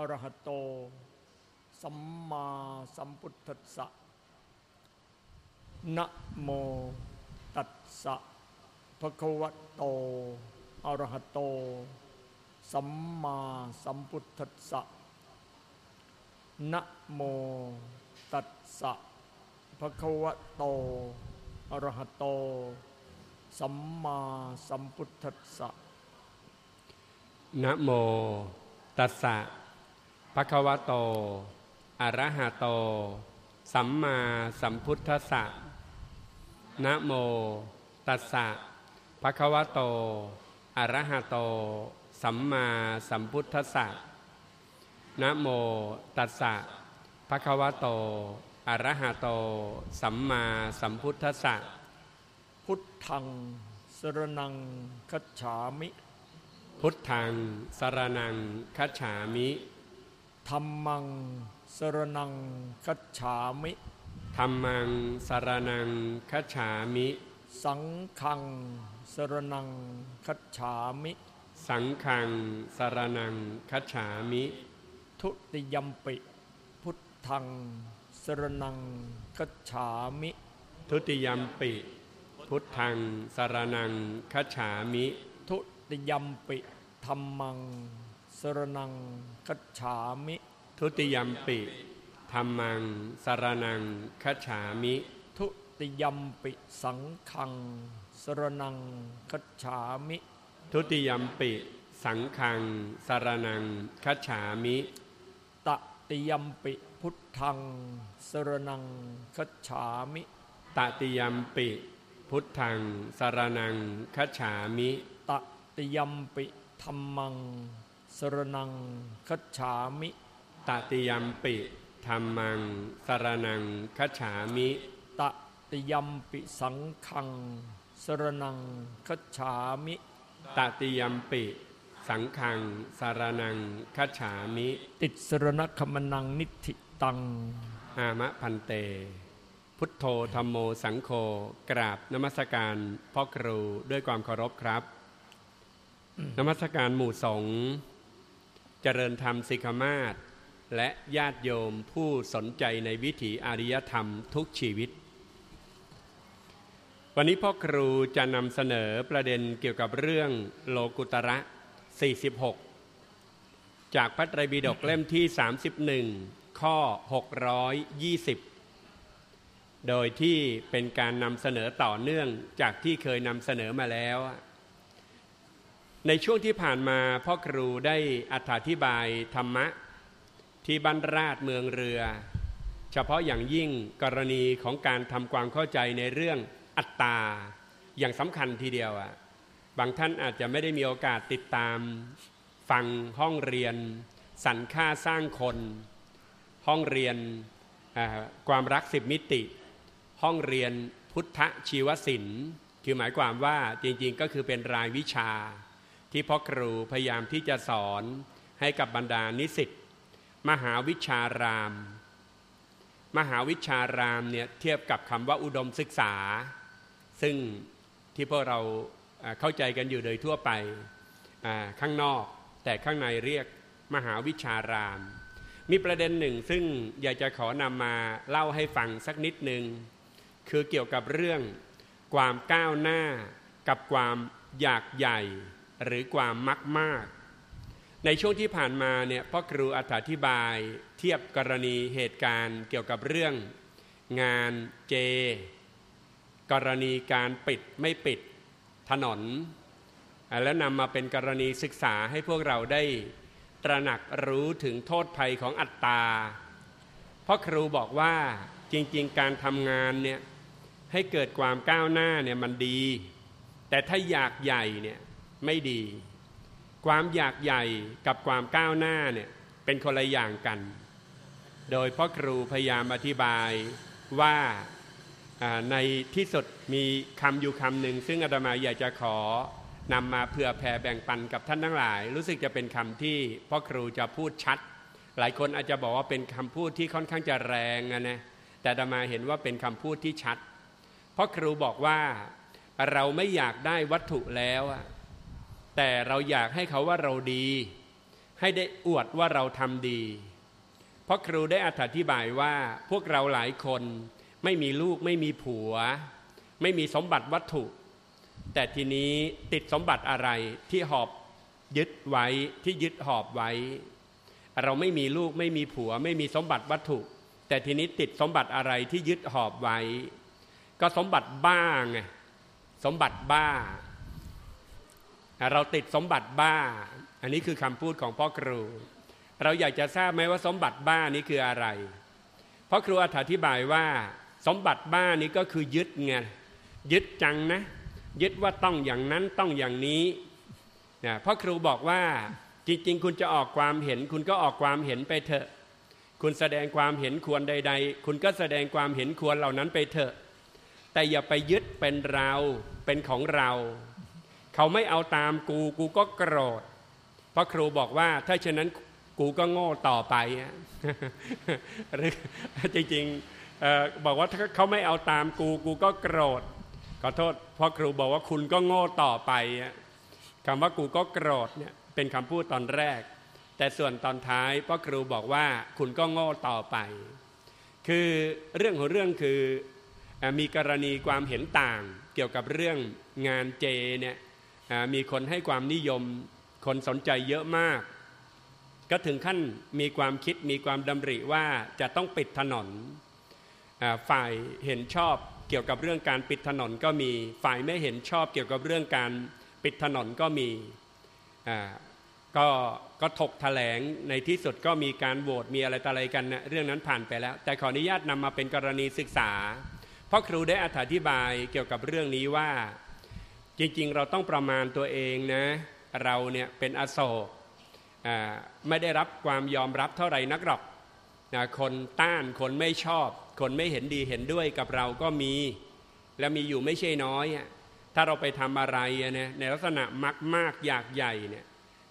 อรหัตโต สัมมาสัมพุทธัสสะนะโมตัสสะภะคะวะโตอรหัตโต สัมมาสัมพุทธัสสะนะโมตัสสะภะคะวะโตอรหัตโต สัมมาสัมพุทธัสสะนะโมตัสสะ ภะคะวะโตอะระหะโต สัมมาสัมพุทธัสสะนะโม ตัสสะภะคะวะโตอะระหะโต สัมมาสัมพุทธัสสะนะโม ตัสสะภะคะวะโตอะระหะโต สัมมาสัมพุทธัสสะ พุทธัง สรนังคัจฉามิ พุทธัง สรนังคัจฉามิ ธรรมังสรนังคัจฉามิธรรมังสรนังคัจฉามิ สังฆังสรนังคัจฉามิ สังฆังสรนังคัจฉามิ ทุติยัมปิ พุทธังสรนังคัจฉามิ ทุติยมปิ พุทธังสรนังคัจฉามิ ทุติยัมปิธรรมัง สรนังคัจฉามิ ทุติยมปิธรรมังสรนังคัจฉามิ ทุติยัมปิสังฆัง สรนังคัจฉามิ ทุติยมปิ สังฆังสรนังคัจฉามิ ตติยัมปิพุทธัง สรนังคัจฉามิตติยมปิ พุทธังสรนังคัจฉามิ ตติยัมปิธรรมัง สรนังคัจฉามิตติยมปิธรรมังสรนังคัจฉามิ ตติยัมปิสังฆัง สรนังคัจฉามิตติยมปิ สังฆังสารนังคัจฉามิ ติดสรณคมนังนิธิตัง อามะพันเต พุทโธธรรมโมสังโฆกราบนมัสการพ่อครูด้วยความเคารพครับนมัสการหมู่สงฆ์ เจริญธรรมสิกขามาศและญาติโยมผู้สนใจในวิถีอริยธรรมทุกชีวิต วันนี้พ่อครูจะนำเสนอประเด็นเกี่ยวกับเรื่องโลกุตระ 46 จากพระไตรปิฎกเล่มที่ 31 ข้อ 620 โดยที่เป็นการนำเสนอต่อเนื่องจากที่เคยนำเสนอมาแล้ว ในช่วงที่ผ่านมาพ่อครูได้อธิบายธรรมะ ที่บรรราชเมืองเรือ เฉพาะอย่างยิ่งกรณีของการทำความเข้าใจในเรื่องอัตตา อย่างสำคัญทีเดียวอะบางท่านอาจจะไม่ได้มีโอกาสติดตาม ฟังห้องเรียน สรรค่าสร้างคน ห้องเรียนความรักสิบมิติ ห้องเรียนพุทธชีวศิลป์คือหมายความว่าจริงๆก็คือเป็นรายวิชา ที่พ่อครูพยายามที่จะสอนให้กับบรรดานิสิตมหาวิชาราม มหาวิชารามเนี่ยเทียบกับคำว่าอุดมศึกษา ซึ่งที่พวกเราเข้าใจกันอยู่โดยทั่วไปข้างนอก แต่ข้างในเรียกมหาวิชาราม มีประเด็นหนึ่งซึ่งอยากจะขอนำมาเล่าให้ฟังสักนิดหนึ่งคือเกี่ยวกับเรื่องความก้าวหน้ากับความอยากใหญ่ หรือความมักมาก ในช่วงที่ผ่านมาเนี่ยพ่อครูอธิบายเทียบกรณีเหตุการณ์เกี่ยวกับเรื่อง งานเจ กรณีการปิดไม่ปิดถนน และนำมาเป็นกรณีศึกษาให้พวกเราได้ตระหนักรู้ถึงโทษภัยของอัตตาพราะครูบอกว่าจริงๆ การทำงานเนี่ยให้เกิดความก้าวหน้าเนี่ยมันดี แต่ถ้าอยากใหญ่เนี่ย ไม่ดี ความอยากใหญ่กับความก้าวหน้าเนี่ยเป็นคนละอย่างกัน โดยพ่อครูพยายามอธิบายว่าในที่สุดมีคำอยู่คำหนึ่ง ซึ่งอาตมาอยากจะขอนำมาเผื่อแผ่แบ่งปันกับท่านทั้งหลาย รู้สึกจะเป็นคำที่พ่อครูจะพูดชัด หลายคนอาจจะบอกว่าเป็นคำพูดที่ค่อนข้างจะแรงนะนะแต่อาตมาเห็นว่าเป็นคำพูดที่ชัดพราะครูบอกว่าเราไม่อยากได้วัตถุแล้ว แต่เราอยากให้เขาว่าเราดี ให้ได้อวดว่าเราทำดี เพราะครูได้อธิบายว่าพวกเราหลายคนไม่มีลูกไม่มีผัว ไม่มีสมบัติวัตถุ แต่ทีนี้ติดสมบัติอะไรที่หอบยึดไว้ที่ยึดหอบไว้ เราไม่มีลูกไม่มีผัว ไม่มีสมบัติวัตถุ แต่ทีนี้ติดสมบัติอะไรที่ยึดหอบไว้ ก็สมบัติบ้าไงสมบัติบ้า เราติดสมบัติบ้า อันนี้คือคำพูดของพ่อครู เราอยากจะทราบไหมว่าสมบัติบ้านี้คืออะไรพ่อครูอธิบายว่า สมบัติบ้านี้ก็คือยึดไงยึดจังนะ ยึดว่าต้องอย่างนั้นต้องอย่างนี้นะพ่อครูบอกว่าจริงๆ คุณจะออกความเห็น คุณก็ออกความเห็นไปเถอะ คุณแสดงความเห็นควรใด ๆ คุณก็แสดงความเห็นควรเหล่านั้นไปเถอะ แต่อย่าไปยึดเป็นเราเป็นของเรา เขาไม่เอาตามกูกูก็โกรธเพราะครูบอกว่า ถ้าเช่นนั้นกูก็โง่ต่อไปหรือจริงๆบอกว่าถ้าเขาไม่เอาตามกูกูก็โกรธขอโทษเพราะครูบอกว่าคุณก็โง่ต่อไปคำว่ากูก็โกรธเนี่ยเป็นคำพูดตอนแรก แต่ส่วนตอนท้ายพ่อครูบอกว่าคุณก็โง่ต่อไป คือเรื่องของเรื่องคือมีกรณีความเห็นต่างเกี่ยวกับเรื่องงานเจเนี่ย มีคนให้ความนิยม คนสนใจเยอะมาก ก็ถึงขั้นมีความคิดมีความดำริว่าจะต้องปิดถนนฝ่ายเห็นชอบเกี่ยวกับเรื่องการปิดถนนก็มีฝ่ายไม่เห็นชอบเกี่ยวกับเรื่องการปิดถนนก็มีก็ก็ถกถแถลงในที่สุดก็มีการโหวตมีอะไรต่ออะไรกันนะเรื่องนั้นผ่านไปแล้ว แต่ขออนุญาตนำมาเป็นกรณีศึกษา เพราะครูได้อธิบายเกี่ยวกับเรื่องนี้ว่า จริงๆ เราต้องประมาณตัวเองนะ เราเนี่ยเป็นอโศกไม่ได้รับความยอมรับเท่าไหร่นักหรอกนะคนต้านคนไม่ชอบ คนไม่เห็นดีเห็นด้วยกับเราก็มี และมีอยู่ไม่ใช่น้อย ถ้าเราไปทำอะไรเนี่ยในลักษณะมักมากอยากใหญ่เนี่ย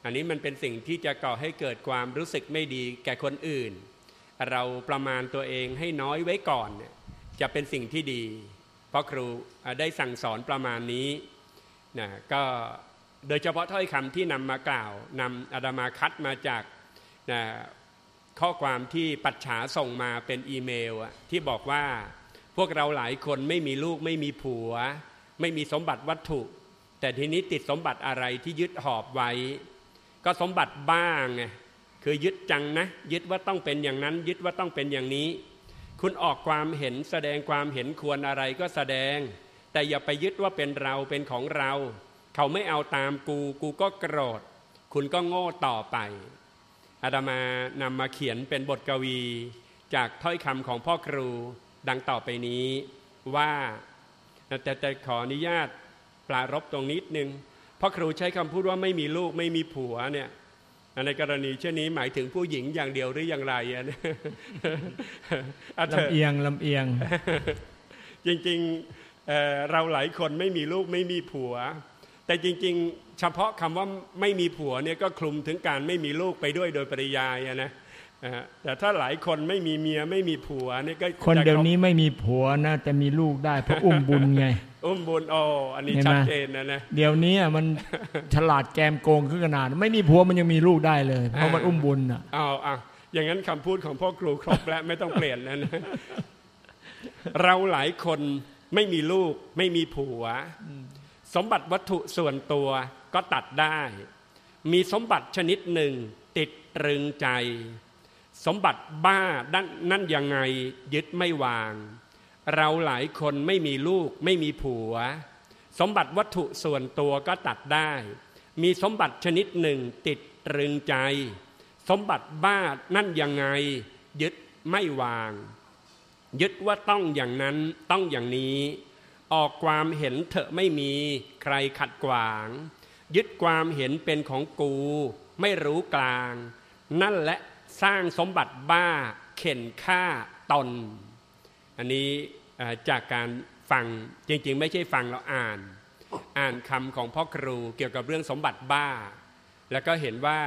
อันนี้มันเป็นสิ่งที่จะก่อให้เกิดความรู้สึกไม่ดีแก่คนอื่น เราประมาณตัวเองให้น้อยไว้ก่อนเนี่ยจะเป็นสิ่งที่ดี เพราะครูได้สั่งสอนประมาณนี้ นะก็โดยเฉพาะถ้อยคำที่นำมากล่าวนำอาดามาคัดมาจากนะข้อความที่ปัจฉาส่งมาเป็นอีเมลที่บอกว่าพวกเราหลายคนไม่มีลูกไม่มีผัว ไม่มีสมบัติวัตถุ แต่ทีนี้ติดสมบัติอะไรที่ยึดหอบไว้ ก็สมบัติบ้างไงคือยึดจังนะ ยึดว่าต้องเป็นอย่างนั้น ยึดว่าต้องเป็นอย่างนี้ คุณออกความเห็นแสดงความเห็นควรอะไรก็แสดง แต่อย่าไปยึดว่าเป็นเราเป็นของเรา เขาไม่เอาตามกู กูก็โกรธ คุณก็โง่ต่อไปอาตมานำมาเขียนเป็นบทกวี จากถ้อยคำของพ่อครูดังต่อไปนี้ว่าแต่แต่ขออนุญาตปลารบตรงนิดนึงพ่อครูใช้คำพูดว่าไม่มีลูกไม่มีผัวเนี่ยในกรณีเช่นนี้หมายถึงผู้หญิงอย่างเดียวหรืออย่างไรอะลำเอียงลำเอียง จริง ๆ เราหลายคนไม่มีลูกไม่มีผัว แต่จริงๆ เฉพาะคำว่าไม่มีผัวเนี่ยก็คลุมถึงการไม่มีลูกไปด้วยโดยปริยายนะแต่ถ้าหลายคนไม่มีเมียไม่มีผัวนี่ก็คนเดี๋ยวนี้ไม่มีผัวนะแต่มีลูกได้เพราะอุ้มบุญไง อุ้มบุญอ๋ออันนี้ชัดเจนนะนะเดี๋ยวนี้มันฉลาดแกมโกงขึ้นขนาด ไม่มีผัวมันยังมีลูกได้เลย เพราะมันอุ้มบุญอะอ้าวอะอย่างนั้นคำพูดของพ่อครูครบแล้วไม่ต้องเปลี่ยนแล้วนะเราหลายคน ไม่มีลูก ไม่มีผัว สมบัติวัตถุส่วนตัวก็ตัดได้ มีสมบัติชนิดหนึ่ง ติดตรึงใจ สมบัติบ้าดันนั่นยังไงยึดไม่วาง เราหลายคนไม่มีลูก ไม่มีผัว สมบัติวัตถุส่วนตัวก็ตัดได้ มีสมบัติชนิดหนึ่ง ติดตรึงใจ สมบัติบ้านั่นยังไง ยึดไม่วาง ยึดว่าต้องอย่างนั้นต้องอย่างนี้ ออกความเห็นเถอะไม่มีใครขัดขวาง ยึดความเห็นเป็นของกู ไม่รู้กลาง นั่นแหละสร้างสมบัติบ้าเข็นฆ่าตน อันนี้จากการฟังจริงๆ ไม่ใช่ฟังเราอ่าน อ่านคำของพ่อครูเกี่ยวกับเรื่องสมบัติบ้า แล้วก็เห็นว่า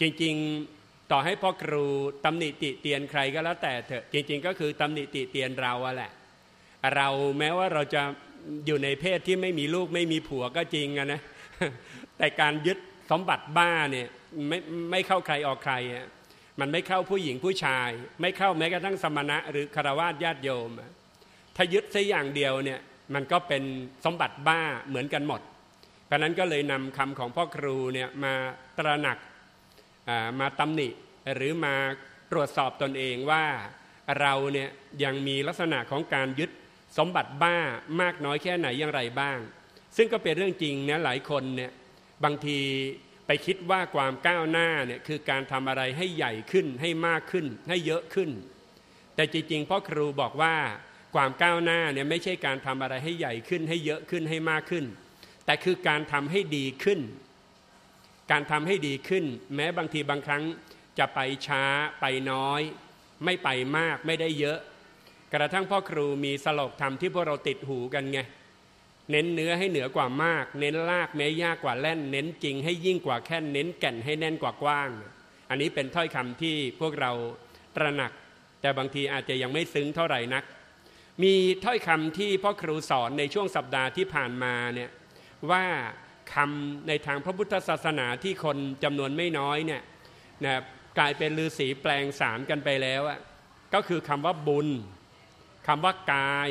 จริงๆ ต่อให้พ่อครูตำหนิติเตียนใครก็แล้วแต่เถอะจริง ๆ ก็คือตำหนิติเตียนเราอะแหละ เราแม้ว่าเราจะอยู่ในเพศที่ไม่มีลูกไม่มีผัวก็จริงนะแต่การยึดสมบัติบ้าเนี่ยไม่ไม่เข้าใครออกใครอะมันไม่เข้าผู้หญิงผู้ชาย ไม่เข้าแม้กระทั่งสมณะ หรือคารวะญาติโยม ถ้ายึดซะอย่างเดียวเนี่ยมันก็เป็นสมบัติบ้าเหมือนกันหมดเพราะนั้นก็เลยนำคำของพ่อครูเนี่ยมาตระหนัก มาตำหนิหรือมาตรวจสอบตนเองว่าเราเนี่ยยังมีลักษณะของการยึดสมบัติบ้ามากน้อยแค่ไหนอย่างไรบ้าง ซึ่งก็เป็นเรื่องจริงนะหลายคนเนี่ยบางทีไปคิดว่าความก้าวหน้าเนี่ยคือการทำอะไรให้ใหญ่ขึ้นให้มากขึ้น ให้เยอะขึ้น แต่จริงๆพ่อครูบอกว่าความก้าวหน้าเนี่ยไม่ใช่การทำอะไรให้ใหญ่ขึ้น ให้เยอะขึ้นให้มากขึ้น แต่คือการทำให้ดีขึ้น การทำให้ดีขึ้น แม้บางทีบางครั้งจะไปช้าไปน้อย ไม่ไปมากไม่ได้เยอะ กระทั่งพ่อครูมีสโลกธรรมที่พวกเราติดหูกันไงเน้นเนื้อให้เหนือกว่ามาก เน้นลากแม้ยากกว่าแล่น เน้นจริงให้ยิ่งกว่าแค่เน้นแก่นให้แน่นกว่ากว้าง อันนี้เป็นถ้อยคำที่พวกเราตระหนัก แต่บางทีอาจจะยังไม่ซึ้งเท่าไหร่นัก มีถ้อยคำที่พ่อครูสอนในช่วงสัปดาห์ที่ผ่านมาเนี่ยว่า คำในทางพระพุทธศาสนาที่คนจำนวนไม่น้อยเนี่ยนะกลายเป็นลือสีแปลงสารกันไปแล้วอะก็คือคำว่าบุญคำว่ากาย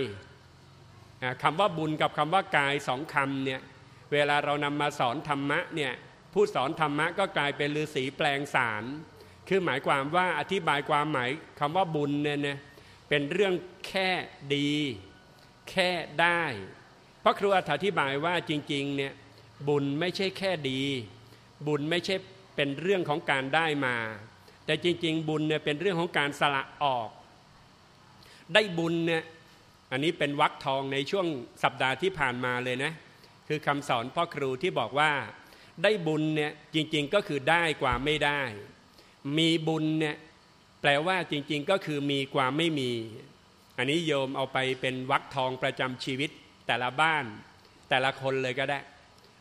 คำว่าบุญกับคำว่ากายสองคำเนี่ยเวลาเรานำมาสอนธรรมะเนี่ยผู้สอนธรรมะก็กลายเป็นฤาษีแปลงสารคือหมายความว่าอธิบายความหมายคำว่าบุญเนี่ยเป็นเรื่องแค่ดี แค่ได้ เพราะครูอธิบายว่าจริงๆเนี่ย บุญไม่ใช่แค่ดี บุญไม่ใช่เป็นเรื่องของการได้มา แต่จริง ๆ บุญเนี่ยเป็นเรื่องของการสละออก ได้บุญเนี่ยอันนี้เป็นวักทองในช่วงสัปดาห์ที่ผ่านมาเลยนะ คือคำสอนพ่อครูที่บอกว่า ได้บุญเนี่ยจริง ๆ ก็คือได้กว่าไม่ได้ มีบุญเนี่ยแปลว่าจริง ๆ ก็คือมีกว่าไม่มี อันนี้โยมเอาไปเป็นวักทองประจำชีวิตแต่ละบ้าน แต่ละคนเลยก็ได้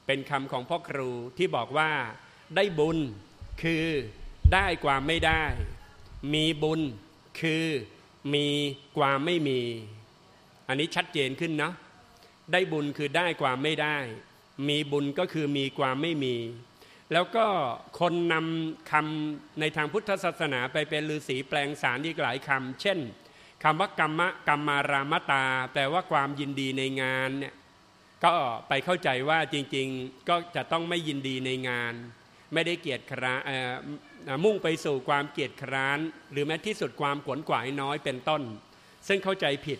เป็นคำของพ่อครูที่บอกว่าได้บุญคือได้กว่าไม่ได้ มีบุญคือมีกว่าไม่มี อันนี้ชัดเจนขึ้นเนาะได้บุญคือได้ความไม่ได้ มีบุญก็คือมีความไม่มี แล้วก็คนนำคำในทางพุทธศาสนาไปเป็นฤาษีแปลงสารอีกหลายคำเช่นคำว่ากรรมะกรรมารามตาแปลว่าความยินดีในงานเนี่ย ก็ไปเข้าใจว่าจริงๆก็จะต้องไม่ยินดีในงาน ไม่ได้เกียรติคร้านมุ่งไปสู่ความเกียรติคร้าน หรือแม้ที่สุดความขวนขวายน้อยเป็นต้น ซึ่งเข้าใจผิด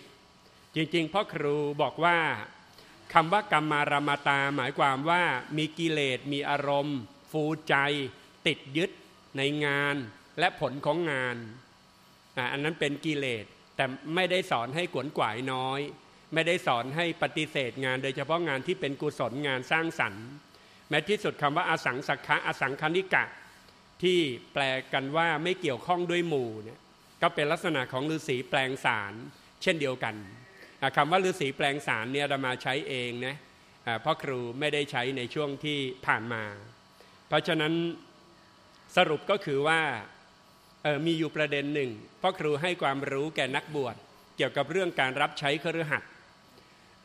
จริงๆพ่อครูบอกว่าคำว่ากรรมารมตาหมายความว่ามีกิเลสมีอารมณ์ ฟูใจ ติดยึดในงานและผลของงานอันนั้นเป็นกิเลสแต่ไม่ได้สอนให้ขวนกวายน้อย ไม่ได้สอนให้ปฏิเสธงาน โดยเฉพาะงานที่เป็นกุศลงานสร้างสรรค์ แม้ที่สุดคำว่าอสังสักขะอสังคณิกะ ที่แปลกันว่าไม่เกี่ยวข้องด้วยหมู่เนี่ยก็เป็นลักษณะของฤาษีแปลงสารเช่นเดียวกันคำว่าฤาษีแปลงสารเนี่ยเรามาใช้เองนะเพราะครูไม่ได้ใช้ในช่วงที่ผ่านมา เพราะฉะนั้นสรุปก็คือว่ามีอยู่ประเด็นหนึ่งพ่อครูให้ความรู้แก่นักบวชเกี่ยวกับเรื่องการรับใช้ครือหัด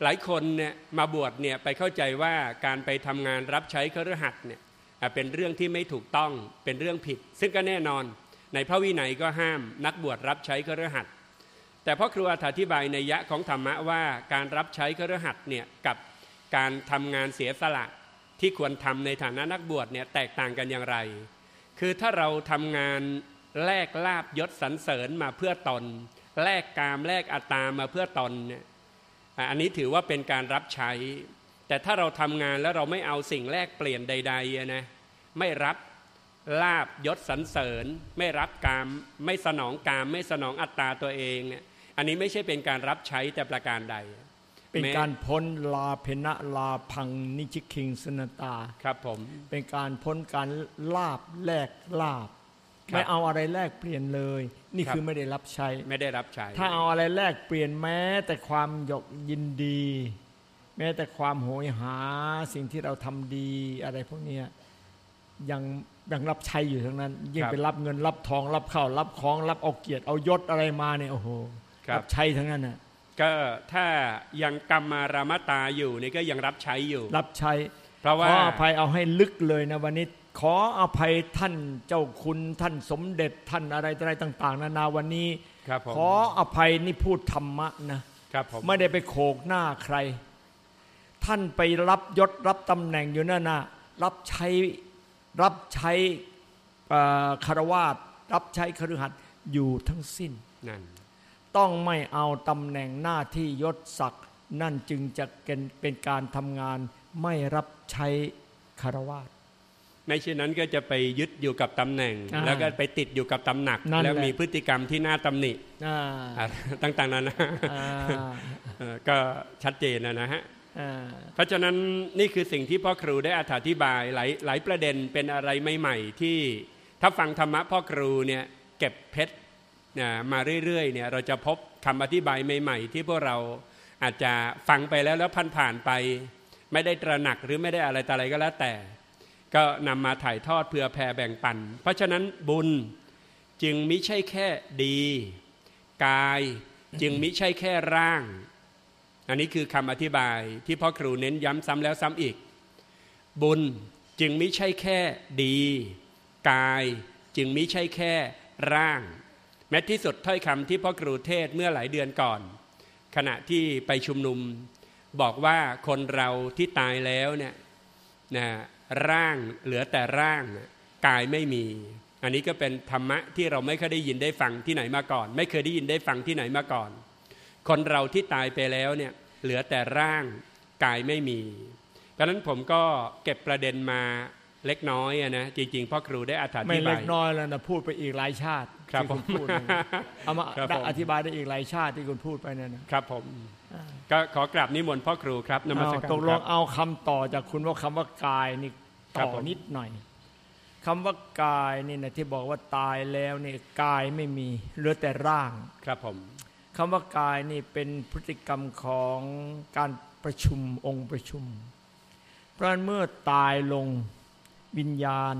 หลายคนเนี่ยมาบวชเนี่ยไปเข้าใจว่าการไปทำงานรับใช้ครือหัดเนี่ยเป็นเรื่องที่ไม่ถูกต้องเป็นเรื่องผิด ซึ่งก็แน่นอน ในพระวินัยก็ห้ามนักบวชรับใช้ครือหัดแต่พ่อครูอธิบายในยะของธรรมะว่าการรับใช้ครหัสเนี่ยกับการทำงานเสียสละที่ควรทำในฐานะนักบวชเนี่ยแตกต่างกันอย่างไร คือถ้าเราทำงานแลกลาบยศสรรเสริญมาเพื่อตน แลกกามแลกอัตตามาเพื่อตนเนี่ย อันนี้ถือว่าเป็นการรับใช้ แต่ถ้าเราทำงานแล้วเราไม่เอาสิ่งแลกเปลี่ยนใดๆนะไม่รับลาบยศสรรเสริญ ไม่รับกามไม่สนองกาม ไม่สนองอัตตาตัวเองเนี่ยอันนี้ไม่ใช่เป็นการรับใช้แต่ประการใด เป็นการพ้นลาเพนะลาพังนิจิคิงสนตาครับผมเป็นการพ้นการลาบแลกลาบ ไม่เอาอะไรแลกเปลี่ยนเลย นี่คือไม่ได้รับใช้ ไม่ได้รับใช้ ถ้าเอาอะไรแลกเปลี่ยนแม้ แต่ความยกยินดี แม้แต่ความโหยหาสิ่งที่เราทำดีอะไรพวกนี้ยังยังรับใช้อยู่ทั้งนั้นยิ่งไปรับเงินรับทอง รับข้าวรับของ รับเอาเกียรติเอายศอะไรมาเนี่ยโอ้โหรับใช้ทั้งนั้นน่ะก็ถ้ายังกรรมารามตาอยู่นี่ก็ยังรับใช้อยู่ รับใช้เพราะว่าขออภัยเอาให้ลึกเลยนะวันนี้ ขออภัยท่านเจ้าคุณท่านสมเด็จท่านอะไรต่ออะไรต่าง ๆ นานาวันนี้ครับผมขออภัยนี่พูดธรรมะนะครับผมไม่ได้ไปโขกหน้าใคร ท่านไปรับยศรับตำแหน่งอยู่นั่นนะรับใช้รับใช้เอ่อคารวาสรับใช้คฤหัสถ์อยู่ทั้งสิ้นนั่นต้องไม่เอาตำแหน่งหน้าที่ยศศักดิ์นั่นจึงจะเป็นเป็นการทำงานไม่รับใช้คารวาส ไม่เช่นนั้นก็จะไปยึดอยู่กับตำแหน่งอ่าแล้วก็ไปติดอยู่กับตำหนักนั่นแหละแล้วมีพฤติกรรมที่น่าตำหนิอ่าอะต่างๆนานาอ่าเอ่อก็ชัดเจนนะนะฮะอ่าเพราะฉะนั้นนี่คือสิ่งที่พ่อครูได้อธิบายหลายหลายประเด็นเป็นอะไรใหม่ๆที่ถ้าฟังธรรมะพ่อครูเนี่ยเก็บเพชรนะมาเรื่อยๆเนี่ยเราจะพบคำอธิบายใหม่ ๆ ที่พวกเราอาจจะฟังไปแล้วแล้วผ่านๆไป ไม่ได้ตระหนักหรือไม่ได้อะไรต่ออะไรก็แล้วแต่ ก็นำมาถ่ายทอดเพื่อแผ่แบ่งปัน เพราะฉะนั้นบุญจึงมิใช่แค่ดี กายจึงมิใช่แค่ร่าง อันนี้คือคำอธิบายที่พ่อครูเน้นย้ำซ้ำแล้วซ้ำอีก บุญจึงม่ใช่แค่ดี กายจึงม่ใช่แค่ร่าง แม้ที่สุดถ้อยคำที่พ่อครูเทศเมื่อหลายเดือนก่อน ขณะที่ไปชุมนุม บอกว่าคนเราที่ตายแล้วเนี่ยนะ ร่างเหลือแต่ร่างน่ะกายไม่มี อันนี้ก็เป็นธรรมะที่เราไม่เคยได้ยินได้ฟังที่ไหนมาก่อน ไม่เคยได้ยินได้ฟังที่ไหนมาก่อน คนเราที่ตายไปแล้วเนี่ยเหลือแต่ร่างกายไม่มีเพราะฉะนั้นผมก็เก็บประเด็นมาเล็กน้อยอะนะจริงๆพ่อครูได้อไม่ธิเล็บายกน้อยแล้วนะพูดไปอีกหลายชาติครับที่คุณผมพูดนะเอามาครับผมอธิบายได้อีกหลายชาติที่คุณพูดไปนั่นนะครับผม ก็ขอกราบนิมนต์พ่อครูครับนมัสเอาการตกลครังบเอาคำต่อจากคุณว่าคำว่ากายนี่ครับต่อผมนิดหน่อยคำว่ากายนี่นะที่บอกว่าตายแล้วนี่กายไม่มีเหลือแต่ร่างครับผมคำว่ากายนี่เป็นพฤติกรรมของการประชุมองค์ประชุม เพราะฉะนั้นเมื่อตายลงวิญญาณ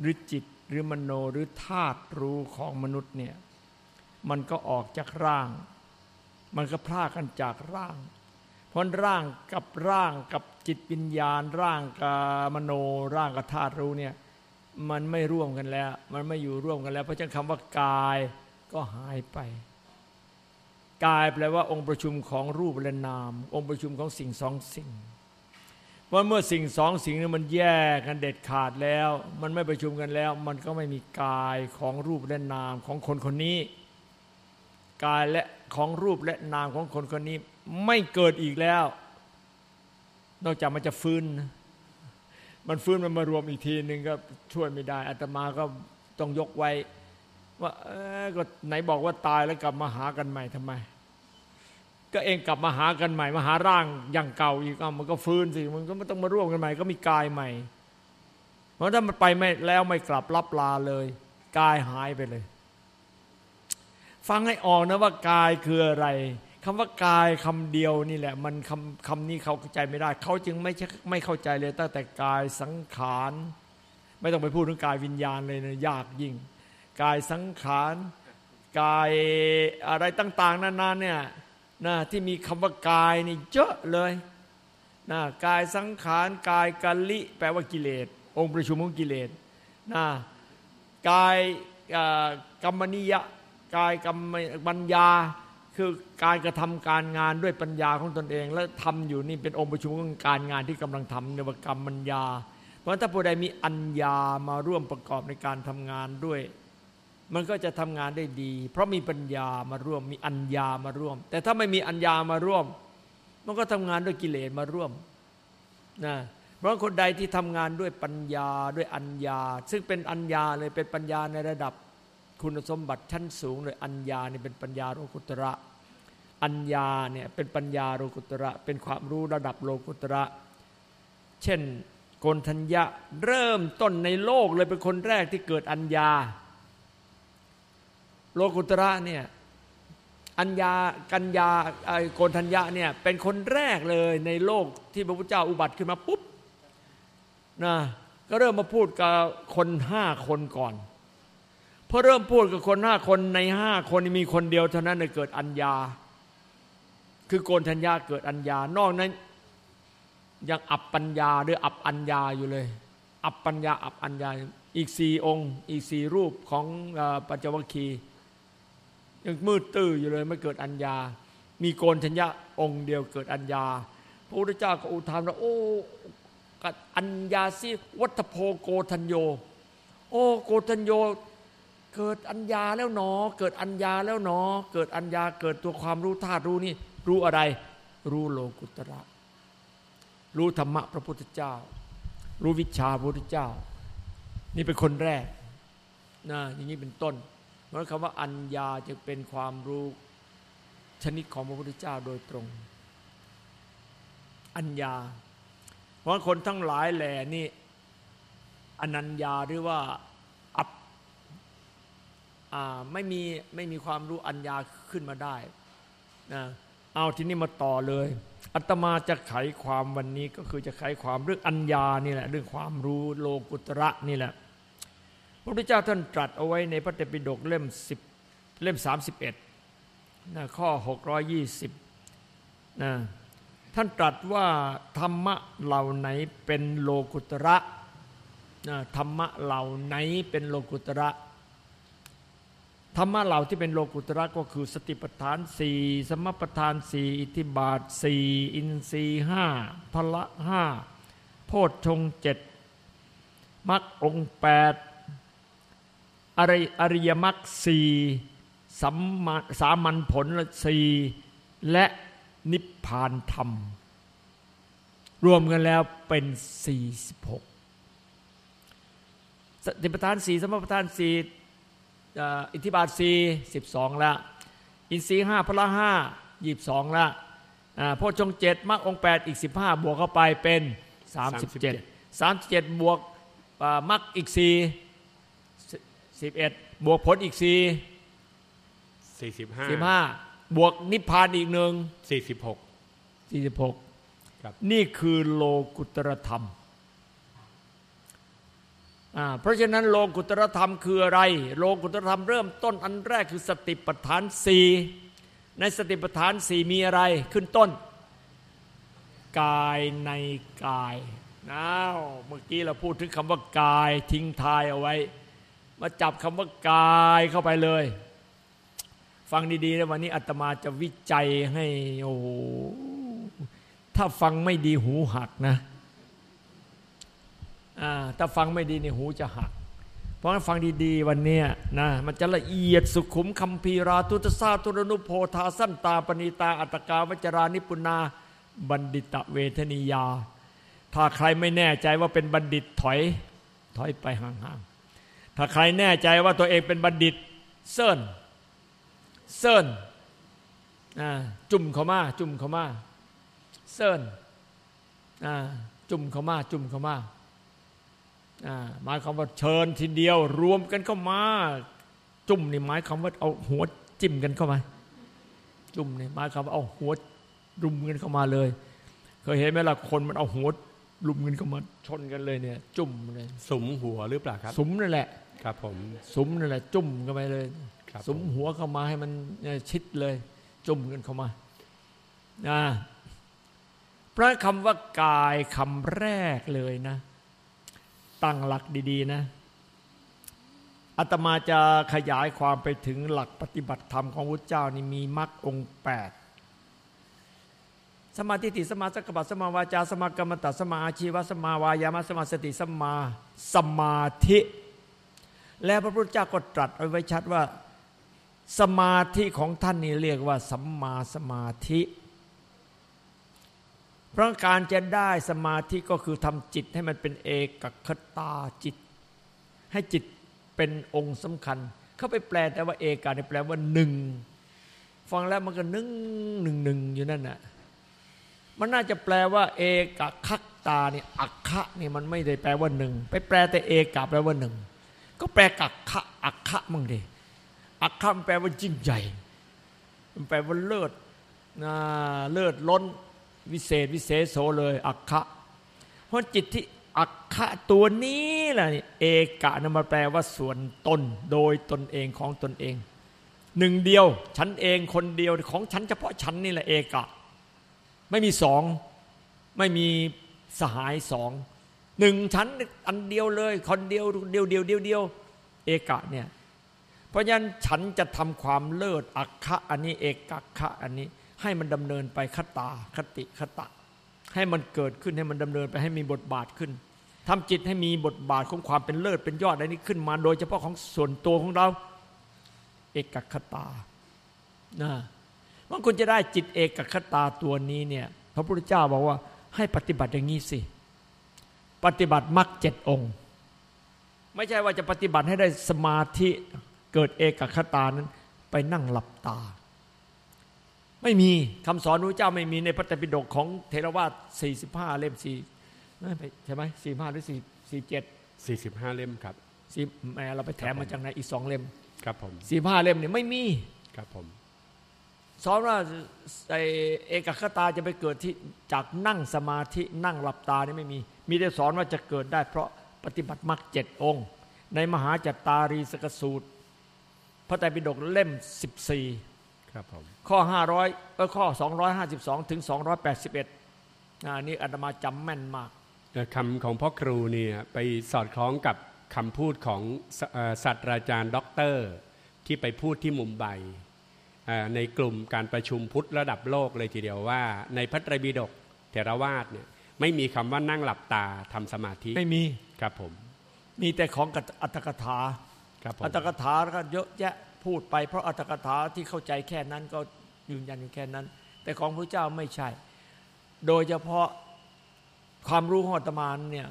หรือจิตหรือมโนหรือธาตุรู้ของมนุษย์เนี่ยมันก็ออกจากร่าง มันก็พลากกันจากร่าง เพราะร่างกับร่างกับจิตวิญญาณ ร่างกับมโนร่างกับธาตุรู้เนี่ยมันไม่ร่วมกันแล้ว มันไม่อยู่ร่วมกันแล้ว เพราะฉะนั้นคำว่ากายก็หายไป กายแปลว่าองค์ประชุมของรูปและนาม องค์ประชุมของสิ่งสองสิ่งว่าเมื่อสิ่งสองสิ่งนี้มันแยกกันเด็ดขาดแล้ว มันไม่ประชุมกันแล้ว มันก็ไม่มีกายของรูปและนามของคนคนนี้ กายและ ของรูปและนามของคนคนนี้ไม่เกิดอีกแล้ว นอกจากมันจะฟื้น มันฟื้นมันมารวมอีกทีหนึ่งก็ช่วยไม่ได้อาตมาก็ต้องยกไว้ ว่าเออก็ไหนบอกว่าตายแล้วกลับมาหากันใหม่ทำไม ก็เองกลับมาหากันใหม่มาหาร่างอย่างเก่าอีกอ้ามันก็ฟื้นสิมันก็ไม่ต้องมาร่วมกันใหม่ ก็มีกายใหม่ เพราะถ้ามันไปไม่แล้วไม่กลับรับลาเลยกายหายไปเลย ฟังให้ออกนะว่ากายคืออะไรคำว่ากายคำเดียวนี่แหละ มันคำคำนี้เขาเข้าใจไม่ได้ เขาจึงไม่ใช่ไม่เข้าใจเลยตั้งแต่กายสังขาร ไม่ต้องไปพูดถึงกายวิญญาณเลยนะยากยิ่ง กายสังขารกายอะไรต่าง ๆนานาเนี่ยนะที่มีคำว่ากายนี่เยอะเลยนะกายสังขารกายกัลลิ แปลว่ากิเลส องค์ประชุมของกิเลสนะกายกรรมนิยะ กายกรรมปัญญาคือการกระทำการงานด้วยปัญญาของตนเอง และทำอยู่นี่เป็นองค์ประชุมของการงานที่กำลังทำเนวกรรมปัญญา เพราะถ้าผู้ใดมีอัญญามาร่วมประกอบในการทำงานด้วย มันก็จะทำงานได้ดี เพราะมีปัญญามาร่วมมีอัญญามาร่วม แต่ถ้าไม่มีอัญญามาร่วม มันก็ทำงานด้วยกิเลสมาร่วมนะเพราะคนใดที่ทำงานด้วยปัญญาด้วยอัญญา ซึ่งเป็นอัญญาเลยเป็นปัญญาในระดับ คุณสมบัติชั้นสูงเลยอัญญาเนี่ยเป็นปัญญาโลกุตระ อัญญาเนี่ยเป็นปัญญาโลกุตระ เป็นความรู้ระดับโลกุตระ เช่นโกนทัญญะเริ่มต้นในโลกเลยเป็นคนแรกที่เกิดอัญญา โลกุตระเนี่ยอัญญากัญญาไอโกนทัญญะเนี่ยเป็นคนแรกเลยในโลกที่พระพุทธเจ้าอุบัติขึ้นมาปุ๊บนะก็เริ่มมาพูดกับคนห้าคนก่อน พอเริ่มพูดกับคนห้าคนในห้าคนมีคนเดียวเท่านั้นเกิดอัญญา คือโกนทัญญาเกิดอัญญานอกนั้นยังอับปัญญาหรืออับอัญญาอยู่เลย อัปปัญญาอัปอัญญาอีกสี่องค์ อีกสี่รูปของปัจจวัคคียังมืดตื้ออยู่เลยไม่เกิดอัญญา มีโกนทัญญาองค์เดียวเกิดอัญญา พระพุทธเจ้าก็อุทานว่าโอ้กัดอัญญาสิวัฏโพโกทัญโย โอ้โกทัญโย เกิดอัญญาแล้วหนอ เกิดอัญญาแล้วหนอ เกิดอัญญาเกิดตัวความรู้ธาตุรู้นี่ รู้อะไร รู้โลกุตระ รู้ธรรมะพระพุทธเจ้า รู้วิชาพระพุทธเจ้า นี่เป็นคนแรกนะอย่างนี้เป็นต้นเพราะคำว่าอัญญาจะเป็นความรู้ชนิดของพระพุทธเจ้าโดยตรง อัญญา เพราะคนทั้งหลายแหล่นี่อนัญญาหรือว่า ไม่มีไม่มีความรู้อัญญาขึ้นมาได้นะเอาทีนี้มาต่อเลยอัตมาจะไขความวันนี้ก็คือจะไขความเรื่องอัญญานี่แหละเรื่องความรู้โลกุตระนี่แหละ พระพุทธเจ้าท่านตรัสเอาไว้ในพระเตปิฎกเล่มสิบเล่ม31นะข้อ620นะท่านตรัสว่าธรรมะเหล่าไหนเป็นโลกุตระนะธรรมะเหล่าไหนเป็นโลกุตระ รรมะเหล่าที่เป็นโลกุตระก็คือสติปัฏฐานสี่สมปัฏฐานสี่อิทธิบาทสี่อินทรีห้าพละห้าโพชฌงเจ็ดมรรคองแปดอริอริยมรรคสี่สัมมาสามัญผลสี่และนิพพานธรรม รวมกันแล้วเป็น 46 สติปัฏฐานสี่สมปัฏฐานสี่ อิทธิบาทสี่สิบสองแล้วอินทรีห้าพละห้ายี่สิบสองแล้วพชงเจ็ดมรรคองแปดอีกสิบห้าบวกเข้าไปเป็นสามสิบเจ็ดสามสิบเจ็ดบวกมรรคอีกสี่สิบเอ็ดบวกผลอีกสี่สี่สิบห้าสิบห้าบวกนิพพานอีกหนึ่งสี่สิบหกสี่สิบหกนี่คือโลกุตรธรรม เพราะฉะนั้นโลกุตรธรรมคืออะไร โลกุตรธรรมเริ่มต้นอันแรกคือสติปัฏฐานสี่ในสติปัฏฐานสี่มีอะไรขึ้นต้น กายในกายน้าวเมื่อกี้เราพูดถึงคำว่ากายทิ้งทายเอาไว้ มาจับคำว่ากายเข้าไปเลย ฟังดีๆนะวันนี้อาตมาจะวิจัยให้โอ้ถ้าฟังไม่ดีหูหักนะ ถ้าฟังไม่ดีในหูจะหัก เพราะงั้นฟังดีๆ วันนี้นะมันจะละเอียดสุขุมคัมภีรา ทุททะสา ทุรนุโพธาสันตาปณีตา อตักกาวจรานิปุณาบัณฑิตเวทนียา ถ้าใครไม่แน่ใจว่าเป็นบัณฑิตถอยถอยไปห่างๆ ถ้าใครแน่ใจว่าตัวเองเป็นบัณฑิตเซิร์นเซิร์นจุ่มเขามา จุ่มเข้ามาเชิญจุ่มเขามา จุ่มเขามา หมายความว่าเชิญทีเดียว รวมกันเข้ามา จุ่มนี่หมายความว่าเอาหัวจิ้มกันเข้ามา จุ่มนี่หมายความว่าเอาหัวรุมกันเข้ามาเลยเคยเห็นไหมล่ะคนมันเอาหัวรุมกันเข้ามาชนกันเลยเนี่ย จุ่มเลยสุมหัวหรือเปล่าครับ สุมนั่นแหละ ครับ ผมสุมนั่นแหละ จุ่มกันไปเลยสุมหัวเข้ามาให้มันชิดเลย จุ่มกันเข้ามานะพระคำว่ากายคำแรกเลยนะ ตั้งหลักดี ๆ นะอาตมาจะขยายความไปถึงหลักปฏิบัติธรรมของพระเจ้านี่มีมรรคองแปดสมาธิติสมาสักบัตสมาวาจาสมากรรมตสมาอาชีวสมาวายามสมาสติสมาสมาธิ และพระพุทธเจ้าก็ตรัสเอาไว้ชัดว่า สมาธิของท่านนี่เรียกว่าสัมมาสมาธิ เพราะการจะได้สมาธิก็คือทำจิตให้มันเป็นเอกคตาจิต ให้จิตเป็นองค์สำคัญ เข้าไปแปลแต่ว่าเอกาเนี่ยแปลว่าหนึ่งฟังแล้วมันก็นึ่งหนึ่งหนึ่งอยู่นั่นน่ะมันน่าจะแปลว่า เอกคัตตาเนี่ยอักคะเนี่ยมันไม่ได้แปลว่าหนึ่งไปแปลแต่เอกาแปลว่าหนึ่งก็แปลกักคะอักคะมั่งดิอักคะมันแปลว่ายิ่งใหญ่มันแปลว่าเลิศเลิศล้น วิเศษวิเศษโสเลยอักขะเพราะจิตที่อักขะตัวนี้แหละเอกะนำมาแปลว่าส่วนตนโดยตนเองของตนเอง หนึ่งเดียว ฉันเองคนเดียวของฉันเฉพาะฉันนี่แหละเอกะ ไม่มีสองไม่มีสหายสองหนึ่งชั้นอันเดียวเลย คนเดียวเดียวเดียวเดียวเดียวเอกะเนี่ยเพราะฉะนั้นฉันจะทำความเลิศอักคะอันนี้เอกะคะอันนี้ ให้มันดำเนินไปคตาคติคตะ ให้มันเกิดขึ้นให้มันดำเนินไปให้มีบทบาทขึ้นทำจิตให้มีบทบาทของความเป็นเลิศเป็นยอดอะไรนี้ขึ้นมา โดยเฉพาะของส่วนตัวของเรา เอกคตานะว่าคุณจะได้จิตเอกคตาตัวนี้เนี่ยพระพุทธเจ้าบอกว่าให้ปฏิบัติอย่างนี้สิ ปฏิบัติมรรคเจ็ดองค์ ไม่ใช่ว่าจะปฏิบัติให้ได้สมาธิเกิดเอกคตานั้น ไปนั่งหลับตา ไม่มีคำสอนพระเจ้าไม่มีในพระไตรปิฎกของเทรวาส45 เล่มสี่ใช่ไหมสี่ห้าหรือสี่สี่เจ็ด45เล่มครับสี่แหมเราไปแถมมาจากไหนอีกสองเล่มครับผมสี่ห้าเล่มเนี่ยไม่มีครับผมสอนว่าไอเอกคตาจะไปเกิดที่จากนั่งสมาธินั่งหลับตานี่ไม่มี มีแต่สอนว่าจะเกิดได้เพราะปฏิบัติมรรคเจ็ดองค์ ในมหาจัตตารีสกสูตร พระไตรปิฎกเล่ม 14 ครับผมข้อ 500เออข้อ 252 ถึง 281อันนี้อาตมาจำแม่นมากคำของพ่อครูเนี่ยไปสอดคล้องกับคำพูดของศเอ่อศาสตราจารย์ด็อกเตอร์ ที่ไปพูดที่มุมไบเอ่อในกลุ่มการประชุมพุทธระดับโลกเลยทีเดียวว่า ในพระไตรปิฎกเทรวาสเนี่ยไม่มีคำว่านั่งหลับตาทำสมาธิไม่มีครับผม มีแต่ของอัตถกถาครับผมอัตถกถาก็เยอะแยะ พูดไปเพราะอัตถกถาที่เข้าใจแค่นั้นก็ยืนยันอยู่แค่นั้น แต่ของพระเจ้าไม่ใช่ โดยเฉพาะความรู้ของอาตมาเนี่ย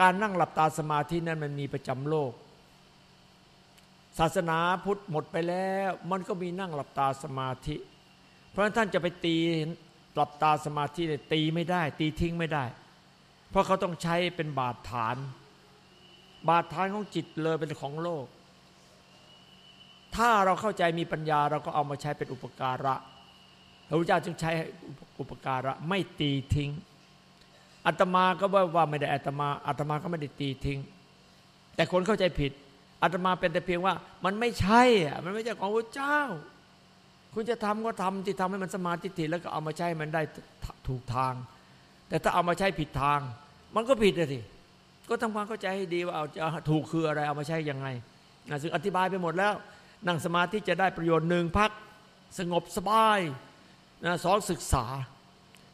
การนั่งหลับตาสมาธินั้นมันมีประจำโลก ศาสนาพุทธหมดไปแล้ว มันก็มีนั่งหลับตาสมาธิ เพราะนั้นท่านจะไปตีหลับตาสมาธิเนี่ยตีไม่ได้ ตีทิ้งไม่ได้ เพราะเขาต้องใช้เป็นบาดฐาน บาดฐานของจิตเลยเป็นของโลก ถ้าเราเข้าใจมีปัญญาเราก็เอามาใช้เป็นอุปการะพระพุทธเจ้าจึงใช้อุปการะไม่ตีทิ้งอาตมาก็ว่าว่าไม่ได้อาตมาอาตมาก็ไม่ได้ตีทิ้ง แต่คนเข้าใจผิดอาตมาเป็นแต่เพียงว่า มันไม่ใช่อะมันไม่ใช่ของพระเจ้า คุณจะทำก็ทำที่ทำให้มันสมาธิถิแล้วก็เอามาใช้มันได้ถูกทาง แต่ถ้าเอามาใช้ผิดทาง มันก็ผิดเลยสิก็ทำความเข้าใจให้ดีว่าเอาจะถูกคืออะไรเอามาใช้ยังไงซึ่งอธิบายไปหมดแล้ว นั่งสมาธิจะได้ประโยชน์หนึ่งพักสงบสบายนะสองศึกษา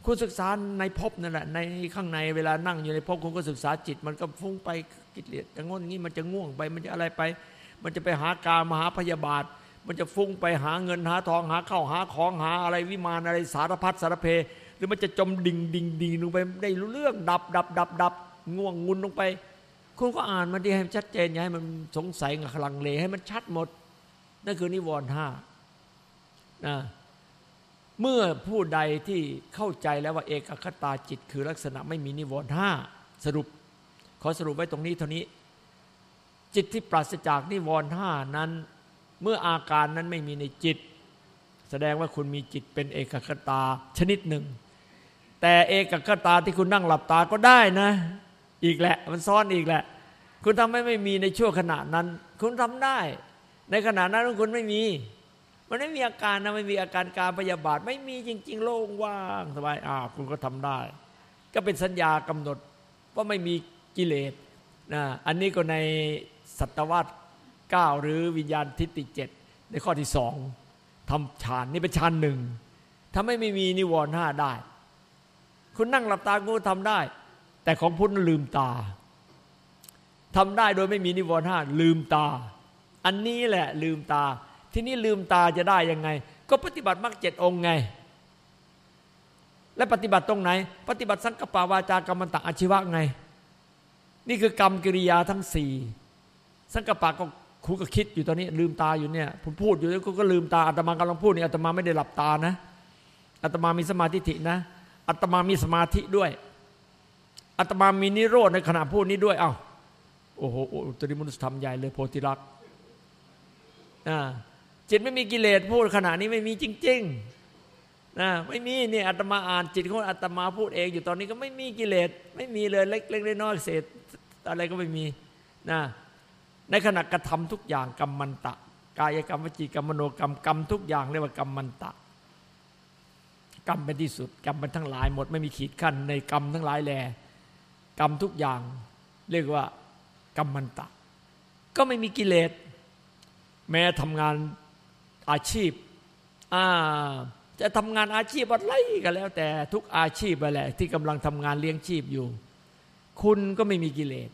คุณศึกษาในภพนั่นแหละในข้างในเวลานั่งอยู่ในภพคุณก็ศึกษาจิต มันก็ฟุ้งไปกิเลสจะงอนงี้มันจะง่วงไป มันจะอะไรไป มันจะไปหาการมหาพยาบาท มันจะฟุ้งไปหาเงินหาทองหาข้าวหาของหาอะไรวิมานอะไรสารพัดสารเพ หรือมันจะจมดิ่งดิ่งดิ่งลงไปได้รู้เรื่องดับดับดับดับง่วงงุนลงไป คุณก็อ่านมันดีให้มันชัดเจนอย่าให้มันสงสัยกับลังเลให้มันชัดหมด นั่นคือนิวรณ์ห้านะเมื่อผู้ใดที่เข้าใจแล้วว่าเอกคตาจิต คือลักษณะไม่มีนิวรณ์ห้าสรุป ขอสรุปไว้ตรงนี้เท่านี้ จิตที่ปราศจากนิวรณ์ห้านั้น เมื่ออาการนั้นไม่มีในจิต แสดงว่าคุณมีจิตเป็นเอกคตาชนิดหนึ่ง แต่เอกคตาที่คุณนั่งหลับตาก็ได้นะ อีกแหละ มันซ้อนอีกแหละ คุณทำให้ไม่มีในช่วงขณะนั้น คุณทำได้ ในขณะนั้นคุณไม่มี มันไม่มีอาการนะไม่มีอาการการพยาบาท ไม่มีจริง ๆ โล่งว่างสบายอ่าคุณก็ทำได้ ก็เป็นสัญญากำหนดว่าไม่มีกิเลสนะอันนี้ก็ในสัตวรรษเก้าหรือวิญญาณทิฏฐิเจ็ดในข้อที่สองทำฌานนี่เป็นฌานหนึ่งทำให้ไม่มีนิวรณ์ห้าได้ คุณนั่งหลับตาคุณก็ทำได้ แต่ของพุทธลืมตาทำได้โดยไม่มีนิวรณ์ห้าลืมตา อันนี้แหละลืมตา ที่นี่ลืมตาจะได้ยังไง ก็ปฏิบัติมรรคเจ็ดองค์ไง และปฏิบัติตรงไหน ปฏิบัติสังกปาวาจากรรมันตะอาชีวะไง นี่คือกรรมกิริยาทั้งสี่สังกปะก็ครูก็คิดอยู่ตอนนี้ ลืมตาอยู่เนี่ยผมพูดอยู่แล้วก็ลืมตาอาตมากำลังพูดนี่อาตมาไม่ได้หลับตานะอาตมามีสมาธินะอาตมามีสมาธิด้วยอาตมามีนิโรธในขณะพูดนี้ด้วยเอ้าโอ้โหตริมนุสธรรมใหญ่เลยโพธิรักษ์ จิตไม่มีกิเลสพูดขณะนี้ไม่มีจริงๆนะไม่มีนี่อาตมาอ่านจิตของอาตมาพูดเองอยู่ตอนนี้ก็ไม่มีกิเลสไม่มีเลยเล็กๆน้อยๆเศษอะไรก็ไม่มีนะในขณะกระทำทุกอย่างกรรมมันตะ กายกรรมวจีกรรมมโนกรรมกรรมทุกอย่างเรียกว่ากรรมมันตะ กรรมเป็นที่สุด กรรมเป็นทั้งหลายหมดไม่มีขีดขั้นในกรรมทั้งหลายแลกรรมทุกอย่าง เรียกว่ากรรมมันตะ ก็ไม่มีกิเลส แม้ทำงานอาชีพอ่าจะทำงานอาชีพอะไรก็แล้ว แต่ทุกอาชีพไปแหละ ที่กำลังทำงานเลี้ยงชีพอยู่ คุณก็ไม่มีกิเลส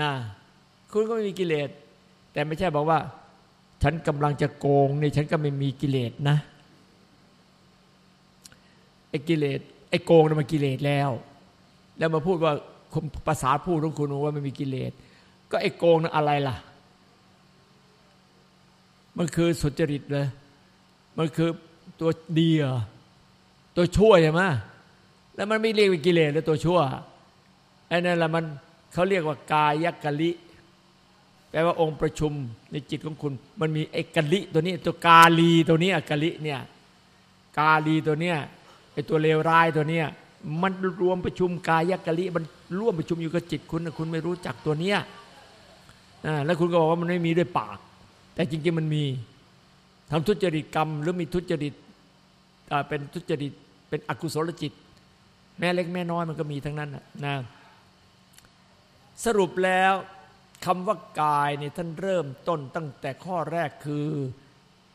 นะคุณก็ไม่มีกิเลส แต่ไม่ใช่บอกว่า ฉันกำลังจะโกงนี่ฉันก็ไม่มีกิเลสนะไอ้กิเลสไอ้โกงนี่มันกิเลสแล้ว แล้วมาพูดว่าภาษาพูดของคุณว่าไม่มีกิเลส ก็ไอ้โกงนั่นอะไรล่ะ มันคือสุจริตเลย มันคือตัวดีเหรอตัวชั่วใช่ไหมแล้วมันไม่เรียกว่ากิเลสแล้วตัวชั่วไอ้นั่นแหละมันเขาเรียกว่ากายกะลิ แปลว่าองค์ประชุมในจิตของคุณ มันมีไอ้กะลิตัวนี้ตัวกาลีตัวนี้กะลิเนี่ยกาลีตัวเนี้ยไอ้ตัวเลวร้ายตัวเนี้ยมันรวมประชุมกายกะลิมันร่วมประชุมอยู่กับจิตคุณคุณไม่รู้จักตัวเนี้ยแล้วคุณก็บอกว่ามันไม่มีด้วยปาก แต่จริงๆมันมีทำทุจริตกรรม หรือมีทุจริตเป็นทุจริตเป็นอกุศลจิต แม่เล็กแม่น้อยมันก็มีทั้งนั้นนะสรุปแล้วคำว่ากายเนี่ยท่านเริ่มต้นตั้งแต่ข้อแรกคือ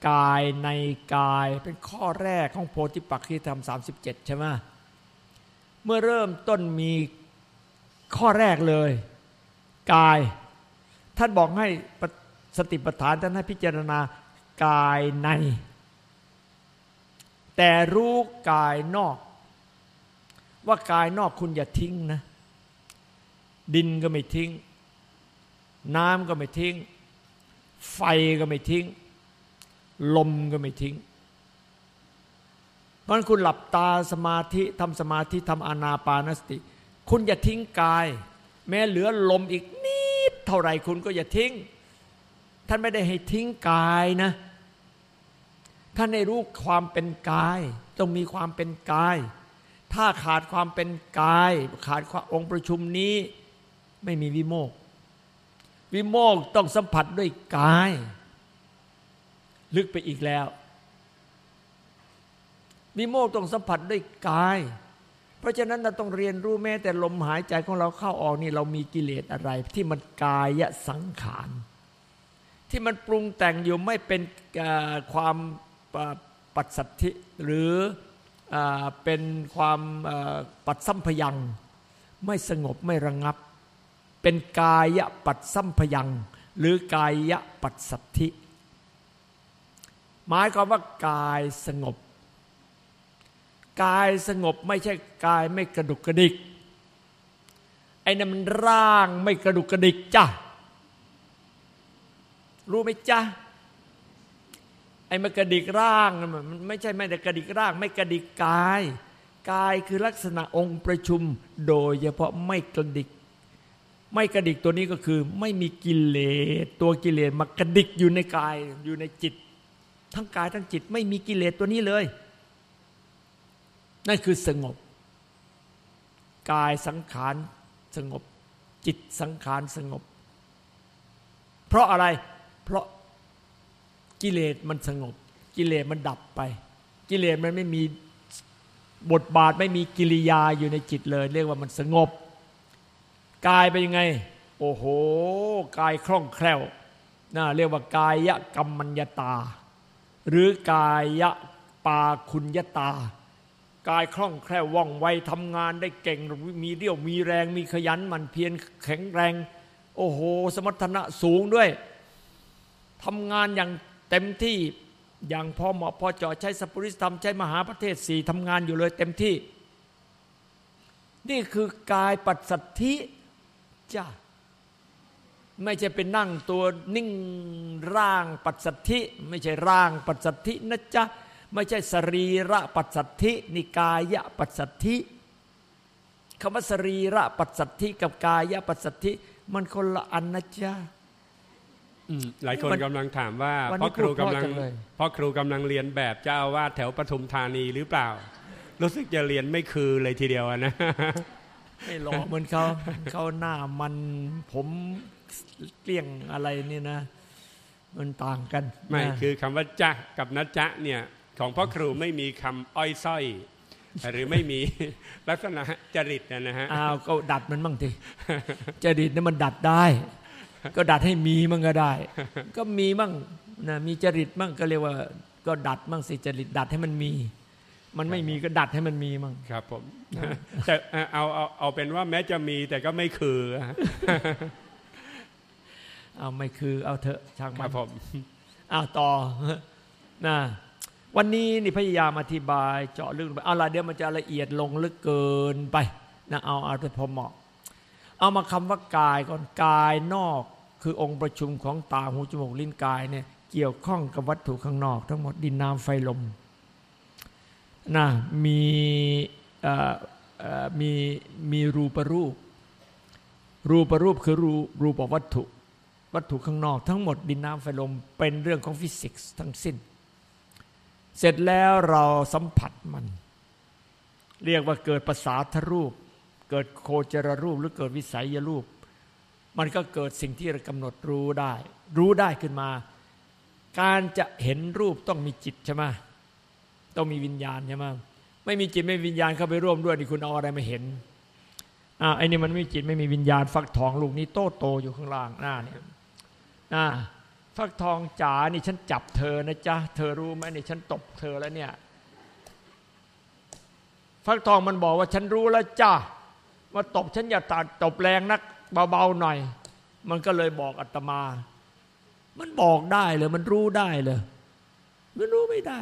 กายในกายเป็นข้อแรกของโพธิปักขีธรรมสามสิบเจ็ดใช่ไหมเมื่อเริ่มต้นมีข้อแรกเลย กาย ท่านบอกให้ สติปัฏฐานท่านให้พิจารณากายใน แต่รู้กายนอก ว่ากายนอกคุณอย่าทิ้งนะ ดินก็ไม่ทิ้ง น้ำก็ไม่ทิ้ง ไฟก็ไม่ทิ้ง ลมก็ไม่ทิ้งเพราะคุณหลับตาสมาธิทำสมาธิทำอานาปานสติ คุณอย่าทิ้งกาย แม้เหลือลมอีกนิดเท่าไรคุณก็อย่าทิ้ง ท่านไม่ได้ให้ทิ้งกายนะ ท่านให้รู้ความเป็นกายต้องมีความเป็นกาย ถ้าขาดความเป็นกาย ขาดองค์ประชุมนี้ ไม่มีวิโมกวิโมกต้องสัมผัสด้วยกาย ลึกไปอีกแล้ว วิโมกต้องสัมผัสด้วยกาย เพราะฉะนั้นเราต้องเรียนรู้แม้แต่ลมหายใจของเราเข้าออกนี่เรามีกิเลสอะไร ที่มันกายสังขาร ที่มันปรุงแต่งอยู่ไม่เป็นความปัจสัทธิหรืออเป็นความปัดสัมพยัง ไม่สงบไม่ระงับ เป็นกายปัดสัมพยัง หรือกายปัดสัทธิ หมายความว่ากายสงบ กายสงบไม่ใช่กายไม่กระดุกกระดิกไอ้นั่นมันร่างไม่กระดุกกระดิกจ้ะ รู้ไหมจ้ะไอ้มันกระดิกร่างมันไม่ใช่ไม่ได้กระดิกร่าง ไม่กระดิกกาย กายคือลักษณะองค์ประชุม โดยเฉพาะไม่กระดิก ไม่กระดิกตัวนี้ก็คือ ไม่มีกิเลสตัวกิเลสมากระดิกอยู่ในกายอยู่ในจิต ทั้งกายทั้งจิต ไม่มีกิเลสตัวนี้เลย นั่นคือสงบ กายสังขารสงบ จิตสังขารสงบ เพราะอะไร เพราะกิเลสมันสงบ กิเลสมันดับไป กิเลสมันไม่มีบทบาทไม่มีกิริยาอยู่ในจิตเลย เรียกว่ามันสงบกายเป็นยังไง โอ้โหกายคล่องแคล่วน่าเรียกว่ากายกรรมัญญาตา หรือกายปาคุณยตา กายคล่องแคล่วว่องไวทำงานได้เก่งมีเรี่ยวมีแรงมีขยันมันเพียรแข็งแรง โอ้โห สมรรถนะสูงด้วย ทำงานอย่างเต็มที่อย่างพอเหมาะพอเจาะใช้สปุริสธรรมใช้มหาประเทศสี่ทำงานอยู่เลยเต็มที่ นี่คือกายปัสสัทธิจ้าไม่ใช่เป็นนั่งตัวนิ่งร่างปัสสัทธิ ไม่ใช่ร่างปัสสัทธินะจ๊ะไม่ใช่สรีระปัสสัทธินิกายะปัสสัทธิคำว่าสรีระปัสสัทธิกับกายะปัสสัทธิ มันคนละอันนะจ๊ะ หลายคนกำลังถามว่าพ่อครูกำลังพ่อครูกำลังเรียนแบบเจ้าวาดแถวปทุมธานีหรือเปล่า รู้สึกจะเรียนไม่คือเลยทีเดียวนะไม่หลอกเหมือนเขาเขาหน้ามันผมเกลี้ยงอะไรนี่นะ มันต่างกัน ไม่คือคำว่าจ๊ะกับนัจจ๊ะเนี่ยของพ่อครูไม่มีคำอ้อยส้อยหรือไม่มีลักษณะจริตนะนะฮะอ้าวก็ดัดมันบ้างทีจริตเนี่ยมันดัดได้ ก็ดัดให้มีมั่งก็ได้ ก็มีมั่งนะมีจริตมั่งก็เรียกว่า ก็ดัดมั่งสิจริตดัดให้มันมี มันไม่มีก็ดัดให้มันมีมั่งครับผมแต่เอาเอาเอาเป็นว่าแม้จะมีแต่ก็ไม่คือฮะเอาไม่คือเอาเถอะช่างคมัรันบผมอ้าวต่อนะวันนี้นี่พยายามอธิบายเจาะลึกไปเอาละเดี๋ยวมันจะละเอียดลงลึกเกินไปนะเอาเอาแต่พอเหมาะ เอามาคำว่ากายก่อนกายนอก คือองค์ประชุมของตาหูจมูกลิ้นกายเนี่ยเกี่ยวข้องกับวัตถุข้างนอก ทั้งหมดดินน้ำไฟลมนะมีมีมีรูปรูป รูปรูปคือรูรูปวัตถุ วัตถุข้างนอก ทั้งหมดดินน้ำไฟลมเป็นเรื่องของฟิสิกส์ทั้งสิ้น เสร็จแล้วเราสัมผัสมัน เรียกว่าเกิดภาษาทรูป เกิดโคจรรูปหรือเกิดวิสัยรูป มันก็เกิดสิ่งที่เรากำหนดรู้ได้ รู้ได้ขึ้นมา การจะเห็นรูปต้องมีจิตใช่ไหมต้องมีวิญญาณใช่ไหมไม่มีจิตไม่มีวิญญาณเข้าไปร่วมด้วยนี่คุณเอาอะไรมาเห็นอ่าไอ้นี่มันไม่มีจิตไม่มีวิญญาณ ฟักทองลูกนี้โตโตอยู่ข้างล่างหน้าเนี่ยนะฟักทองจ๋านี่ฉันจับเธอนะจ๊ะเธอรู้ไหมนี่ฉันตบเธอแล้วเนี่ยฟักทองมันบอกว่าฉันรู้แล้วจ้าว่าตบฉันอย่าตัดตบแรงนัก เบาๆหน่อย มันก็เลยบอกอาตมา มันบอกได้เลยมันรู้ได้เลยมันรู้ไม่ได้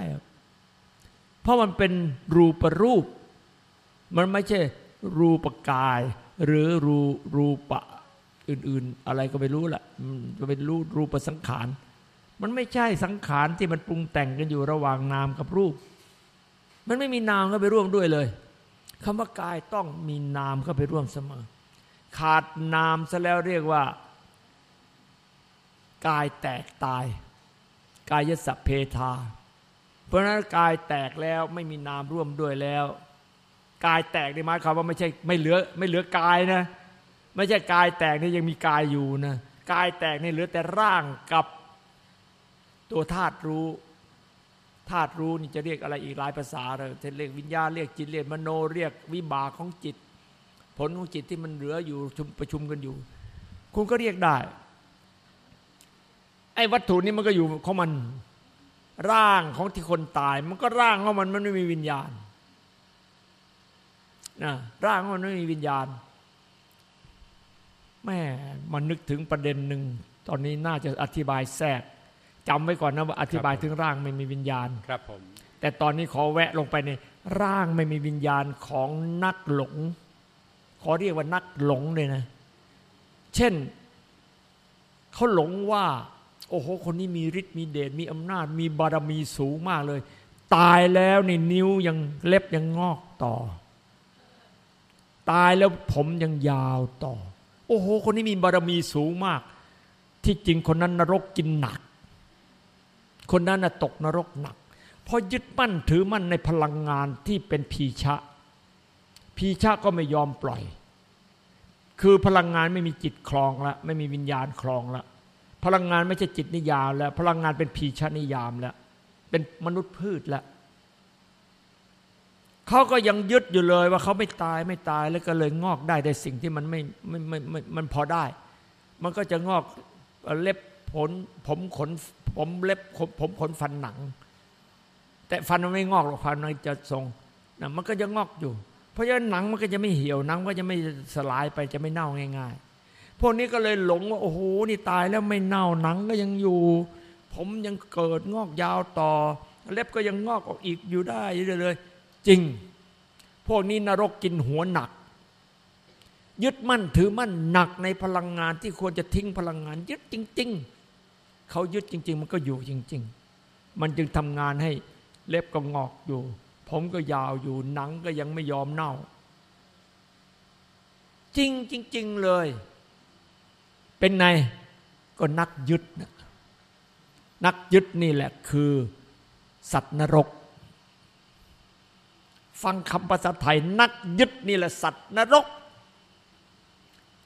เพราะมันเป็นรูปรูป มันไม่ใช่รูปกาย หรือรูรูปะอื่น ๆ อะไรก็ไม่รู้แหละมันเป็นรูรูปสังขาร มันไม่ใช่สังขารที่มันปรุงแต่งกันอยู่ระหว่างนามกับรูป มันไม่มีนามเข้าไปร่วมด้วยเลยคำว่ากายต้องมีนามเข้าไปร่วมเสมอ ขาดนามซะแล้วเรียกว่า กายแตกตาย กายสพเพทา เพราะฉะนั้นกายแตกแล้วไม่มีนามร่วมด้วยแล้ว กายแตกในหมายความว่าไม่ใช่ไม่เหลือไม่เหลือกายนะ ไม่ใช่กายแตกนี่ยังมีกายอยู่นะกายแตกนี่เหลือแต่ร่างกับตัวธาตุรู้ธาตุรู้นี่จะเรียกอะไรอีกหลายภาษาเลยจะเรียกวิญญาณเรียกจิตเรียกมโนเรียกวิบากของจิต ผลของจิตที่มันเหลืออยู่ชุมประชุมกันอยู่ คุณก็เรียกได้ ไอ้วัตถุนี้มันก็อยู่ของมัน ร่างของที่คนตาย มันก็ร่างของมันมันไม่มีวิญญาณนะร่างของมันไม่มีวิญญาณแม่มันนึกถึงประเด็นหนึ่งตอนนี้น่าจะอธิบายแทรกจำไว้ก่อนนะว่าอธิบายถึงร่างไม่มีวิญญาณครับผมแต่ตอนนี้ขอแวะลงไปในร่างไม่มีวิญญาณของนักหลง ขอเรียกว่านักหลงเลยนะ เช่นเขาหลงว่า โอ้โห คนนี้มีฤทธิ์มีเดชมีอำนาจ มีบารมีสูงมากเลย ตายแล้วในนิ้วยังเล็บยังงอกต่อ ตายแล้วผมยังยาวต่อ โอ้โห คนนี้มีบารมีสูงมาก ที่จริงคนนั้นนรกกินหนัก คนนั้นตกนรกหนัก เพราะยึดมั่นถือมั่นในพลังงานที่เป็นพีชะ พีชะก็ไม่ยอมปล่อย คือพลังงานไม่มีจิตครองละไม่มีวิญญาณครองละพลังงานไม่ใช่จิตนิยามแล้ว พลังงานเป็นพีชะนิยามแล้ว เป็นมนุษย์พืชแล้วเขาก็ยังยึดอยู่เลยว่าเขาไม่ตายไม่ตายแล้วก็เลยงอกได้แต่สิ่งที่มันไม่ไม่ไม่ไม่มันพอได้ มันก็จะงอกเล็บผลผมขนผมเล็บผมขนฟันหนัง แต่ฟันมันไม่งอกหรอกฟันมันจะทรงนะมันก็จะงอกอยู่ เพราะฉะนั้นหนังมันก็จะไม่เหี่ยวหนังก็จะไม่สลายไปจะไม่เน่าง่าย ๆ พวกนี้ก็เลยหลงว่าโอ้โหนี่ตายแล้วไม่เน่าหนังก็ยังอยู่ ผมยังเกิดงอกยาวต่อ เล็บก็ยังงอกออกอีกอยู่ได้เลย จริง พวกนี้นรกกินหัวหนัก ยึดมั่นถือมั่นหนักในพลังงานที่ควรจะทิ้งพลังงาน ยึดจริง ๆเขายึดจริง ๆ มันก็อยู่จริง ๆ มันจึงทำงานให้เล็บก็งอกอยู่ ผมก็ยาวอยู่หนังก็ยังไม่ยอมเน่า จริงจริง ๆ เลย เป็นไงก็นักยึดนะนักยึดนี่แหละคือสัตว์นรก ฟังคำภาษาไทย นักยึดนี่แหละสัตว์นรก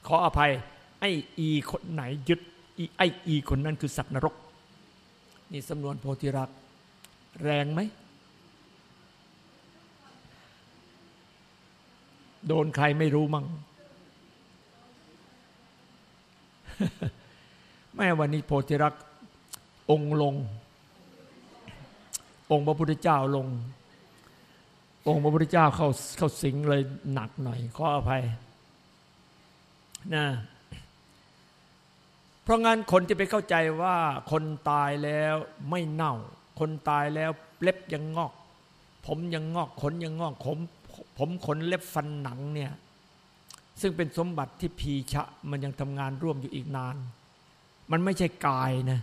ขออภัย ไอ้อีคนไหนยึดไอ้อีคนนั้นคือสัตว์นรก นี่สำนวนโพธิรัก แรงไหม โดนใครไม่รู้มั่งแม่วันนี้โพธิรักองค์ลง องค์พระพุทธเจ้าลง องค์พระพุทธเจ้าเข้าเข้าสิงเลยหนักหน่อยขออภัยนะเพราะงั้นคนที่ไปเข้าใจว่าคนตายแล้วไม่เน่า คนตายแล้วเล็บยังงอก ผมยังงอกขนยังงอกผม ผมขนเล็บฟันหนังเนี่ยซึ่งเป็นสมบัติที่พีชะมันยังทำงานร่วมอยู่อีกนาน มันไม่ใช่กายนะ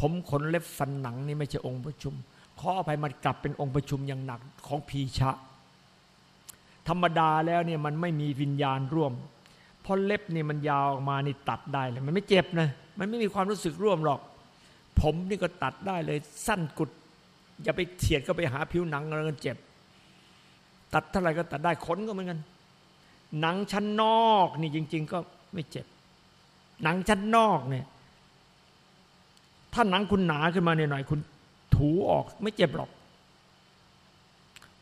ผมขนเล็บฟันหนังนี่ไม่ใช่องค์ประชุมขออภัยมันกลับเป็นองค์ประชุมอย่างหนักของพีชะ ธรรมดาแล้วเนี่ยมันไม่มีวิญญาณร่วม เพราะเล็บนี่มันยาวออกมานี่ตัดได้เลยมันไม่เจ็บนะมันไม่มีความรู้สึกร่วมหรอก ผมนี่ก็ตัดได้เลยสั้นกุดอย่าไปเฉียดก็ไปหาผิวหนังแล้วกันเจ็บ ตัดเท่าไหร่ก็ตัดได้ขนก็เหมือนกัน หนังชั้นนอกนี่จริง ๆ ก็ไม่เจ็บ หนังชั้นนอกเนี่ย ถ้าหนังคุณหนาขึ้นมาเนี่ยหน่อยคุณถูออกไม่เจ็บหรอก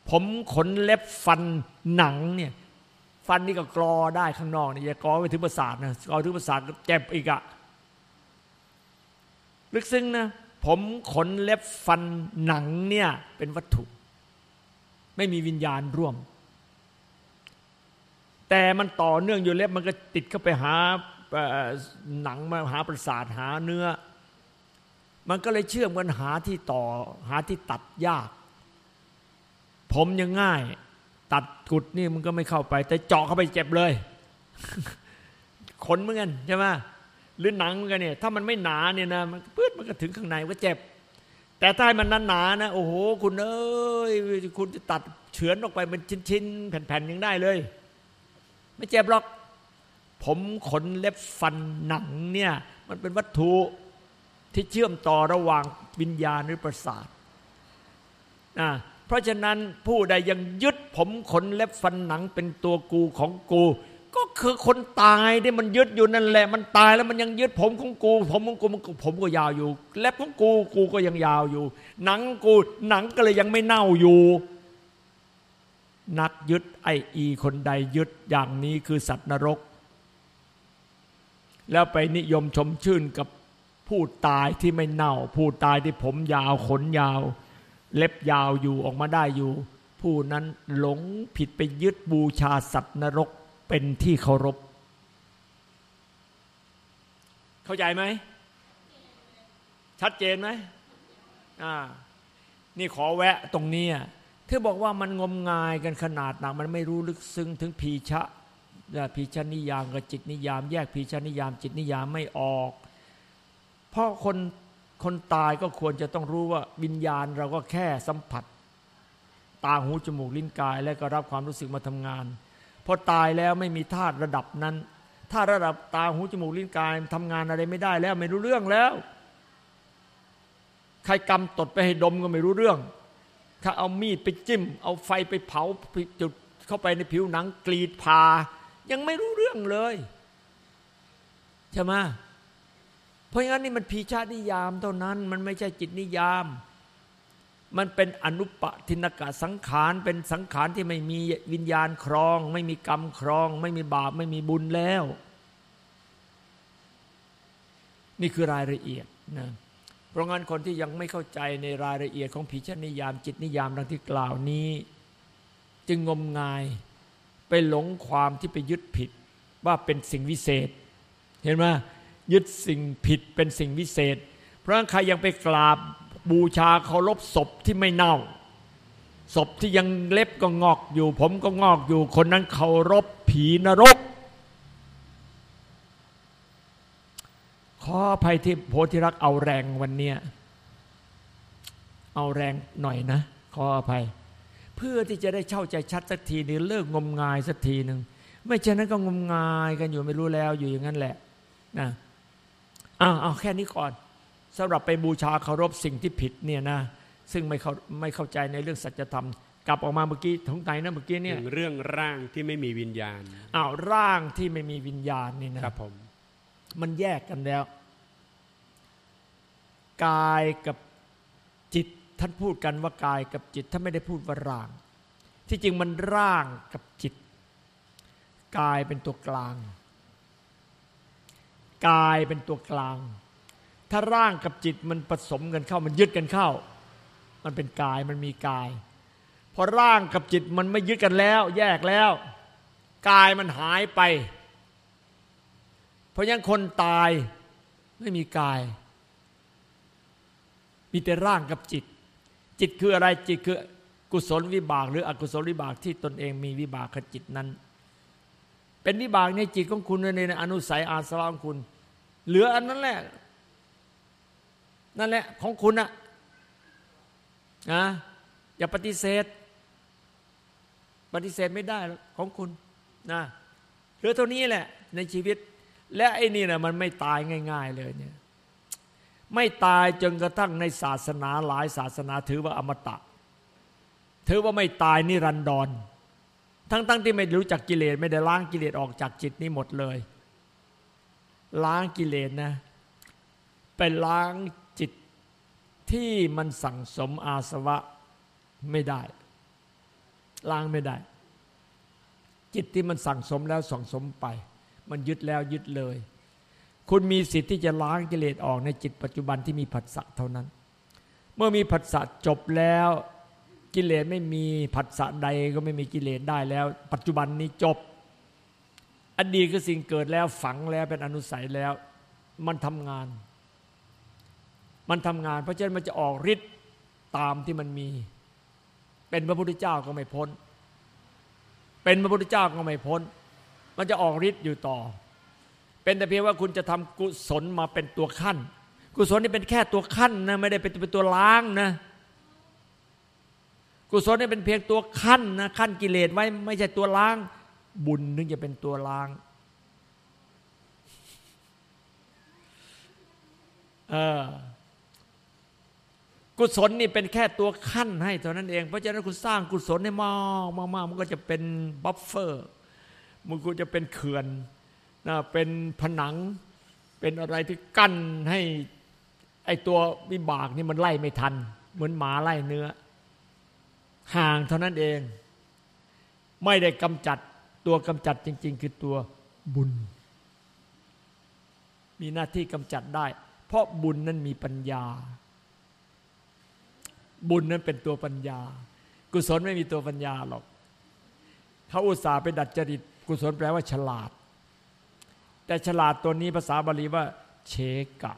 ผมขนเล็บฟันหนังเนี่ย ฟันนี่ก็กรอได้ข้างนอกเนี่อย่ากรอไปถึงประสาทนะกรอถึงประสาทก็เจ็บอีกอะลึกซึ้งนะผมขนเล็บฟันหนังเนี่ย เป็นวัตถุ ไม่มีวิญญาณร่วม แต่มันต่อเนื่องอยู่เล็บมันก็ติดเข้าไปหาหนังมาหาประสาทหาเนื้อ มันก็เลยเชื่อมกันหาที่ต่อหาที่ตัดยาก ผมยังง่าย ตัดกุดนี่มันก็ไม่เข้าไป แต่เจาะเข้าไปเจ็บเลย ขนเหมือนกันใช่ไหมหรือหนังกันเนี่ยถ้ามันไม่หนาเนี่ยนะมันปื้ดมันก็ถึงข้างในก็เจ็บ แต่ถ้ามันนั้นหนานะโอ้โห คุณเอ้ยคุณจะตัดเฉือนออกไปเป็นชิ้นๆ แผ่นๆยังได้เลย ไม่เจ็บหรอก ผมขนเล็บฟันหนังเนี่ย มันเป็นวัตถุที่เชื่อมต่อระหว่างวิญญาณหรือประสาทนะเพราะฉะนั้นผู้ใดยังยึดผมขนเล็บฟันหนังเป็นตัวกูของกู ก็คือคนตายที่มันยึดอยู่นั่นแหละ มันตายแล้วมันยังยึดผมของกู ผมของกูผมก็ยาวอยู่ เล็บของกูกูก็ยังยาวอยู่ หนังกูหนังก็เลยยังไม่เน่าอยู่นักยึดไออีคนใดยึดอย่างนี้คือสัตว์นรก แล้วไปนิยมชมชื่นกับผู้ตายที่ไม่เน่า ผู้ตายที่ผมยาวขนยาว เล็บยาวอยู่ออกมาได้อยู่ ผู้นั้นหลงผิดไปยึดบูชาสัตว์นรก เป็นที่เคารพ เข้าใจไหม ชัดเจนไหมอ่านี่ขอแวะตรงนี้เธอบอกว่ามันงมงายกันขนาดหนักมันไม่รู้ลึกซึ้งถึงพีชะพีชนิยามกับจิตนิยาม แยกพีชนิยามจิตนิยามไม่ออก เพราะคนคนตายก็ควรจะต้องรู้ว่าวิญญาณเราก็แค่สัมผัส ตาหูจมูกลิ้นกาย และก็รับความรู้สึกมาทำงาน พอตายแล้วไม่มีธาตุระดับนั้นถ้าระดับตาหูจมูกลิ้นกายทำงานอะไรไม่ได้แล้วไม่รู้เรื่องแล้ว ใครกำตดไปให้ดมก็ไม่รู้เรื่อง ถ้าเอามีดไปจิ้ม เอาไฟไปเผาจุดเข้าไปในผิวหนังกรีดผ่ายังไม่รู้เรื่องเลยใช่ไหมเพราะงั้นนี่มันพีชาตินิยามเท่านั้น มันไม่ใช่จิตนิยาม มันเป็นอนุปทินกะสังขารเป็นสังขารที่ไม่มีวิญญาณครอง ไม่มีกรรมครอง ไม่มีบาปไม่มีบุญแล้ว นี่คือรายละเอียดนะเพราะงั้นคนที่ยังไม่เข้าใจในรายละเอียดของผีชนิยามจิตนิยามดังที่กล่าวนี้ จึงงมงายไปหลงความที่ไปยึดผิดว่าเป็นสิ่งวิเศษ เห็นไหมยึดสิ่งผิดเป็นสิ่งวิเศษ เพราะงั้นใครยังไปกราบ บูชาเคารพศพที่ไม่เน่า ศพที่ยังเล็บก็งอกอยู่ ผมก็งอกอยู่ คนนั้นเคารพผีนรก ขออภัยที่โพธิรักเอาแรงวันเนี้ยเอาแรงหน่อยนะ ขออภัย เพื่อที่จะได้เช่าใจชัดสักทีนึงเลิกงมงายสักทีหนึ่งไม่เช่นนั้นก็งมงายกันอยู่ไม่รู้แล้วอยู่อย่างนั้นแหละนะอ้าวเอาแค่นี้ก่อน สำหรับไปบูชาเคารพสิ่งที่ผิดเนี่ยนะซึ่งไม่เข้าไม่เข้าใจในเรื่องสัจธรรม กลับออกมาเมื่อกี้ทงไหนนะเมื่อกี้เนี่ยเรื่องร่างที่ไม่มีวิญญาณอ้าวร่างที่ไม่มีวิญญาณนี่นะครับผมมันแยกกันแล้ว กายกับจิตท่านพูดกันว่ากายกับจิตท่านไม่ได้พูดว่าร่าง ที่จริงมันร่างกับจิต กายเป็นตัวกลาง กายเป็นตัวกลาง ถ้าร่างกับจิตมันผสมกันเข้ามันยึดกันเข้า มันเป็นกายมันมีกาย พอร่างกับจิตมันไม่ยึดกันแล้ว แยกแล้วกายมันหายไป เพราะยังคนตายไม่มีกาย มีแต่ร่างกับจิต จิตคืออะไรจิตคือกุศลวิบาก หรืออกุศลวิบากที่ตนเองมีวิบากกับจิตนั้น เป็นวิบากในจิตของคุณในอนุสัยอาสวะของคุณ เหลืออันนั้นแหละ นั่นแหละของคุณอะนะอย่าปฏิเสธ ปฏิเสธไม่ได้ของคุณนะเหลือเท่านี้แหละ ในชีวิต และไอ้นี่นะมันไม่ตายง่าย ๆ เลยเนี่ยไม่ตายจนกระทั่งในศาสนาหลายศาสนาถือว่าอมตะ ถือว่าไม่ตายนิรันดร ทั้งๆทที่ไม่รู้จักกิเลสไม่ได้ล้างกิเลสออกจากจิตนี้หมดเลย ล้างกิเลสนะ ไปล้าง ที่มันสั่งสมอาสวะไม่ได้ ล้างไม่ได้ จิตที่มันสั่งสมแล้วสั่งสมไป มันยึดแล้วยึดเลย คุณมีสิทธิ์ที่จะล้างกิเลสออกในจิตปัจจุบันที่มีผัสสะเท่านั้น เมื่อมีผัสสะจบแล้วกิเลสไม่มีผัสสะใดก็ไม่มีกิเลสได้แล้ว ปัจจุบันนี้จบ อดีตคือสิ่งเกิดแล้วฝังแล้วเป็นอนุสัยแล้ว มันทำงาน มันทำงาน เพราะฉะนั้นมันจะออกฤทธิ์ตามที่มันมี เป็นพระพุทธเจ้าก็ไม่พ้น เป็นพระพุทธเจ้าก็ไม่พ้น มันจะออกฤทธิ์อยู่ต่อ เป็นแต่เพียงว่าคุณจะทำกุศลมาเป็นตัวขั้น กุศลนี่เป็นแค่ตัวขั้นนะไม่ได้เป็นเป็นตัวล้างนะกุศลนี่เป็นเพียงตัวขั้นนะขั้นกิเลสไว้ไม่ใช่ตัวล้าง บุญนึงจะเป็นตัวล้างเออ กุศลนี่เป็นแค่ตัวขั้นให้เท่านั้นเอง เพราะฉะนั้นคุณสร้างกุศลให้มากมากมันก็จะเป็นบัฟเฟอร์มันก็จะเป็นเขื่อนนะเป็นผนัง เป็นอะไรที่กั้นให้ไอตัววิบากนี่มันไล่ไม่ทัน เหมือนหมาไล่เนื้อ ห่างเท่านั้นเอง ไม่ได้กำจัดตัวกำจัดจริง ๆ คือตัวบุญ มีหน้าที่กำจัดได้ เพราะบุญนั้นมีปัญญา บุญนั้นเป็นตัวปัญญา กุศลไม่มีตัวปัญญาหรอกเขาอุตส่าห์ไปดัดจริต กุศลแปลว่าฉลาด แต่ฉลาดตัวนี้ภาษาบาลีว่า เชกะ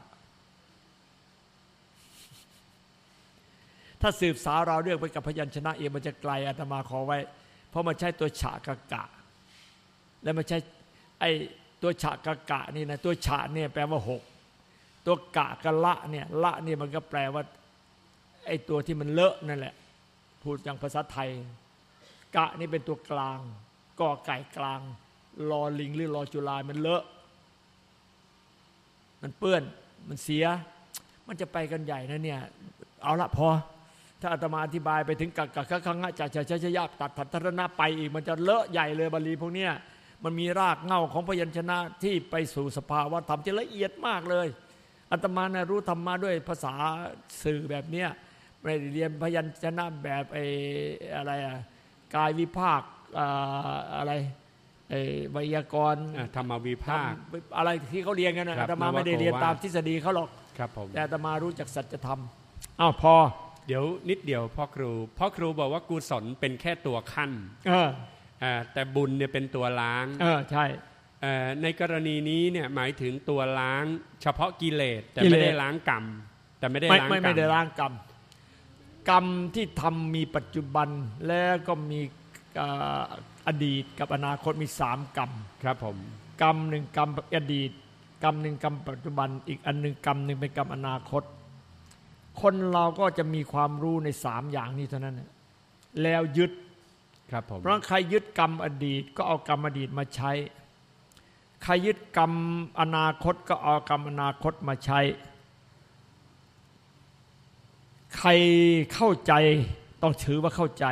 ถ้าสืบสาวเราเรื่องไปกับพยัญชนะเองมันจะไกลอาตมาขอไว้ เพราะมันใช้ตัวฉะกะกะ แล้วมันใช้ไอตัวฉะกะกะนี่นะตัวฉะเนี่ยแปลว่าหกตัวกะกะละเนี่ยละเนี่ยมันก็แปลว่า ไอ้ตัวที่มันเลอะนั่นแหละ พูดอย่างภาษาไทย กะนี่เป็นตัวกลางกอไก่กลางรอลิงหรือรอจุลามันเลอะ มันเปื้อนมันเสีย มันจะไปกันใหญ่นะเนี่ย เอาละพอ ถ้าอาตมาอธิบายไปถึงกักกักขังจะจะจะยากตัดถัดทรณะไปอีก มันจะเลอะใหญ่เลยบาลีพวกเนี้ยมันมีรากเงาของพยัญชนะที่ไปสู่สภาวะธรรมจะละเอียดมากเลยอาตมานะรู้ธรรมาด้วยภาษาสื่อแบบเนี้ย ไม่ได้เรียนพยัญชนะแบบไอ้อะไรอะกายวิภาคอะไรไวยากรณ์ธรรมวิภาค อะไรที่เขาเรียนกันนะอาตมาไม่ได้เรียนตามทฤษฎีเขาหรอกครับผมแต่อาตมารู้จักสัจธรรมอ้าวพอ เดี๋ยวนิดเดียวพ่อครูพ่อครูบอกว่ากุศลเป็นแค่ตัวขั้นเออแต่บุญเนี่ยเป็นตัวล้าง เออใช่ในกรณีนี้เนี่ยหมายถึงตัวล้าง เฉพาะกิเลสแต่ไม่ได้ล้างกรรม แต่ไม่ได้ล้างกรรมไม่ได้ล้างกรรม กรรมที่ทำมีปัจจุบันแล้วก็มีอดีตกับอนาคตมีสามกรรม ครับผม กรรมหนึ่งกรรมอดีต กรรมหนึ่งกรรมปัจจุบัน อีกอันหนึ่งกรรมหนึ่งเป็นกรรมอนาคต คนเราก็จะมีความรู้ในสามอย่างนี้เท่านั้นแล้วยึดครับผมเพราะใครยึดกรรมอดีตก็เอากรรมอดีตมาใช้ ใครยึดกรรมอนาคตก็เอากรรมอนาคตมาใช้ ใครเข้าใจต้องถือว่าเข้าใจ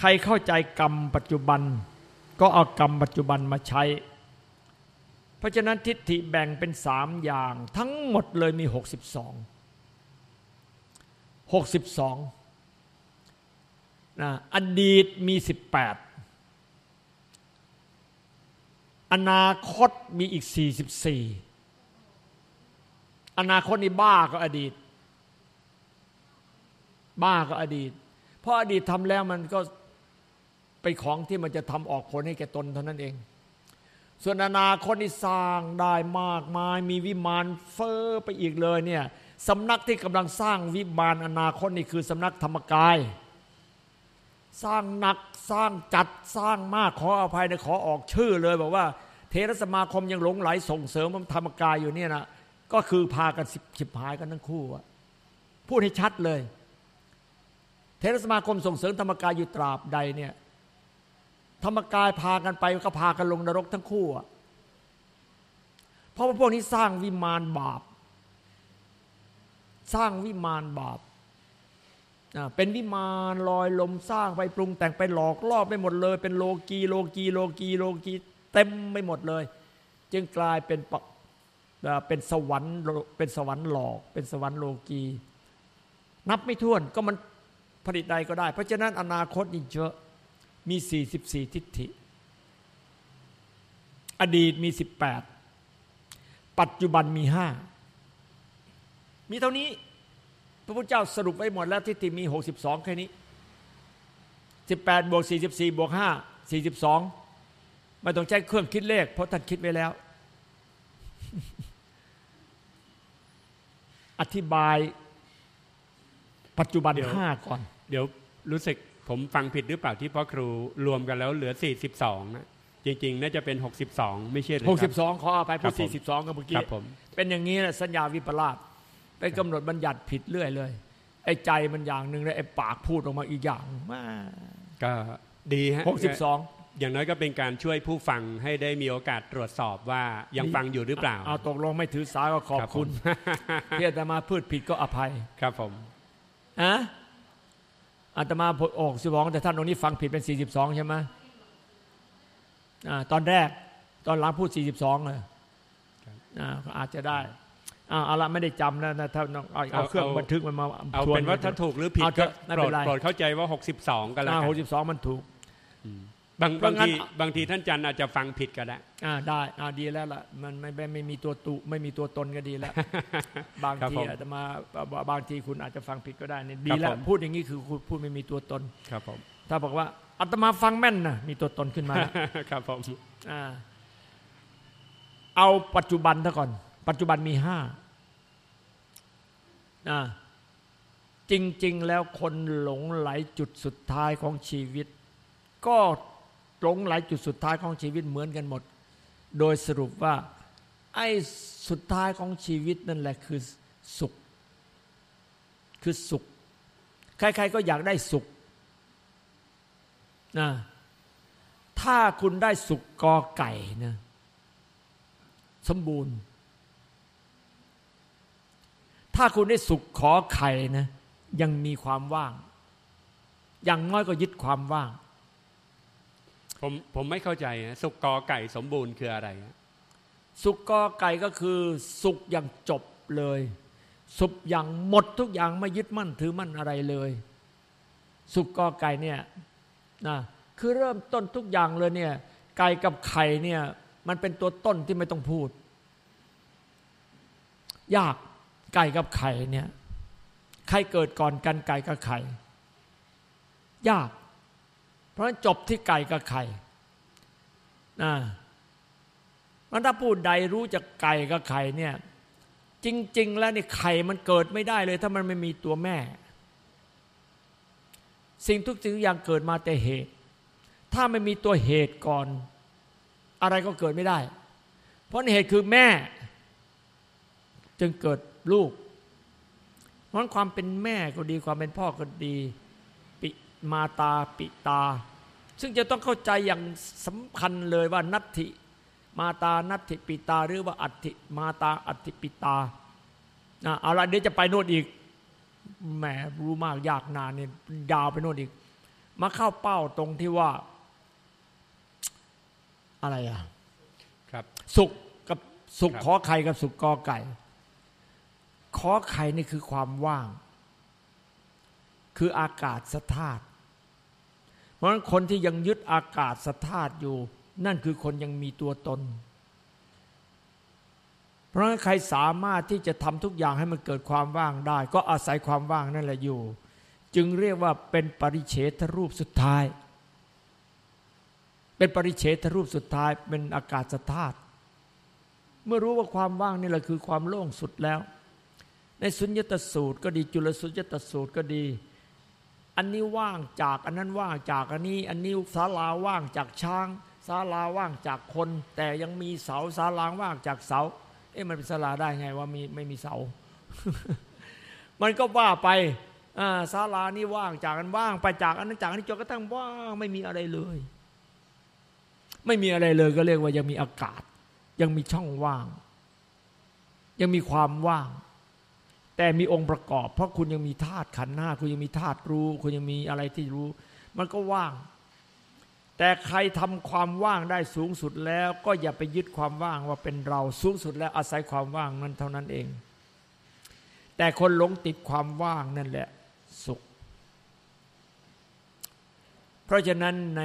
ใครเข้าใจกรรมปัจจุบัน ก็เอากรรมปัจจุบันมาใช้ เพราะฉะนั้นทิฏฐิแบ่งเป็นสามอย่าง ทั้งหมดเลยมีหกสิบสองหกสิบสองนะอดีตมีสิบแปดอนาคตมีอีก 44 อนาคตนี่บ้าก็อดีต บ้าก็อดีต เพราะอดีตทำแล้วมันก็เป็นของที่มันจะทำออกผลให้แก่ตนเท่านั้นเอง ส่วนอนาคตนี่สร้างได้มากมาย มีวิมานเฟอ้อไปอีกเลยเนี่ยสำนักที่กำลังสร้างวิมานอนาคตนี่คือสำนักธรรมกาย สร้างหนักสร้างจัดสร้างมากขออภัยนะขอออกชื่อเลยบอกว่า เทรสมาคมยังหลงไหลส่งเสริมธรรมกายอยู่เนี่ยนะก็คือพากันสิบฉิบหายกันทั้งคู่อะพูดให้ชัดเลย เทรสมาคมส่งเสริมธรรมกายอยู่ตราบใดเนี่ยธรรมกายพากันไปก็พากันลงนรกทั้งคู่เพราะว่าพวกนี้สร้างวิมานบาป สร้างวิมานบาปเป็นวิมานลอยลมสร้างไปปรุงแต่งไปหลอกล่อไปหมดเลย เป็นโลกีโลกีโลกีโลกีเต็มไปหมดเลย จึงกลายเป็นปะเป็นสวรรค์เป็นสวรรค์หลอก เป็นสวรรค์โลกี นับไม่ถ้วนก็มัน ผลิตใดก็ได้ เพราะฉะนั้นอนาคตนี่เยอะมี 44 ทิฏฐิ อดีตมี 18 ปัจจุบันมีห้ามีเท่านี้ พระพุทธเจ้าสรุปไว้หมดแล้วทิฏฐิมี 62 แค่นี้ 18บวก44บวก5 42 ไม่ต้องใช้เครื่องคิดเลข เพราะท่านคิดไว้แล้ว อธิบายปัจจุบันเดี๋ยวห้าก่อน เดี๋ยวรู้สึกผมฟังผิดหรือเปล่าที่พ่อครูรวมกันแล้วเหลือ 42 นะ จริง ๆ น่าจะเป็น 62 ไม่ใช่หรือครับ62 ขออภัยครัพูบดผม42กับเมื่อคกี้รับผมเป็นอย่างนี้นะสัญญาวิปลาสไปกำหนดบัญญัติผิดเรื่อยเลย ไอ้ใจมันอย่างหนึ่งแล้วไอ้ปากพูดออกมาอีกอย่างมาก็ดีฮะ62อย่างน้อยก็เป็นการช่วยผู้ฟังให้ได้มีโอกาสตรวจสอบว่ายังฟังอยู่หรือเปล่าเอาตกลงไม่ถือสาก็ขอบครับผมคุณที่อาตมาพูดผิดก็อภัยครับผมอะ อาตมาโอกสิบองแต่ท่านตรงนี้ฟังผิดเป็น42ใช่ไหมอ่าตอนแรกตอนหลังพูด42เลยอ่าก็อาจจะได้อ่าเอาละไม่ได้จำนะนะถ้าเอาเอาเครื่องบันทึกมันมาเอาทวนเป็นว่าถ้าถูกหรือผิดเอาเถก็อะไม่โปรเป็ดนไรโปรดเข้าใจว่า62กันแล้วอ่ากันหกสิบสองมันถูก บางเพราะบางงั้นทีบางทีท่านจันอาจจะฟังผิดก็ได้อ่าได้อ่าดีแล้วล่ะมันไม่ไม่ไม่มีตัวตุไม่มีตัวตนก็ดีแล้ว บางครับทีผมอาจจะมาบางทีคุณอาจจะฟังผิดก็ได้นี่ดีแล้ครัวบผมพูดอย่างนี้คือคุณพูดไม่มีตัวตนครับผมถ้าบอกว่าอาตมาฟังแม่นนะมีตัวตนขึ้นมาแล้วครับผมอ่าเอาปัจจุบันซะก่อน ปัจจุบันมีห้าอ่าจริง ๆ แล้วคนหลงไหลจุดสุดท้ายของชีวิต ก็ หลงไหลจุดสุดท้ายของชีวิตเหมือนกันหมด โดยสรุปว่า ไอ้สุดท้ายของชีวิตนั่นแหละคือสุข คือสุข ใครๆก็อยากได้สุขนะถ้าคุณได้สุขกอไก่นะสมบูรณ์ ถ้าคุณได้สุขขอไข่นะยังมีความว่าง อย่างน้อยก็ยึดความว่าง ผมผมไม่เข้าใจนะสุกกอไก่สมบูรณ์คืออะไร สุขกอไก่ก็คือสุขอย่างจบเลย สุขอย่างหมดทุกอย่างไม่ยึดมั่นถือมั่นอะไรเลย สุขกอไก่เนี่ยนะคือเริ่มต้นทุกอย่างเลยเนี่ยไก่กับไข่เนี่ยมันเป็นตัวต้นที่ไม่ต้องพูด ยากไก่กับไข่เนี่ยใครเกิดก่อนกันไก่กับไข่ยาก เพราะนั้นจบที่ไก่กับไข่นะมันถ้าพูดใดรู้จักไก่กับไข่เนี่ย จริง ๆ แล้วนี่ไข่มันเกิดไม่ได้เลย ถ้ามันไม่มีตัวแม่ สิ่งทุกสิ่งอย่างเกิดมาแต่เหตุ ถ้าไม่มีตัวเหตุก่อน อะไรก็เกิดไม่ได้ เพราะเหตุคือแม่ จึงเกิดลูกเพราะนั้นความเป็นแม่ก็ดีความเป็นพ่อก็ดี มาตาปิตา ซึ่งจะต้องเข้าใจอย่างสำคัญเลยว่านัตถิมาตานัตถิปิตาหรือว่าอัตถิมาตาอัตถิปิตานะเอาละเดี๋ยวจะไปโน่นอีกแหมรู้มากยากนานเนี่ยยาวไปโน่นอีก มาเข้าเป้าตรงที่ว่า อะไรอะครับ สุขกับสุขครับขอไข่กับสุขกอไก่ขอไข่นี่คือความว่าง คืออากาศสธาตุเพ ราะฉะนั้นคนที่ยังยึดอากาศสธาตุอยู่ นั่นคือคนยังมีตัวตน เพราะฉะนั้นใครสามารถที่จะทำทุกอย่างให้มันเกิดความว่างได้ ก็อาศัยความว่างนั่นแหละอยู่ จึงเรียกว่าเป็นปริเฉทรูปสุดท้าย เป็นปริเฉทรูปสุดท้ายเป็นอากาศธาตุเมื่อรู้ว่าความว่างนี่แหละคือความโล่งสุดแล้ว ในสุญญตสูตรก็ดีจุลสุญญตสูตรก็ดี อันนี้ว่างจากอันนั้นว่างจากอันนี้ อันนี้ศาลาว่างจากช้างศาลาว่างจากคน แต่ยังมีเสาศาลาว่างจากเสา เอ๊ะมันเป็นศาลาได้ไงว่ามีไม่มีเสา มันก็ว่าไปศาลานี่ว่างจากอันว่างไปจากอันนั้นจากอันนี้จนกระทั่งว่างไม่มีอะไรเลย ไม่มีอะไรเลยก็เรียกว่ายังมีอากาศ ยังมีช่องว่าง ยังมีความว่าง แต่มีองค์ประกอบ เพราะคุณยังมีธาตุขันธ์หน้า คุณยังมีธาตุรู้ คุณยังมีอะไรที่รู้ มันก็ว่าง แต่ใครทำความว่างได้สูงสุดแล้ว ก็อย่าไปยึดความว่างว่าเป็นเราสูงสุดแล้วอาศัยความว่างนั้นเท่านั้นเอง แต่คนหลงติดความว่างนั่นแหละสุข เพราะฉะนั้นใน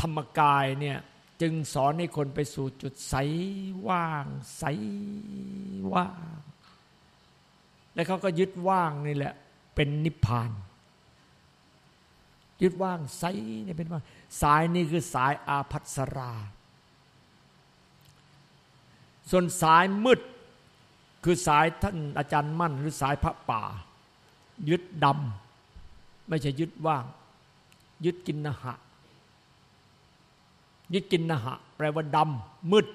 ธรรมกายเนี่ยจึงสอนให้คนไปสู่จุดใสว่าง ใสว่าง แล้วเขาก็ยึดว่างนี่แหละ เป็นนิพพาน ยึดว่างใสนี่เป็นว่างสายนี่คือสายอาภัสรา ส่วนสายมืด คือสายท่านอาจารย์มั่น หรือสายพระป่า ยึดดำไม่ใช่ยึดว่าง ยึดกินนะหะยึดกินนะหะแปลว่าดำมืด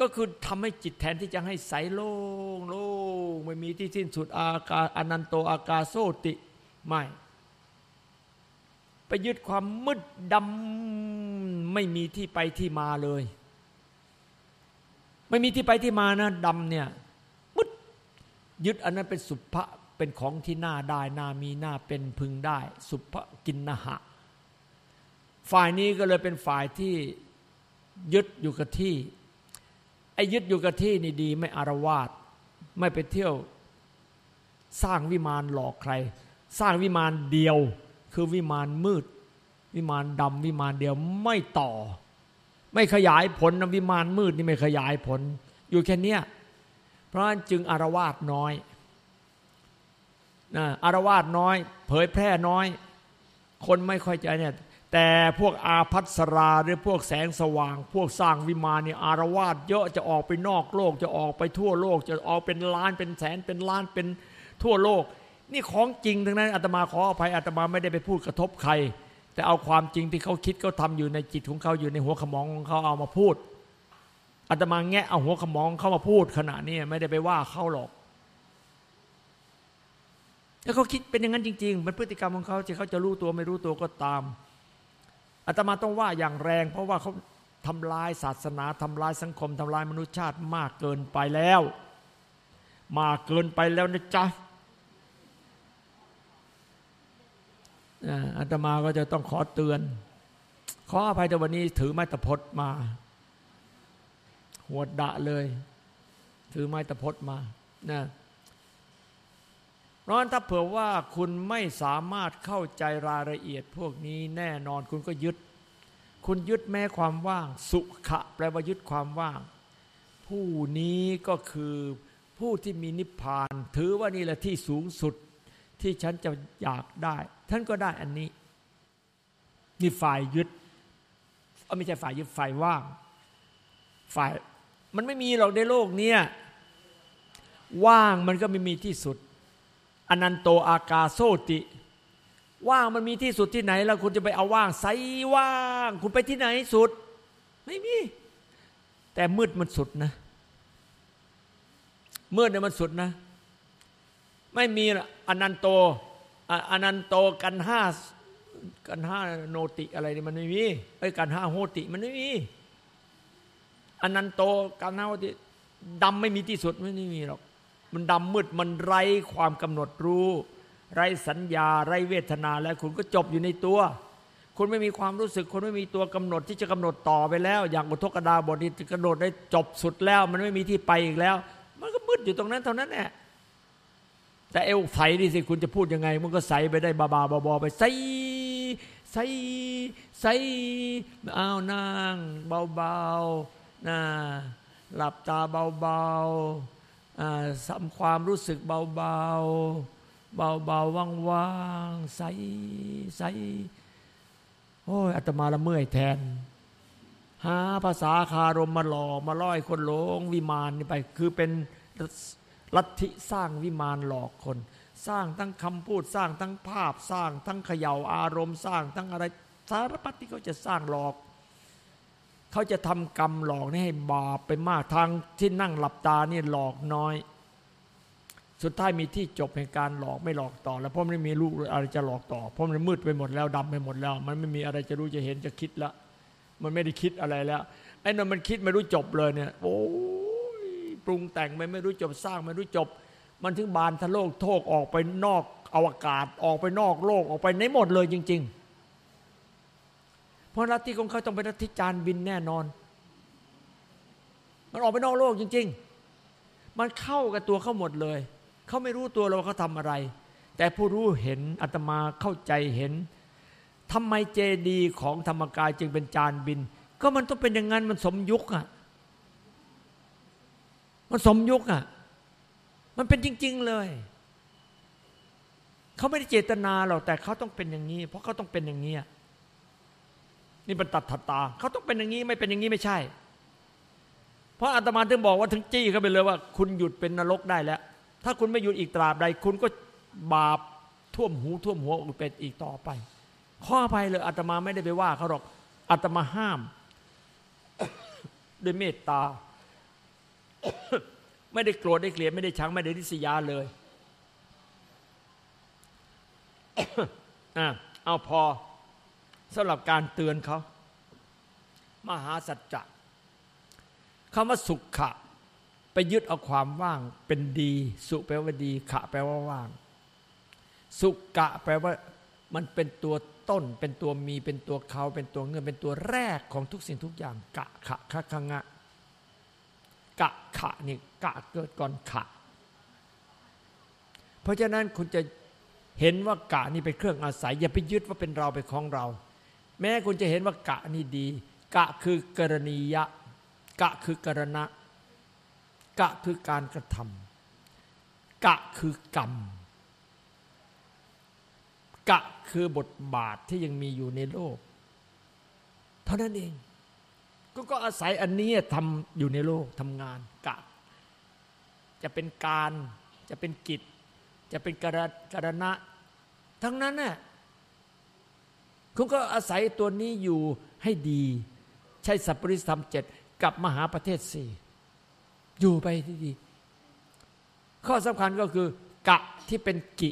ก็คือทำให้จิตแทนที่จะให้ใสโล่งโล่งไม่มีที่สิ้นสุดอากาอนันโตอากาโซติไม่ไปยึดความมืดดำไม่มีที่ไปที่มาเลย ไม่มีที่ไปที่มานะดำเนี่ยมืดยึดอันนั้นเป็นสุภะเป็นของที่น่าได้น่ามีน่าเป็นพึงได้ สุภะกินนะหะ ฝ่ายนี้ก็เลยเป็นฝ่ายที่ยึดอยู่กับที่ ไอ้ยึดอยู่กับที่นี่ดี ไม่อารวาสไม่ไปเที่ยว สร้างวิมานหลอกใคร สร้างวิมานเดียว คือวิมานมืด วิมานดำวิมานเดียวไม่ต่อ ไม่ขยายผลนะวิมานมืดนี่ไม่ขยายผล อยู่แค่นี้เพราะฉะนั้นจึงอารวาสน้อยนะอารวาสน้อย เผยแพร่น้อย คนไม่ค่อยจะเนี่ย แต่พวกอาพัสราหรือพวกแสงสว่าง พวกสร้างวิมานเนี่ยอารวาสเยอะจะออกไปนอกโลกจะออกไปทั่วโลก จะออกเป็นล้านเป็นแสนเป็นล้านเป็นทั่วโลก นี่ของจริงทั้งนั้นอาตมาขออภัยอาตมาไม่ได้ไปพูดกระทบใคร แต่เอาความจริงที่เขาคิดเขาทาอยู่ในจิตของเขาอยู่ในหัวขมองของเขาเอามาพูดอาตมาแงะเอาหัวขมองเขามาพูดขณะนี้ไม่ได้ไปว่าเขาหรอกแล้วเขาคิดเป็นอย่างนั้นจริงๆเป็นพฤติกรรมของเขาที่เขาจะรู้ตัวไม่รู้ตัวก็ตาม อาตมาต้องว่าอย่างแรง เพราะว่าเขาทำลายศาสนาทำลายสังคมทำลายมนุษยชาติมากเกินไปแล้ว มากเกินไปแล้วนะจ๊ะอาตมาก็จะต้องขอเตือน ขออภัยแต่วันนี้ถือไม้ตะพดมา หัวดะเลย ถือไม้ตะพดมานะ ราะถ้าเผื่อว่าคุณไม่สามารถเข้าใจรายละเอียดพวกนี้แน่นอนคุณก็ยึด คุณยึดแม้ความว่าง สุขะแปลว่ายึดความว่าง ผู้นี้ก็คือผู้ที่มีนิพพาน ถือว่านี่แหละที่สูงสุดที่ฉันจะอยากได้ ท่านก็ได้อันนี้ นี่ฝ่ายยึดไม่ใช่ฝ่ายยึดฝ่ายว่าง ฝ่ายมันไม่มีหรอกในโลกเนี้ยว่างมันก็ไม่มีที่สุด อนันโตอากาโซติ ว่างมันมีที่สุดที่ไหน แล้วคุณจะไปเอาว่างใสว่าง คุณไปที่ไหนสุด ไม่มี แต่มืดมันสุดนะ มืดเนี่ยมันสุดนะ ไม่มีอนันโตอนันโตกันห้ากันห้าโนติอะไรนี่มันไม่มีไอ้กันห้าโหติมันไม่มีอนันโตกันห้าโหติดำไม่มีที่สุดไม่มีหรอก มันดำมืดมันไร้ความกำหนดรู้ ไร้สัญญา ไร้เวทนาแล้วคุณก็จบอยู่ในตัว คุณไม่มีความรู้สึก คุณไม่มีตัวกำหนดที่จะกำหนดต่อไปแล้ว อย่างอุทกดาบทนี้กำหนดได้จบสุดแล้ว มันไม่มีที่ไปอีกแล้ว มันก็มืดอยู่ตรงนั้นเท่านั้นแหละแต่เอวใสดิสิคุณจะพูดยังไง มันก็ใสไปได้บาบาบอไปใสใสใสเอานั่งเบาๆนะหลับตาเบาๆ สัมความรู้สึกเบาๆ เบาๆ ว่างๆ ใสใสโอ้ยอาตมาละเมื่อยแทน หาภาษาคารมมาหล่อมาล่อยคนหลงวิมานนี่ไป คือเป็นลัทธิสร้างวิมานหลอกคน สร้างทั้งคำพูดสร้างทั้งภาพสร้างทั้งเขย่าอารมณ์สร้างทั้งอะไรสารพัดที่เขาจะสร้างหลอก เขาจะทำกรรมหลอกนี่ให้บาปไปมากทางที่นั่งหลับตานี่หลอกน้อย สุดท้ายมีที่จบในการหลอกไม่หลอกต่อ แล้วเพราะไม่มีลูกอะไรจะหลอกต่อ เพราะมันมืดไปหมดแล้วดำไปหมดแล้ว มันไม่มีอะไรจะรู้จะเห็นจะคิดละมันไม่ได้คิดอะไรแล้วไอ้นั่นมันคิดไม่รู้จบเลยเนี่ยโอ้ยปรุงแต่งไม่ไม่รู้จบสร้างไม่รู้จบ มันถึงบานทะโลกโทกออกไปนอกอวกาศออกไปนอกโลกออกไปในหมดเลยจริง ๆ เพราะลัทธิของเขาต้องเป็นลัทธิจานบินแน่นอน มันออกไปนอกโลกจริง ๆ มันเข้ากับตัวเขาหมดเลย เขาไม่รู้ตัวเราเขาทำอะไร แต่ผู้รู้เห็นอาตมาเข้าใจเห็นทำไมเจดีของธรรมกายจึงเป็นจานบิน ก็มันต้องเป็นอย่างนั้นมันสมยุคอะมันสมยุคอะมันเป็นจริง ๆเลยเขาไม่ได้เจตนาหรอกแต่เขาต้องเป็นอย่างนี้ เพราะเขาต้องเป็นอย่างนี้ นี่เป็นตัดถัตาเขาต้องเป็นอย่างนี้ไม่เป็นอย่างนี้ไม่ใช่ เพราะอาตมาถึงบอกว่าถึงจี้เขาไปเลยว่า คุณหยุดเป็นนรกได้แล้ว ถ้าคุณไม่หยุดอีกตราบใด คุณก็บาปท่วมหูท่วมหัวอุเป็ดอีกต่อไป ข้อไปเลยอาตมาไม่ได้ไปว่าเขาหรอกอาตมาห้ามด้วยเมตตา ไม่ได้โกรธได้เกลียดไม่ได้ชังไม่ได้ริษยาเลยอะเอาพอ สำหรับการเตือนเขา มหาสัจจะคำว่าสุขะ ไปยึดเอาความว่างเป็นดี สุแปลว่าดี ขะ แปลว่าว่าง สุกะ แปลว่า มันเป็นตัวต้น เป็นตัวมี เป็นตัวเขา เป็นตัวเงินเป็นตัวแรกของทุกสิ่งทุกอย่าง กะขะคะคะงะกะขะนี่กะเกิดก่อนขะ เพราะฉะนั้นคุณจะเห็นว่ากะนี่เป็นเครื่องอาศัย อย่าไปยึดว่าเป็นเราเป็นของเรา แม้คุณจะเห็นว่ากะนี่ดี กะคือกรณียะ กะคือกรณะ กะคือการกระทำกะคือกรรม กะคือบทบาทที่ยังมีอยู่ในโลก เท่านั้นเองก็ก็อาศัยอันนี้ทำอยู่ในโลกทำงานกะ จะเป็นการจะเป็นกิจ จะเป็นกระกรณะ ทั้งนั้นน่ะ คุณก็อาศัยตัวนี้อยู่ให้ดี ใช้สัพปริธรรมเจ็ดกับมหาประเทศสี่อยู่ไปที่ดี ข้อสำคัญก็คือกะที่เป็นกิ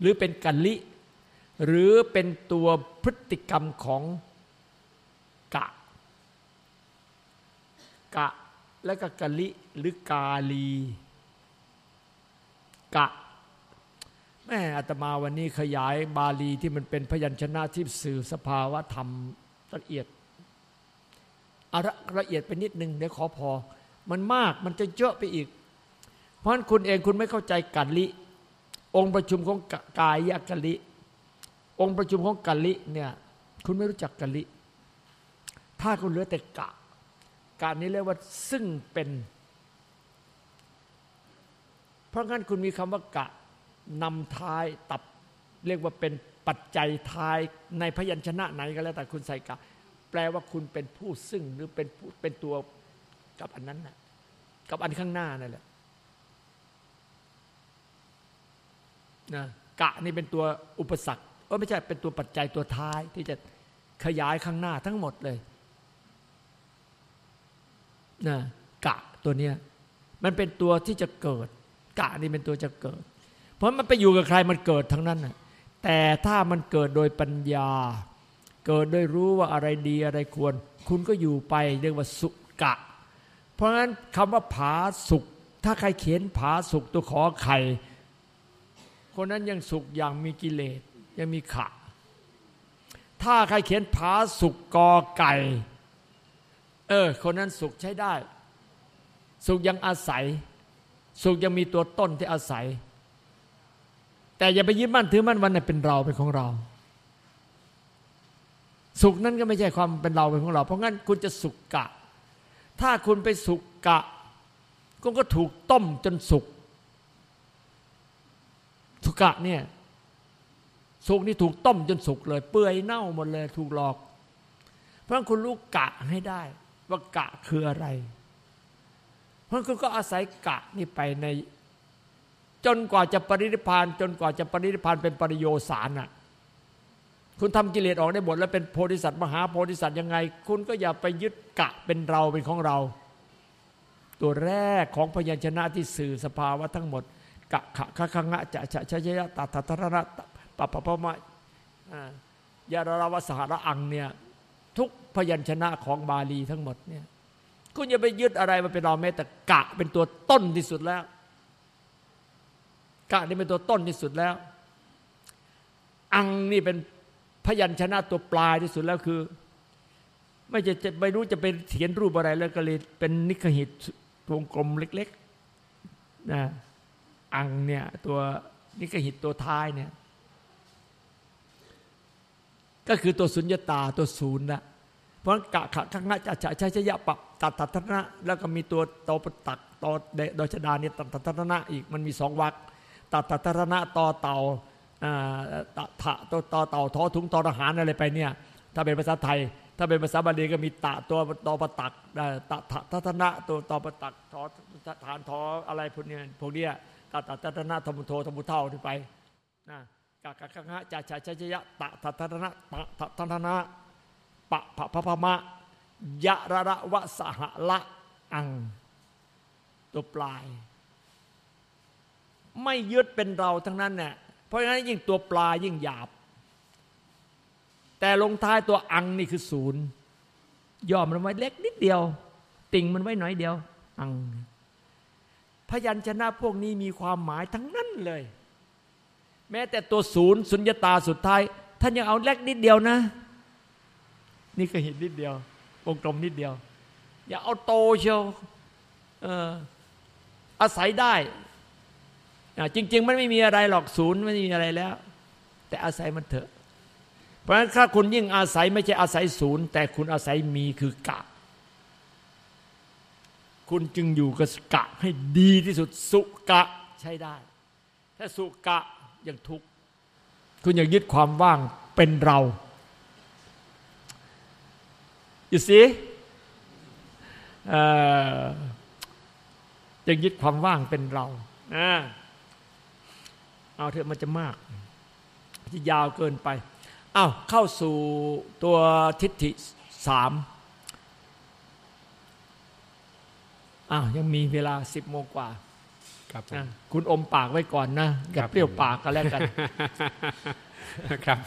หรือเป็นกัลลิ หรือเป็นตัวพฤติกรรมของกะ กะและก็กัลลิหรือกาลี กะ แม่อาตมาวันนี้ขยายบาลีที่มันเป็นพยัญชนะที่สื่อสภาวะธรรมละเอียดอาระละเอียดไปนิดนึงเดี๋ยวขอพอ มันมากมันจะเยอะไปอีก เพราะงั้นคุณเองคุณไม่เข้าใจกัลลิ องค์ประชุมของกายยกะลิ องค์ประชุมของกะลิเนี่ยคุณไม่รู้จักกะลิ ถ้าคุณเหลือแต่กะการนี้เรียกว่าซึ่งเป็น เพราะงั้นคุณมีคำว่ากะ นำท้ายตับเรียกว่าเป็นปัจจัยท้ายในพยัญชนะไหนก็แล้วแต่คุณใส่กะแปลว่าคุณเป็นผู้ซึ่งหรือเป็นเป็นตัวกับอันนั้นนะกับอันข้างหน้านั่นแหละนะกะนี่เป็นตัวอุปสรรคเออไม่ใช่เป็นตัวปัจจัยตัวท้ายที่จะขยายข้างหน้าทั้งหมดเลยนะกะตัวเนี้ยมันเป็นตัวที่จะเกิด กะนี่เป็นตัวจะเกิด เพราะมันไปอยู่กับใครมันเกิดทั้งนั้นนะแต่ถ้ามันเกิดโดยปัญญา เกิดโดยรู้ว่าอะไรดีอะไรควร คุณก็อยู่ไปเรียกว่าสุกะ เพราะฉะนั้นคำว่าผาสุกถ้าใครเขียนผาสุกตัวขอไข่คนนั้นยังสุขอย่างมีกิเลสยังมีขะ ถ้าใครเขียนผาสุกกอไก่ เออ คนนั้นสุขใช้ได้ สุขยังอาศัย สุขยังมีตัวต้นที่อาศัย แต่อย่าไปยึดมั่นถือมั่นวันนั้นเป็นเราเป็นของเรา สุขนั้นก็ไม่ใช่ความเป็นเราเป็นของเรา เพราะงั้นคุณจะสุกกะ ถ้าคุณไปสุกกะ คุณก็ถูกต้มจนสุกสุกะเนี่ยสุกนี่ถูกต้มจนสุกเลย เปื่อยเน่าหมดเลย ถูกหลอก เพราะงั้นคุณรู้กะให้ได้ ว่ากะคืออะไร เพราะคุณก็อาศัยกะนี่ไปใน จนกว่าจะปรินิพาน จนกว่าจะปรินิพานเป็นปริโยสารน่ะคุณทำกิเลสออกได้หมดแล้วเป็นโพธิสัตว์มหาโพธิสัตว์ยังไง คุณก็อย่าไปยึดกะเป็นเราเป็นของเรา ตัวแรกของพยัญชนะที่สื่อสภาวะทั้งหมดกะขะคะคะงะจะจะชะยะตาตาตระปะปะปะมะยาราวสหระอังเนี่ยทุกพยัญชนะของบาลีทั้งหมดเนี่ยคุณอย่าไปยึดอะไรมาเป็นเราแม้แต่กะเป็นตัวต้นที่สุดแล้ว กะนี่เป็นตัวต้นที่สุดแล้ว อังนี่เป็นพยัญชนะตัวปลายที่สุดแล้วคือ ไม่จะจะไม่รู้จะเป็นเขียนรูปอะไรแล้วก็เลยเป็นนิคหิตวงกลมเล็กๆนะอังเนี่ยตัวนิคหิตตัวท้ายเนี่ยก็คือตัวสุญญตาตัวศูนย์นะเพราะกะขะขังะจะจะใช้ยะปะตัดตัทนะ แล้วก็มีตัวตปตักตอโดชดาเนี่ยตัดตัทนะอีกมันมีสองวรรค ตัดตัทนะต่อเต่าตะถะตัวต่อเต่าทอทุงทอทหารอะไรไปเนี่ยถ้าเป็นภาษาไทย ถ้าเป็นภาษาบาลีก็มีตะตัวตอประตักตะทัศนะตัวตอประตักทอฐานทออะไรพวกเนี้พวกเนี้ยตะตะทัศนะธรรมุโทธรรมุเท่าที่ไปนะกะกะกะะจะชะชะชะยะตะทัศนะตะทัศนะปะพะพะพะมะยะระระวะสหละอังตัวปลาย ไม่ยึดเป็นเราทั้งนั้นเนี่ยเพราะฉะนั้นยิ่งตัวปลายิ่งหยาบ แต่ลงท้ายตัวอังนี่คือศูนย์ย่อมันไว้เล็กนิดเดียว ติ่งมันไว้หน่อยเดียว อัง พยัญชนะพวกนี้มีความหมายทั้งนั้นเลย แม้แต่ตัวศูนย์สุญญตาสุดท้ายท่านยังเอาเล็กนิดเดียวนะ นี่ก็เห็นนิดเดียววงกลมนิดเดียว อย่าเอาโตเชียวอาศัยได้ จริง ๆ มันไม่มีอะไรหรอกศูนย์ไม่มีอะไรแล้ว แต่อาศัยมันเถอะ เพราะฉะนั้นถ้าคุณยิ่งอาศัยไม่ใช่อาศัยศูนย์ แต่คุณอาศัยมีคือกะ คุณจึงอยู่กับกะให้ดีที่สุดสุกะใช้ได้ ถ้าสุกะยังทุกข์คุณยังยึดความว่างเป็นเราอยู่สิยังยึดความว่างเป็นเราอ่า เอาเถอะมันจะมาก จะยาวเกินไปอ้าวเข้าสู่ตัวทิฏฐิสามอ้าวยังมีเวลาสิบโมงกว่าครับคุณอมปากไว้ก่อนนะอย่าเปรี้ยวปากกันแล้วกันครับ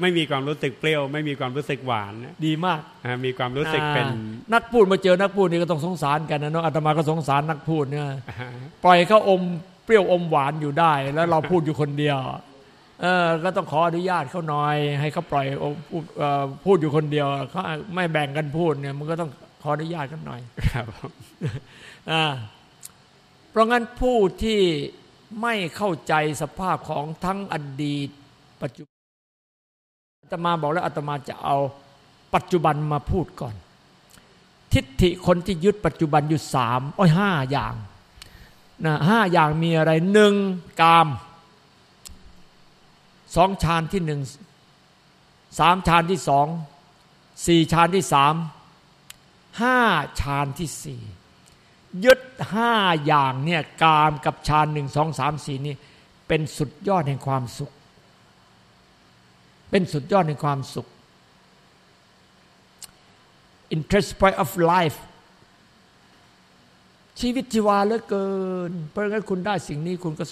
ไม่มีความรู้สึกเปรี้ยวไม่มีความรู้สึกหวานดีมากมีความรู้สึกเป็น นักพูดมาเจอนักพูดนี่ก็ต้องสงสารกันนะเนาะอาตมาก็สงสารนักพูดเนี่ยปล่อยเขาอม ปรี้ยวอมหวานอยู่ได้ แล้วเราพูดอยู่คนเดียวเออก็ต้องขออนุญาตเขาหน่อย ให้เขาปล่อยพูดอยู่คนเดียวเขาไม่แบ่งกันพูดเนี่ยมันก็ต้องขออนุญาตกันหน่อยครับอ่าเพราะงั้นผู้ที่ไม่เข้าใจสภาพของทั้งอดีต ปัจจุบันอาตมาบอกแล้วอาตมาจะเอาปัจจุบันมาพูดก่อน ทิฏฐิคนที่ยึดปัจจุบันอยู่สามอ้อยห้าอย่าง นะห้าอย่างมีอะไรหนึ่งกามสองฌานที่หนึ่งสามฌานที่สองสี่ฌานที่สามห้าฌานที่สี่ยึดห้าอย่างเนี่ยกามกับฌานหนึ่งสองสามสี่นี่เป็นสุดยอดแห่งความสุข เป็นสุดยอดแห่งความสุข interest point of life ชีวิตชีวาเหลือเกิน เพราะงั้นคุณได้สิ่งนี้คุณก็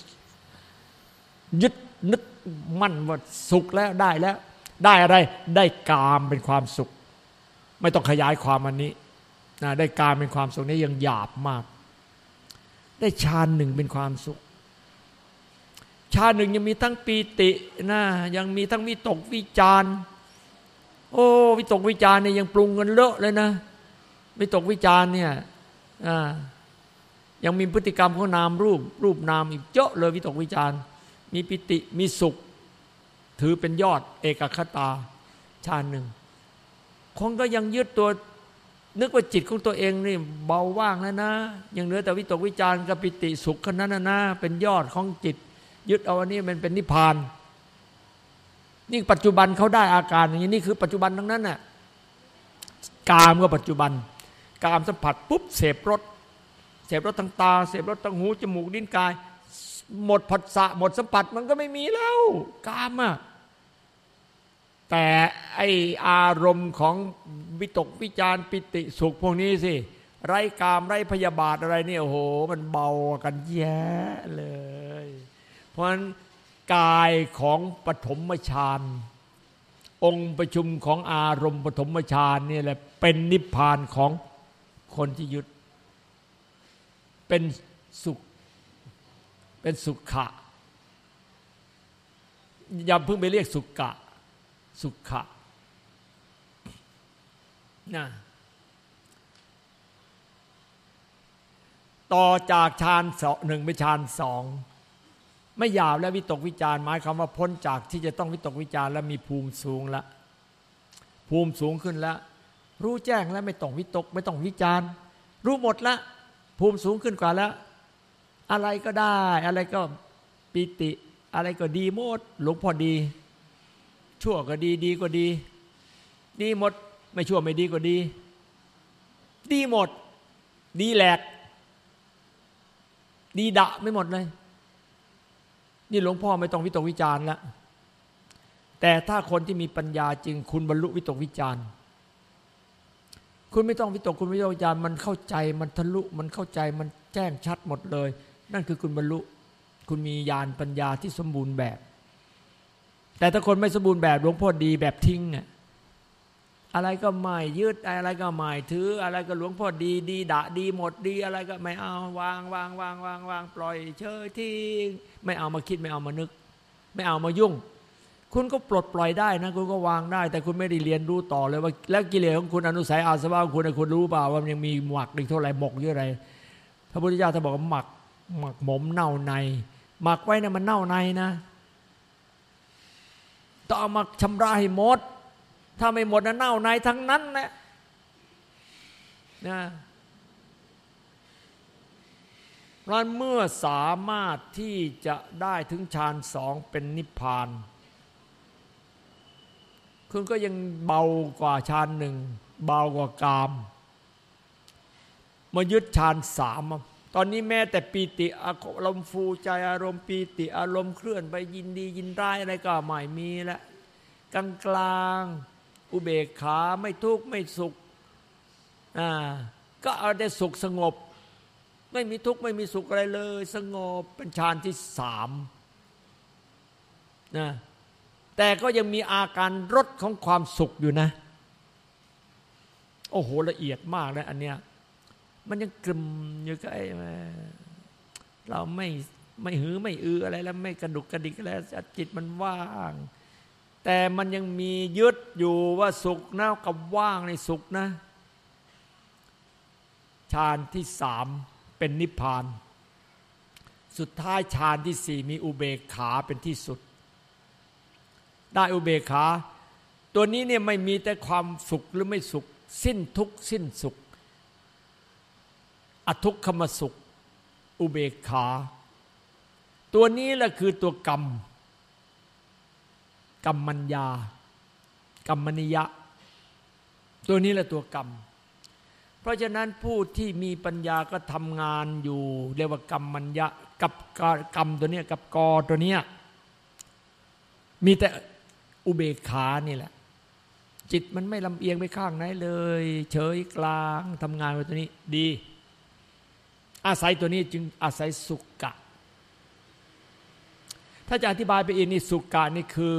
ยึดนึกมั่นว่าสุขแล้วได้แล้ว ได้อะไรได้กามเป็นความสุข ไม่ต้องขยายความอันนี้นะได้กามเป็นความสุขนี้ยังหยาบมาก ได้ฌานหนึ่งเป็นความสุขฌานหนึ่งยังมีทั้งปีตินะยังมีทั้งวิตกวิจารโอ้วิตกวิจารเนี่ยยังปรุงกันเลอะเลยนะวิตกวิจารเนี่ยอ่า ยังมีพฤติกรรมของนามรูป รูปนามอีกเยอะเลยวิตกวิจารมีปิติมีสุข ถือเป็นยอดเอกคตาฌาหนึ่งคงก็ยังยึดตัวนึกว่าจิตของตัวเองนี่เบาว่างแล้วนะ ยังเหลือแต่วิตกวิจารกับปิติสุขขนั้นนะนะเป็นยอดของจิต ยึดเอาอันนี้มันเป็นนิพพาน นี่ปัจจุบันเขาได้อาการอย่างนี้นี่คือปัจจุบันทั้งนั้นน่ะกามก็ปัจจุบัน กามสัมผัสปุ๊บเสพรส เสพรสทางตา เสพรสทางหูจมูกลิ้นกาย หมดผัสสะหมดสัมผัสมันก็ไม่มีแล้วกามอะแต่ไออารมณ์ของวิตกวิจารปิติสุขพวกนี้สิไรกามไรพยาบาทอะไรเนี่ยโอ้โห มันเบากันแย่เลย เพราะฉะนั้นกายของปฐมฌานองค์ประชุมของอารมณ์ปฐมฌานนี่แหละเป็นนิพพานของคนที่ยึด เป็นสุข เป็นสุขะอย่าเพิ่งไปเรียกสุขะสุขะนะต่อจากฌานสองหนึ่งไปฌานสองไม่ยาวแล้ววิตกวิจารหมายคำว่าพ้นจากที่จะต้องวิตกวิจารแล้วมีภูมิสูงล้วภูมิสูงขึ้นแล้ว รู้แจ้งแล้วไม่ต้องวิตก ไม่ต้องวิจารรู้หมดแล้ว ภูมิสูงขึ้นกว่าแล้ว อะไรก็ได้ อะไรก็ปิติ อะไรก็ดีหมดหลวงพ่อดี ชั่วก็ดีดีก็ดี ดีหมด ไม่ชั่วไม่ดีก็ดี ดีหมด ดีแหลก ดีดะไม่หมดเลย นี่หลวงพ่อไม่ต้องวิตกวิจารณ์แล้วแต่ถ้าคนที่มีปัญญาจริงคุณบรรลุวิตกวิจารณ์ คุณไม่ต้องวิตกคุณวิตกวิจารมันเข้าใจมันทะลุมันเข้าใจมันแจ้งชัดหมดเลย นั่นคือคุณบรรลุ คุณมีญาณปัญญาที่สมบูรณ์แบบ แต่ถ้าคนไม่สมบูรณ์แบบหลวงพ่อดีแบบทิ้งอะอะไรก็ไม่ยึดอะไรก็ไม่ถือ อะไรก็หลวงพ่อดีดีดะดีหมดดีอะไรก็ไม่เอาวางวางวางวางวางปล่อยเฉยทิ้งไม่เอามาคิดไม่เอามานึก ไม่เอามายุ่ง คุณก็ปลดปล่อยได้นะคุณก็วางได้ แต่คุณไม่ได้เรียนรู้ต่อเลยว่า แล้วกิเลสของคุณอนุสัยอาสวะของคุณคุณรู้เปล่าว่ามันยังมีหมักอีกเท่าไหร่หมกเยอะอะไรพระพุทธเจ้าท่านบอกว่าหมักหมักหมมเน่าใน หมักไว้นะมันเน่าในนะต้องเอามาชำระให้หมด ถ้าไม่หมดนะเน่าในทั้งนั้นนะนะรันเมื่อสามารถที่จะได้ถึงฌานสองเป็นนิพพาน คุณก็ยังเบากว่าฌานหนึ่งเบากว่ากาม มายึดฌานสามตอนนี้แม้แต่ปีติอารมณ์ฟูใจอารมณ์ปีติอารมณ์เคลื่อนไปยินดียินร้ายอะไรก็ไม่มีแล้วกลางกลางอุเบกขาไม่ทุกข์ไม่สุขอ่าก็เอาได้สุขสงบ ไม่มีทุกข์ไม่มีสุขอะไรเลย สงบเป็นฌานที่สามนะ แต่ก็ยังมีอาการรสของความสุขอยู่นะ โอ้โหละเอียดมากเลยอันเนี้ยมันยังกลมอยู่กับไอ้เราไม่ไม่หือไม่อืออะไรแล้วไม่กระดุกกระดิกแล้วจิตมันว่างแต่มันยังมียึดอยู่ว่าสุขนะกับว่างในสุขนะฌานที่สามเป็นนิพพาน สุดท้ายฌานที่สี่มีอุเบกขาเป็นที่สุด ได้อุเบกขา ตัวนี้เนี่ยไม่มีแต่ความสุขหรือไม่สุข สิ้นทุกสิ้นสุข อทุกขมสุข อุเบกขา ตัวนี้แหละคือตัวกรรม กรรมัญญากรรมนิยะ ตัวนี้แหละตัวกรรม เพราะฉะนั้นผู้ที่มีปัญญาก็ทำงานอยู่ เรียกว่ากรรมัญญะกับกรรมตัวนี้กับกอตัวนี้มีแต่ อุเบกขานี่แหละ จิตมันไม่ลำเอียงไปข้างไหนเลย เฉยกลางทำงานไว้ตัวนี้ดี อาศัยตัวนี้จึงอาศัยสุกกะถ้าจะอธิบายไปอีกนี่สุกกะนี่คือ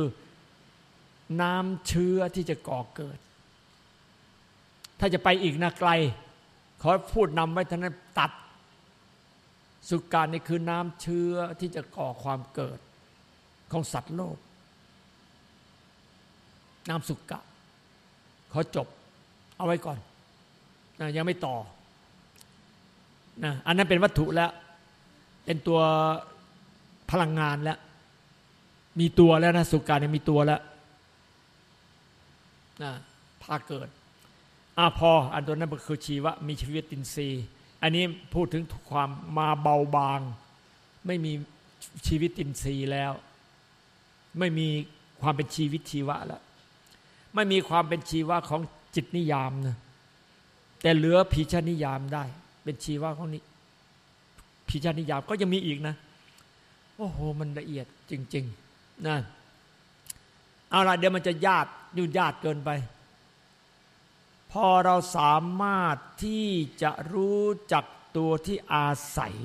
น้ำเชื้อที่จะก่อเกิด ถ้าจะไปอีกนะไกล ขอพูดนำไว้ท่านั้นตัด สุการนี่คือน้ำเชื้อที่จะก่อความเกิดของสัตว์โลก น้ำสุกกะขอจบ เอาไว้ก่อนนะยังไม่ต่อนะอันนั้นเป็นวัตถุแล้ว เป็นตัวพลังงานแล้ว มีตัวแล้วนะสุการเนี่ยมีตัวแล้วนะพาเกิดอะพอ อันตัวนั้นก็คือชีวะ มีชีวิตตินทรีย์ อันนี้พูดถึงความมาเบาบาง ไม่มีชีวิตตินทรีย์แล้ว ไม่มีความเป็นชีวิตชีวะแล้ว ไม่มีความเป็นชีวะของจิตนิยามนะแต่เหลือผีชานิยามได้ เป็นชีวะของนี้ผีชานิยามก็ยังมีอีกนะโอ้โหมันละเอียดจริง ๆนะเอาละเดี๋ยวมันจะญาติยุ่ญาติเกินไป พอเราสามารถที่จะรู้จักตัวที่อาศัย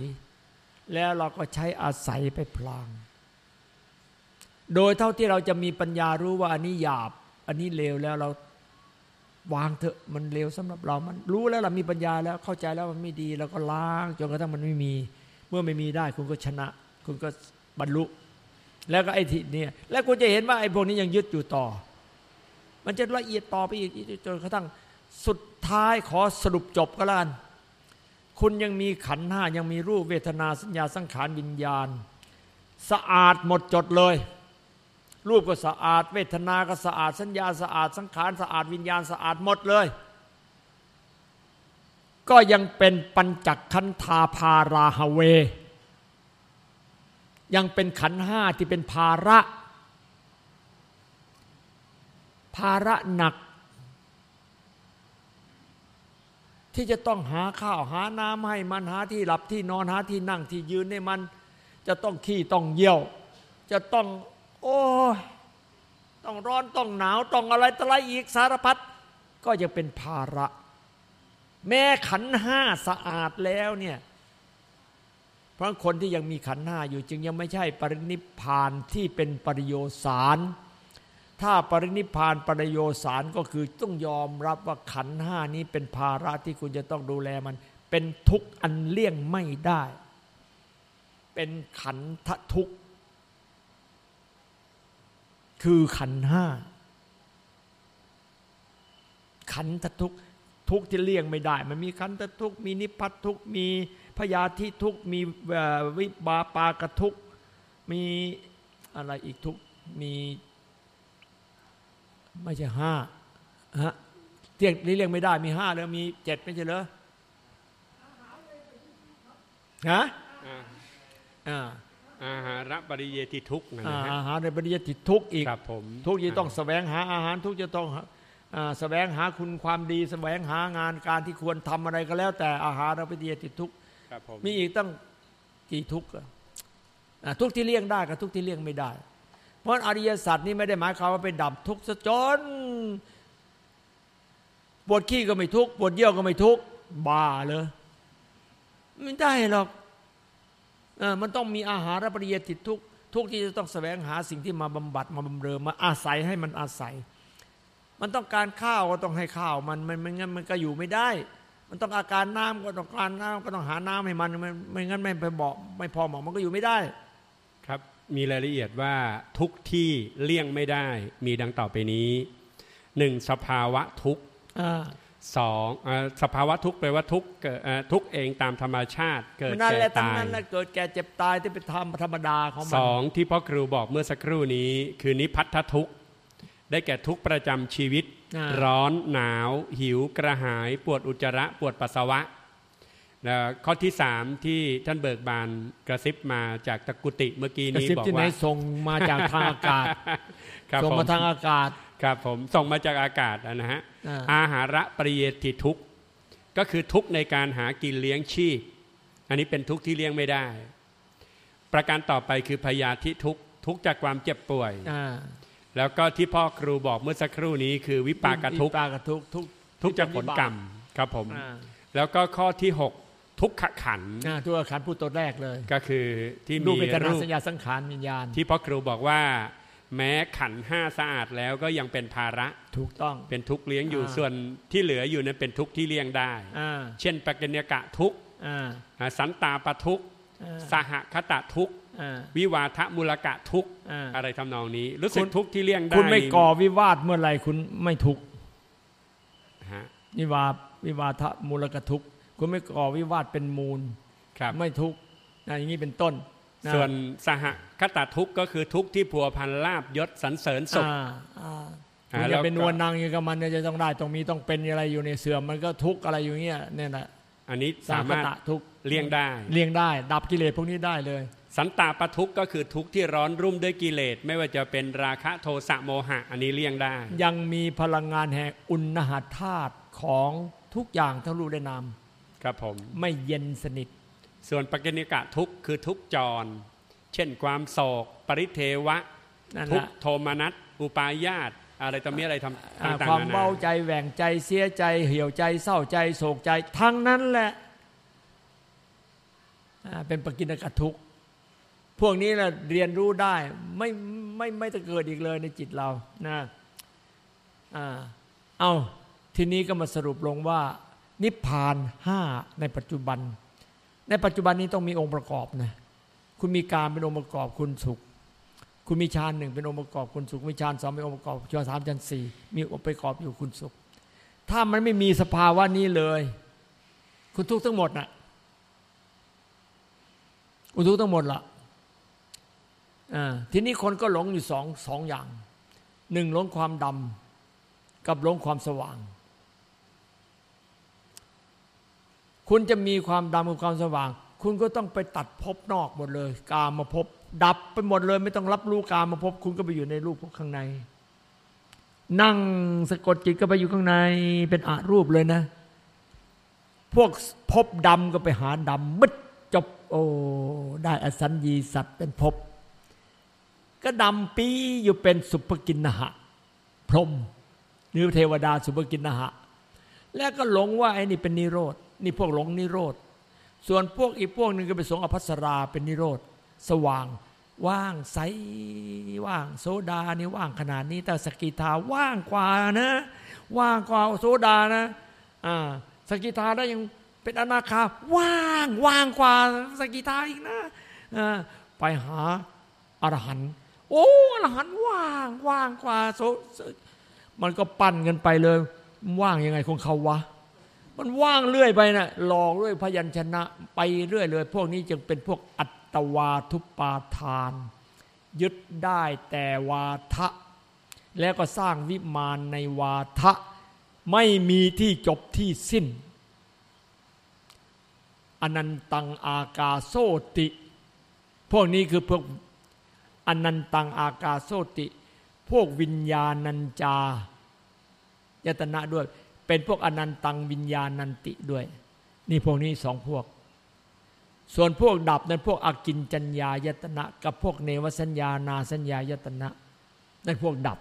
แล้วเราก็ใช้อาศัยไปพลาง โดยเท่าที่เราจะมีปัญญารู้ว่าอันนี้หยาบ อันนี้เลวแล้วเราวางเถอะมันเลวสำหรับเรามันรู้แล้วเรามีปัญญาแล้วเข้าใจแล้วมันไม่ดีเราก็ล้างจนกระทั่งมันไม่มี เมื่อไม่มีได้คุณก็ชนะ คุณก็บรรลุ แล้วก็ไอ้ที่เนี่ยแล้วคุณจะเห็นว่าไอ้พวกนี้ยังยึดอยู่ต่อ มันจะละเอียดต่อไปอีกจนกระทั่งสุดท้ายขอสรุปจบก็แล้วกันคุณยังมีขันห้ายังมีรูปเวทนาสัญญาสังขารวิญญาณ สะอาดหมดจดเลย รูปก็สะอาด เวทนาก็สะอาด สัญญาสะอาด สังขารสะอาดวิญญาณสะอาดหมดเลย ก็ยังเป็นปัญจขันธาพาราหเว ยังเป็นขันห้าที่เป็นภาระ ภาระหนัก ที่จะต้องหาข้าวหาน้ำให้มันหาที่หลับที่นอนหาที่นั่งที่ยืนให้มัน จะต้องขี้ต้องเยี่ยว จะต้อง โอ้ยต้องร้อนต้องหนาวต้องอะไรต่อะไรอีกสารพัดก็ยังเป็นภาระ แม้ขันห้าสะอาดแล้วเนี่ยเพราะคนที่ยังมีขันห้าอยู่จึงยังไม่ใช่ปรินิพานที่เป็นปริโยสารถ้าปรินิพานปริโยสารก็คือต้องยอมรับว่าขันห้านี้เป็นภาระที่คุณจะต้องดูแลมัน เป็นทุกข์อันเลี่ยงไม่ได้ เป็นขันธทุกข์ คือขันธ์ห้า ขันธทุกข์ทุกข์ที่เลี่ยงไม่ได้ มันมีขันธทุกข์มีนิพพัททุกข์มีพยาธิทุกข์มีเอ่อวิบาปากทุกข์มีอะไรอีกทุกข์มีไม่ใช่ห้าฮะเรียกเรียกไม่ได้มีห้าแล้วมีเจ็ดไม่ใช่เหรอฮะอ่า อ่าอาหารปริเยติทุกข์นะอ่าฮะอาหารในปริยติทุกข์อีกครับผมทุกข์จะต้องแสวงหาอาหารทุกข์จะต้องอ่าแสวงหาคุณความดีแสวงหางานการที่ควรทำอะไรก็แล้ว แต่อาหารเราไปเดียติดทุกข์ครับผมมีอีกตั้งกี่ทุกข์อะอ่าทุกข์ที่เลี่ยงได้กับทุกข์ที่เลี่ยงไม่ได้ เพราะอริยสัจนี่ไม่ได้หมายความว่าไปดับทุกข์ซะจนปวดขี้ก็ไม่ทุกข์ปวดเยี่ยวก็ไม่ทุกข์บ้าเลยไม่ได้หรอก เออมันต้องมีอาหารปริยติดทุกข์ทุกข์ที่จะต้องแสวงหาสิ่งที่มาบำบัดมาบำเรอมาอาศัยให้มันอาศัย มันต้องการข้าวก็ต้องให้ข้าวมันมันไม่งั้นมันก็อยู่ไม่ได้ มันต้องอาการน้ำก็ต้องการน้ำก็ต้องหาน้ำให้มันไม่ไม่งั้นไม่ไปบอกไม่พอเหมาะมันก็อยู่ไม่ได้ ครับมีรายละเอียดว่าทุกข์ที่เลี่ยงไม่ได้ มีดังต่อไปนี้หนึ่งสภาวะทุกข์อ่า สองเอ่อสภาวะทุกข์แปลว่าทุกข์เกิดเอ่อทุกข์เองตามธรรมชาติเกิดนั่นแก่แหละทั้งตายนั้นแหละเกิดแก่เจ็บตายที่เป็นธรรมธรรมดาของมัสองที่พ่อครูบอกเมื่อสักครู่นี้ คือนิพพัทธทุกข์ได้แก่ทุกข์ประจำชีวิตาร้อนหนาว หิวกระหาย ปวดอุจจาระปวดปัสสาวะแล้วข้อที่สามที่ท่านเบิกบานกระซิบมาจากตะกุติเมื่อกี้กระนี้ซิบบอกที่ไหนว่าส่งมาจากทางอากาศครับส่งผมมาทางอากาศ ครับผมส่งมาจากอากาศนะฮะอ่าอาหาระปริเยติทุกข์ก็คือทุกข์ในการหากินเลี้ยงชีพ อันนี้เป็นทุกข์ที่เลี้ยงไม่ได้ ประการต่อไปคือพยาธิทุกข์ทุกข์จากความเจ็บป่วยอ่าแล้วก็ที่พ่อครูบอกเมื่อสักครู่นี้คือวิปากทุกข์วิปากทุกข์ทุกข์ทุกข์จากผลกรรมครับผมอ่าแล้วก็ข้อที่ 6 ทุกขขันธ์อ่าตัวขันธ์พูดตัวแรกเลย ก็คือที่รูปมีเวทนารูปสัญญาสังขารวิญญาณ ที่พ่อครูบอกว่า แม้ขันธ์ห้าสะอาดแล้วก็ยังเป็นภาระถูกต้องเป็นทุกข์เลี้ยงอยู่อ่าส่วนที่เหลืออยู่นั้นเป็นทุกข์ที่เลี้ยงได้อ่าเช่นปกิญญกะทุกข์อ่าอ่าสันตาปทุกข์อ่าสหคตะทุกข์อ่าวิวาทะมูลกะทุกข์อ่าอะไรทำนองนี้ รู้สึคุกณทุกข์ที่เลี่ยงได้คุณไม่ก่อวิวาทเมื่อไหร่คุณไม่ทุกข์ฮะวิวาวิวาทะมูลกทุกข์คุณไม่ก่อวิวาทเป็นมูลครับไม่ทุกข์นะอย่างนี้เป็นต้นนะ ส่วนสหคตะทุกข์ก็คือทุกข์ที่พัวพันลาบยศสรรเสริญสุขอ่าอ่าอ่าคุณแล้จะวเป็นนก็วลนางอย่างกับมันเนี่ยจะต้องได้ต้องมีต้องเป็นอะไรอยู่ในเสื่อมมันก็ทุกข์อะไรอยู่เงี้ยเนี่ยนะอันนี้สาสามมารถตะทุกข์เลี่ยงได้ เลี่ยงได้ ดับกิเลสพวกนี้ได้เลย สันตาปทุกข์ก็คือทุกข์ที่ร้อนรุ่มด้วยกิเลส ไม่ว่าจะเป็นราคะโทสะโมหะ อันนี้เลี่ยงได้ ยังมีพลังงานแห่งอุณหธาตุของทุกอย่างทั้งรูปและนามครับผมไม่เย็นสนิท ส่วนปกิณิกะทุกข์คือทุกข์จร เช่นความโศก ปริเทวะนั่นทุแหกละข์โทมนัสอุปาญาตอะไรต่อมีอะไรทำอ่าต่างความๆนานาเบาใจแหว่งใจเสียใจ เหี่ยวใจเศร้าใจโศกใจ ทั้งนั้นแหละอ่าเป็นปกิณกทุกข์พวกนี้เราเรียนรู้ได้ไม่ไม่ไม่จะเกิดอีกเลยในจิตเรานะอ่าเอาทีนี้ก็มาสรุปลงว่า นิพพานห้าในปัจจุบัน ในปัจจุบันนี้ต้องมีองค์ประกอบนะคุณมีการเป็นองค์ประกอบคุณสุข คุณมีฌานหนึ่งเป็นองค์ประกอบคุณสุขมีฌานสองเป็นองค์ประกอบฌานสามฌานสี่มีองค์ประกอบอยู่คุณสุข ถ้ามันไม่มีสภาวะนี้เลย คุณทุกข์ทั้งหมดน่ะคุณทุกข์ทั้งหมดละอ่าทีนี้คนก็หลงอยู่สองสองอย่างหนึ่งหลงความดำกับหลงความสว่าง คุณจะมีความดำกับความสว่าง คุณก็ต้องไปตัดภพนอกหมดเลย กามาภพดับไปหมดเลย ไม่ต้องรับรู้กามาภพคุณก็ไปอยู่ในรูปข้างใน นั่งสะกดจิตก็ไปอยู่ข้างในเป็นอารูปเลยนะ พวกภพดำก็ไปหาดำมึดจบโอ้ได้อสัญญีสัตว์เป็นภพก็ดำปีอยู่เป็นสุภกินนหะ พรมหรือเทวดาสุภกินนหะ แล้วก็หลงว่าไอ้นี่เป็นนิโรธ นี่พวกหลงนิโรธ ส่วนพวกอีกพวกหนึ่งก็ไปสงอภัสราเป็นนิโรธ สว่าง ว่างใสว่าง โซดานี่ว่างขนาดนี้ แต่สกิทาว่างกว่านะ ว่างกว่าโซดานะอ่าสกิทาได้ยังเป็นอนาคาว่างว่างกว่าสกิทาอีกนะอ่าไปหาอรหันต์โอ้อรหันต์ว่างว่างกว่าโซมันก็ปั่นกันไปเลย ว่างยังไงของเขาวะ มันว่างเรื่อยไปนะหลอกเรื่อยพยัญชนะไปเรื่อยเลย พวกนี้จึงเป็นพวกอัตวาทุปาทาน ยึดได้แต่วาทะ แล้วก็สร้างวิมานในวาทะ ไม่มีที่จบที่สิ้น อนันตังอากาโซติ พวกนี้คือพวกอนันตังอากาโซติ พวกวิญญาณัญจายตนะด้วย เป็นพวกอนันตังวิญญาณันติด้วย นี่พวกนี้สองพวก ส่วนพวกดับนั้นพวกอากินจัญญายตนะ กับพวกเนวสัญญานาสัญญายตนะนั่นพวกดับ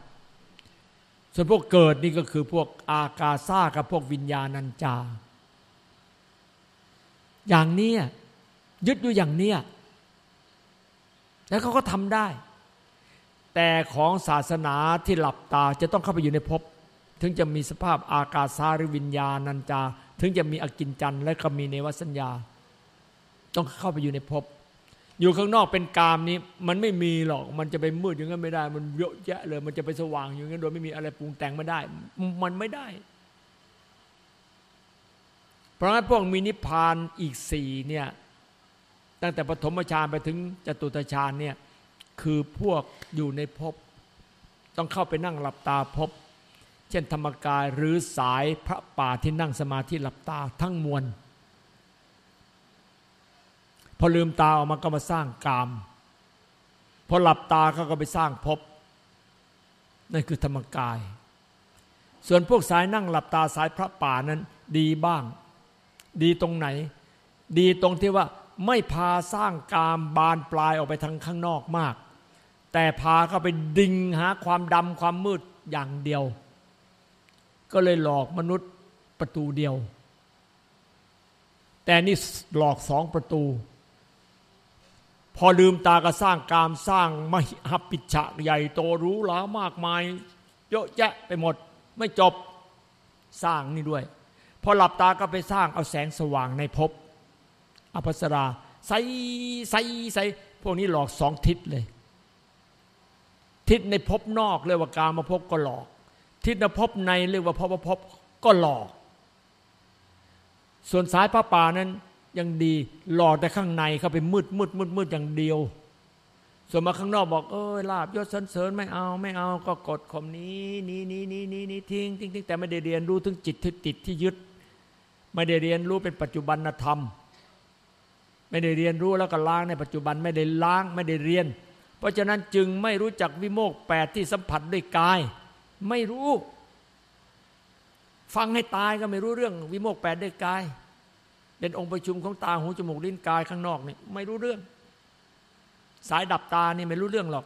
ส่วนพวกเกิดนี่ก็คือพวกอากาซากับพวกวิญญาณัญจา อย่างเนี้ยยึดอยู่อย่างเนี้ยแล้วเขาก็ทำได้ แต่ของศาสนาที่หลับตาจะต้องเข้าไปอยู่ในภพ ถึงจะมีสภาพอากาสาหรือวิญญาณัญจา ถึงจะมีอกินจันและก็มีเนวสัญญา ต้องเข้าไปอยู่ในภพอยู่ข้างนอกเป็นกามนี้ มันไม่มีหรอกมันจะไปมืดอย่างนั้นไม่ได้ มันเยอะแยะเลย มันจะไปสว่างอย่างนั้นโดยไม่มีอะไรปรุงแต่งไม่ได้ มันไม่ได้ เพราะงั้นพวกมีนิพพานอีกสี่เนี่ยตั้งแต่ปฐมฌานไปถึงจตุตฌานเนี่ยคือพวกอยู่ในภพต้องเข้าไปนั่งหลับตาภพ เช่นธรรมกายหรือสายพระป่าที่นั่งสมาธิหลับตาทั้งมวล พอลืมตาออกมาก็มาสร้างกาม พอหลับตาเขาก็ไปสร้างภพนั่นคือธรรมกาย ส่วนพวกสายนั่งหลับตาสายพระป่านั้นดีบ้าง ดีตรงไหน ดีตรงที่ว่าไม่พาสร้างกามบานปลายออกไปทางข้างนอกมาก แต่พาเข้าไปดึงหาความดำความมืดอย่างเดียว ก็เลยหลอกมนุษย์ประตูเดียว แต่นี่หลอกสองประตู พอลืมตาก็สร้างกามสร้างมหปิชะใหญ่โตรู้หลามากมาย เยอะแยะไปหมดไม่จบสร้างนี่ด้วย พอหลับตาก็ไปสร้างเอาแสงสว่างในภพอภัสราใสใสใสพวกนี้หลอกสองทิศเลย ทิศในภพนอกเรียกว่าการมาภพก็หลอก ทิศในภพในเรียกว่าภพภพก็หลอก ส่วนสายพระป่านั้นยังดีหลอกแต่ข้างในเข้าไปมืดมืดมืดมืดอย่างเดียว ส่วนมาข้างนอกบอกเอ้ยลาบยศสันเสริญไม่เอาไม่เอาก็กดข่มนี้นี้นี้นี้นี้นี้ทิ้งทิ้งทิ้งแต่ไม่ได้เรียนรู้ถึงจิตที่ติดที่ยึด ไม่ได้เรียนรู้เป็นปัจจุบันธรรม ไม่ได้เรียนรู้แล้วก็ล้างในปัจจุบันไม่ได้ล้างไม่ได้เรียน เพราะฉะนั้นจึงไม่รู้จักวิโมกแปดที่สัมผัสด้วยกาย ไม่รู้ ฟังให้ตายก็ไม่รู้เรื่อง วิโมกแปดด้วยกาย เป็นองค์ประชุมของตาหูจมูกลิ้นกายข้างนอกนี่ไม่รู้เรื่อง สายดับตานี่ไม่รู้เรื่องหรอก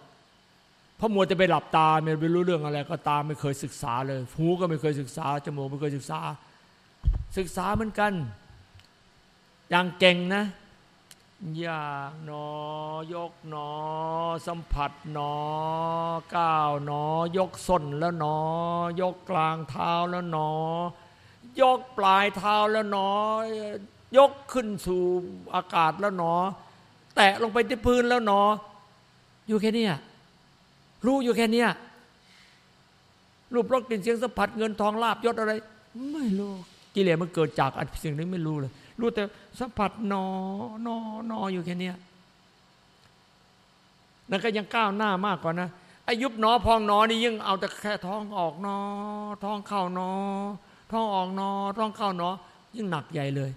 เพราะมัวจะไปหลับตาไม่รู้เรื่องอะไร ก็ตาไม่เคยศึกษาเลยหูก็ไม่เคยศึกษาจมูกไม่เคยศึกษา ศึกษาเหมือนกัน อย่างเก่งนะ อย่างนอยกหนอ สัมผัสหนอก้าวหนอ ยกส้นแล้วหนอ ยกกลางเท้าแล้วหนอ ยกปลายเท้าแล้วหนอ ยกขึ้นสู่อากาศแล้วหนอ แตะลงไปที่พื้นแล้วหนอ อยู่แค่นี้รู้อยู่แค่นี้รูปรสกลิ่นเสียงสัมผัสเงินทองลาบยศอะไร ไม่รู้กิเลสมันเกิดจากสิ่งนี้ไม่รู้เลย รู้แต่สัมผัสนอนอนออยู่แค่นี้นั่นก็ยังก้าวหน้ามากกว่านะอายุบหนอพองหนอนี่ยิ่งเอาแต่แค่ท้องออกนอ ท้องเข้านอ ท้องออกนอ ท้องเข้านอ ยิ่งหนักใหญ่เลย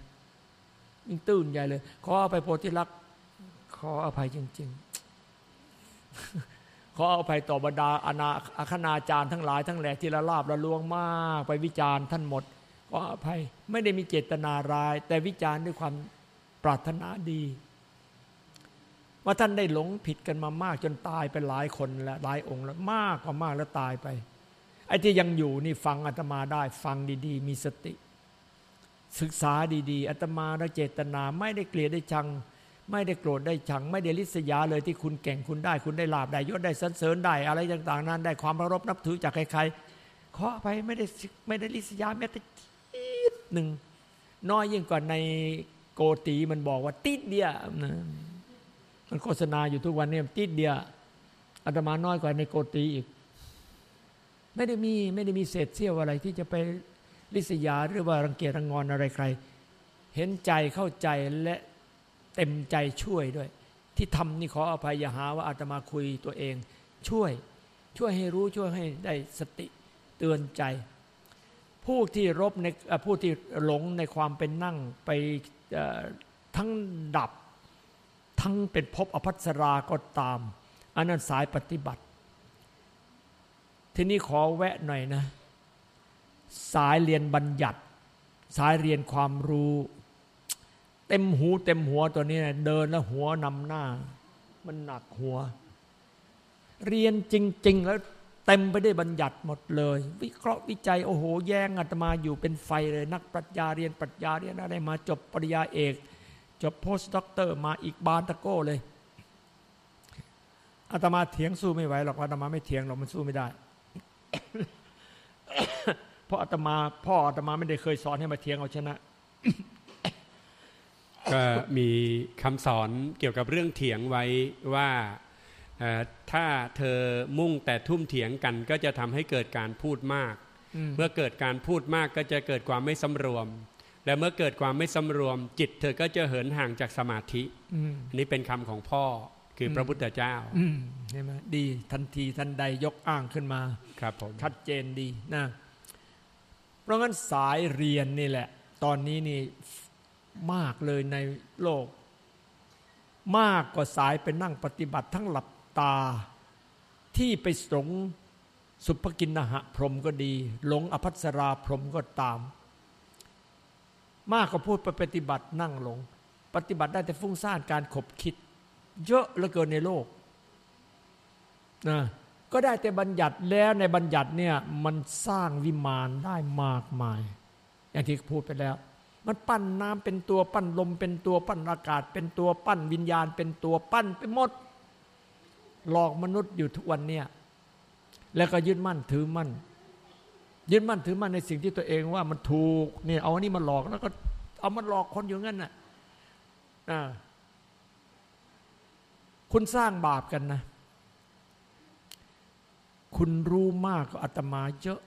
ยิ่งตื้นใหญ่เลย ขออภัยโพธิลักษ์ขออภัยจริง ๆ ขออภัยต่อบรรดาอนาอาคณาจารย์ทั้งหลายทั้งแหล่ที่ละลาบละลวงมาก ไปวิจารณ์ท่านหมด ขออภัยไม่ได้มีเจตนาร้าย แต่วิจารณ์ด้วยความปรารถนาดี ว่าท่านได้หลงผิดกันมามากจนตายไปหลายคนแล้วหลายองค์แล้วมากกว่ามากแล้วตายไปไอ้ที่ยังอยู่นี่ฟังอาตมาได้ฟังดีๆ มีสติ ศึกษาดีๆอาตมาและเจตนาไม่ได้เกลียดได้ชัง ไม่ได้โกรธได้ชัง ไม่ได้ลิษยาเลยที่คุณเก่งคุณได้ คุณได้ลาบได้ยศได้สรรเสริญได้อะไรต่าง ๆ นั้นได้ความเคารพนับถือจากใครๆขออภัยไม่ได้ไม่ได้ลิษยาแม้แต่ หนึ่งน้อยยิ่งกว่าในโกตีมันบอกว่า ติดเดียนะมันโฆษณาอยู่ทุกวันนี้ติดเดียอาตมาน้อยกว่าในโกตีอีก ไม่ได้มีไม่ได้มีเศษเสี้ยวอะไรที่จะไปลิษยาหรือว่ารังเกียจรังงอนอะไรใคร เห็นใจเข้าใจและเต็มใจช่วยด้วย ที่ทำนี่ขออภัยอย่าหาว่าอาตมาคุยตัวเอง ช่วย ช่วยให้รู้ช่วยให้ได้สติเตือนใจ ผู้ที่รบในผู้ที่หลงในความเป็นนั่งไปทั้งดับ ทั้งเป็นภพอภัสราก็ตามอันนั้นสายปฏิบัติ ทีนี้ขอแวะหน่อยนะ สายเรียนบัญญัติ สายเรียนความรู้ เต็มหูเต็มหัวตัวนี้นะเดินแล้วหัวนำหน้า มันหนักหัว เรียนจริง ๆ แล้ว เต็มไปด้วยบัญญัติหมดเลย วิเคราะห์วิจัยโอ้โห แย้งอาตมาอยู่เป็นไฟเลยนักปรัชญาเรียนปรัชญาเรียนอะไรมาจบปริญญาเอก จบ post doctor มาอีกบานตะโก้เลยอาตมาเถียงสู้ไม่ไหวหรอกอาตมาไม่เถียงหรอกมันสู้ไม่ได้ เพราะอาตมาพ่ออาตมาไม่ได้เคยสอนให้มาเถียงเอาชนะ ก็มีคำสอนเกี่ยวกับเรื่องเถียงไว้ว่า ถ้าเธอมุ่งแต่ทุ่มเถียงกันก็จะทำให้เกิดการพูดมาก เมื่อเกิดการพูดมากก็จะเกิดความไม่สำรวม และเมื่อเกิดความไม่สำรวม จิต เธอก็จะเหินห่างจากสมาธิอันนี้เป็นคำของพ่อคือพระพุทธเจ้าใช่ไหมดีทันทีทันใดยกอ้างขึ้นมาครับผมชัดเจนดีนะเพราะงั้นสายเรียนนี่แหละ ตอนนี้นี่มากเลยในโลก มากกว่าสายไปนั่งปฏิบัติทั้งหลับ ตาที่ไปสงสุภกินนหะพรมก็ดี หลงอภัสราพรมก็ตาม มากก็พูดไปปฏิบัตินั่งหลง ปฏิบัติได้แต่ฟุ้งซ่านการขบคิด เยอะเหลือเกินในโลกนะก็ได้แต่บัญญัติแล้วในบัญญัติเนี่ยมันสร้างวิมานได้มากมาย อย่างที่พูดไปแล้ว มันปั้นน้ำเป็นตัวปั้นลมเป็นตัวปั้นอากาศ เป็นตัวปั้นวิญญาณเป็นตัวปั้นไปหมด หลอกมนุษย์อยู่ทุกวันเนี่ยแล้วก็ยึดมั่นถือมั่น ยึดมั่นถือมั่นในสิ่งที่ตัวเองว่ามันถูกเนี่ยเอาอันนี้มาหลอกแล้วก็เอามาหลอกคนอยู่งั้นน่ะคุณสร้างบาปกันนะ คุณรู้มากกว่าอาตมาเยอะ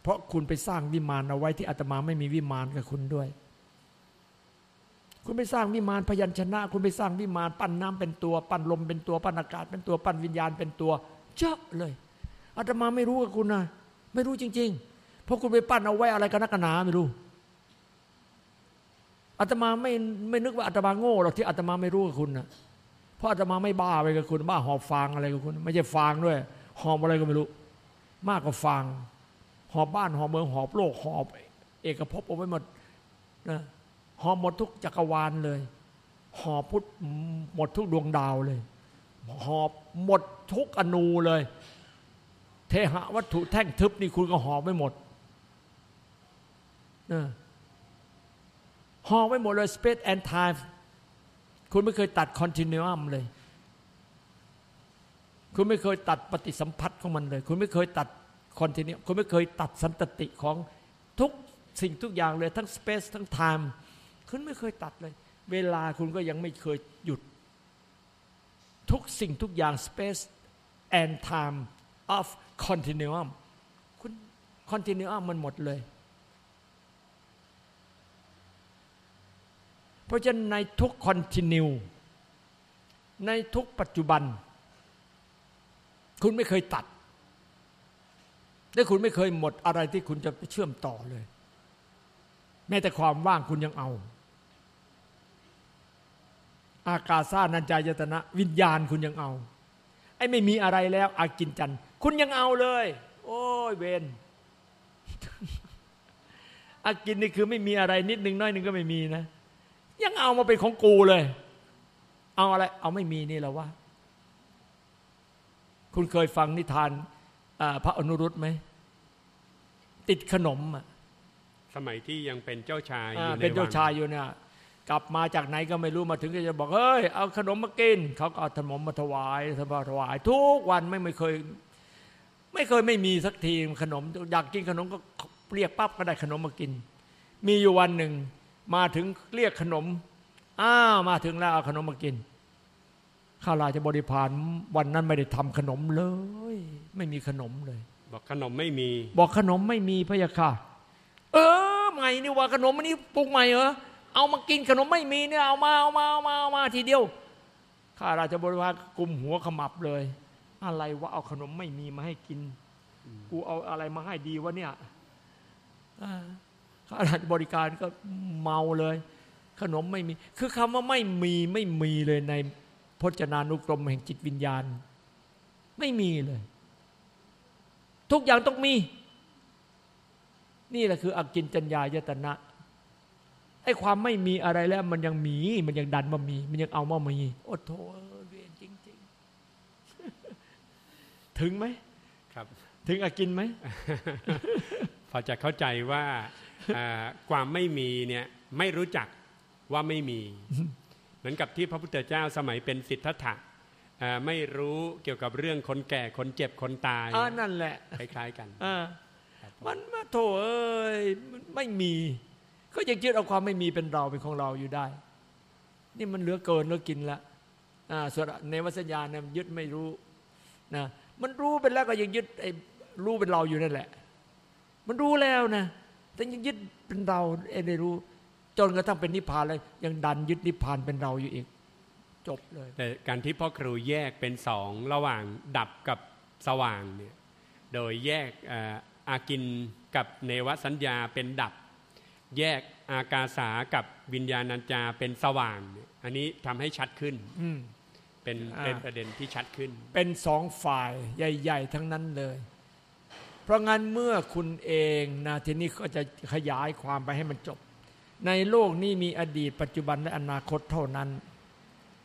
เพราะคุณไปสร้างวิมานเอาไว้ที่อาตมาไม่มีวิมานกับคุณด้วย คุณไปสร้างวิมานพยัญชนะ คุณไปสร้างวิมานปั้นน้ำเป็นตัว ปั้นลมเป็นตัว ปั้นอากาศเป็นตัว ปั้นวิญญาณเป็นตัวเยอะเลยอาตมาไม่รู้กับคุณนะไม่รู้จริง ๆ เพราะคุณไปปั้นเอาไว้อะไรกันนักหนาไม่รู้อาตมาไม่ไม่นึกว่าอาตมาโง่หรอกที่อาตมาไม่รู้กับคุณนะเพราะอาตมาไม่บ้าไปกับคุณ บ้าหอบฟางอะไรกับคุณ ไม่ใช่ฟางด้วย หอบอะไรก็ไม่รู้ มากกว่าฟาง หอบบ้านหอบเมืองหอบโลกหอบ เอกภพเอาไว้หมดนะ หอบหมดทุกจักรวาลเลย หอบพุทธหมดทุกดวงดาวเลย หอบหมดทุกอนูเลย เทหะวัตถุแท่งทึบนี่คุณก็หอบไม่หมดนะหอบไม่หมดเลย space and time คุณไม่เคยตัด continuum เลย คุณไม่เคยตัดปฏิสัมพัทธ์ของมันเลย คุณไม่เคยตัด continuum คุณไม่เคยตัดสันตติของทุกสิ่งทุกอย่างเลย ทั้ง space ทั้ง time คุณไม่เคยตัดเลย เวลาคุณก็ยังไม่เคยหยุด ทุกสิ่งทุกอย่าง space and time of continuum คุณ continuum มันหมดเลย เพราะฉะนั้นในทุก continue ในทุกปัจจุบัน คุณไม่เคยตัดและคุณไม่เคยหมดอะไรที่คุณจะเชื่อมต่อเลย แม้แต่ความว่างคุณยังเอา อากาซานัญจายตนะ วิญญาณคุณยังเอา ไอ้ไม่มีอะไรแล้วอากินจัน คุณยังเอาเลย โอ้ยเวนอากินนี่คือไม่มีอะไรนิดหนึ่งน้อยหนึ่งก็ไม่มีนะ ยังเอามาเป็นของกูเลย เอาอะไร เอาไม่มีนี่แล้ววะคุณเคยฟังนิทานพระอนุรุตไหม ติดขนมอะสมัยที่ยังเป็นเจ้าชายอยู่ในเป็นเจ้าวังชายอยู่เนี่ย กลับมาจากไหนก็ไม่รู้มาถึงก็จะบอกเฮ้ยเอาขนมมากินเขาก็เอาขนมมาถวายมาถวาย ทุกวันไม่ไม่เคย ไม่เคยไม่มีสักทีขนม อยากกินขนมก็เรียกปั๊บก็ได้ขนมมากิน มีอยู่วันหนึ่ง มาถึงเรียกขนมอ้าวมาถึงแล้วเอาขนมมากินข้าราชบริพารวันนั้นไม่ได้ทำขนมเลย ไม่มีขนมเลย บอกขนมไม่มี บอกขนมไม่มีพะยะค่ะ เออใหม่นี่ว่าขนมอันนี้ปรุงใหม่เหรอ เอามากินขนมไม่มีเนี่ยเอามาเอามาเอามาเอามาทีเดียวข้าราชบริพารกลุ่มหัวขมับเลย อะไรว่าเอาขนมไม่มีมาให้กิน กูเอาอะไรมาให้ดีวะเนี่ยข้าราชบริการก็เมาเลย ขนมไม่มี คือคำว่าไม่มีไม่มีเลยในพจนานุกรมแห่งจิตวิญญาณ ไม่มีเลย ทุกอย่างต้องมี นี่แหละคืออกินจัญญายตนะ ไอ้ความไม่มีอะไรแล้วมันยังมี มันยังดันมามี มันยังเอามามีโอ้โถเวียนจริง ๆ ถึงไหมครับ ถึงอากินไหมพอจะเข้าใจว่าอ่าความไม่มีเนี่ยไม่รู้จักว่าไม่มี เหมือนกับที่พระพุทธเจ้าสมัยเป็นสิทธัตถะอ่าไม่รู้เกี่ยวกับเรื่องคนแก่คนเจ็บคนตายอ่านั่นแหละคล้ายๆกันอ่าครับผมมันมาโถเอ้ยมันไม่มี ก็ยังยึดเอาความไม่มีเป็นเราเป็นของเราอยู่ได้ นี่มันเหลือเกินเหลือกินละส่วนในวัสญาเนี่ยมันยึดไม่รู้นะมันรู้เป็นแล้วก็ยังยึดไอ้รู้เป็นเราอยู่นั่นแหละ มันรู้แล้วนะแต่ยังยึดเป็นเราเองได้รู้ จนกระทั่งเป็นนิพพานแล้วยังดันยึดนิพพานเป็นเราอยู่อีก จบเลยแต่การที่พ่อครูแยกเป็นสองระหว่างดับกับสว่างเนี่ยโดยแยกอาอากินกับเนวสัญญาเป็นดับ แยกอากาสากับวิญญาณัญจาเป็นสว่างเนี่ยอันนี้ทำให้ชัดขึ้นอืมเป็นอ่าเป็นประเด็นที่ชัดขึ้น เป็นสองฝ่ายใหญ่ ๆ ทั้งนั้นเลย เพราะงั้นเมื่อคุณเองนะทีนี้ก็จะขยายความไปให้มันจบ ในโลกนี้มีอดีตปัจจุบันและอนาคตเท่านั้น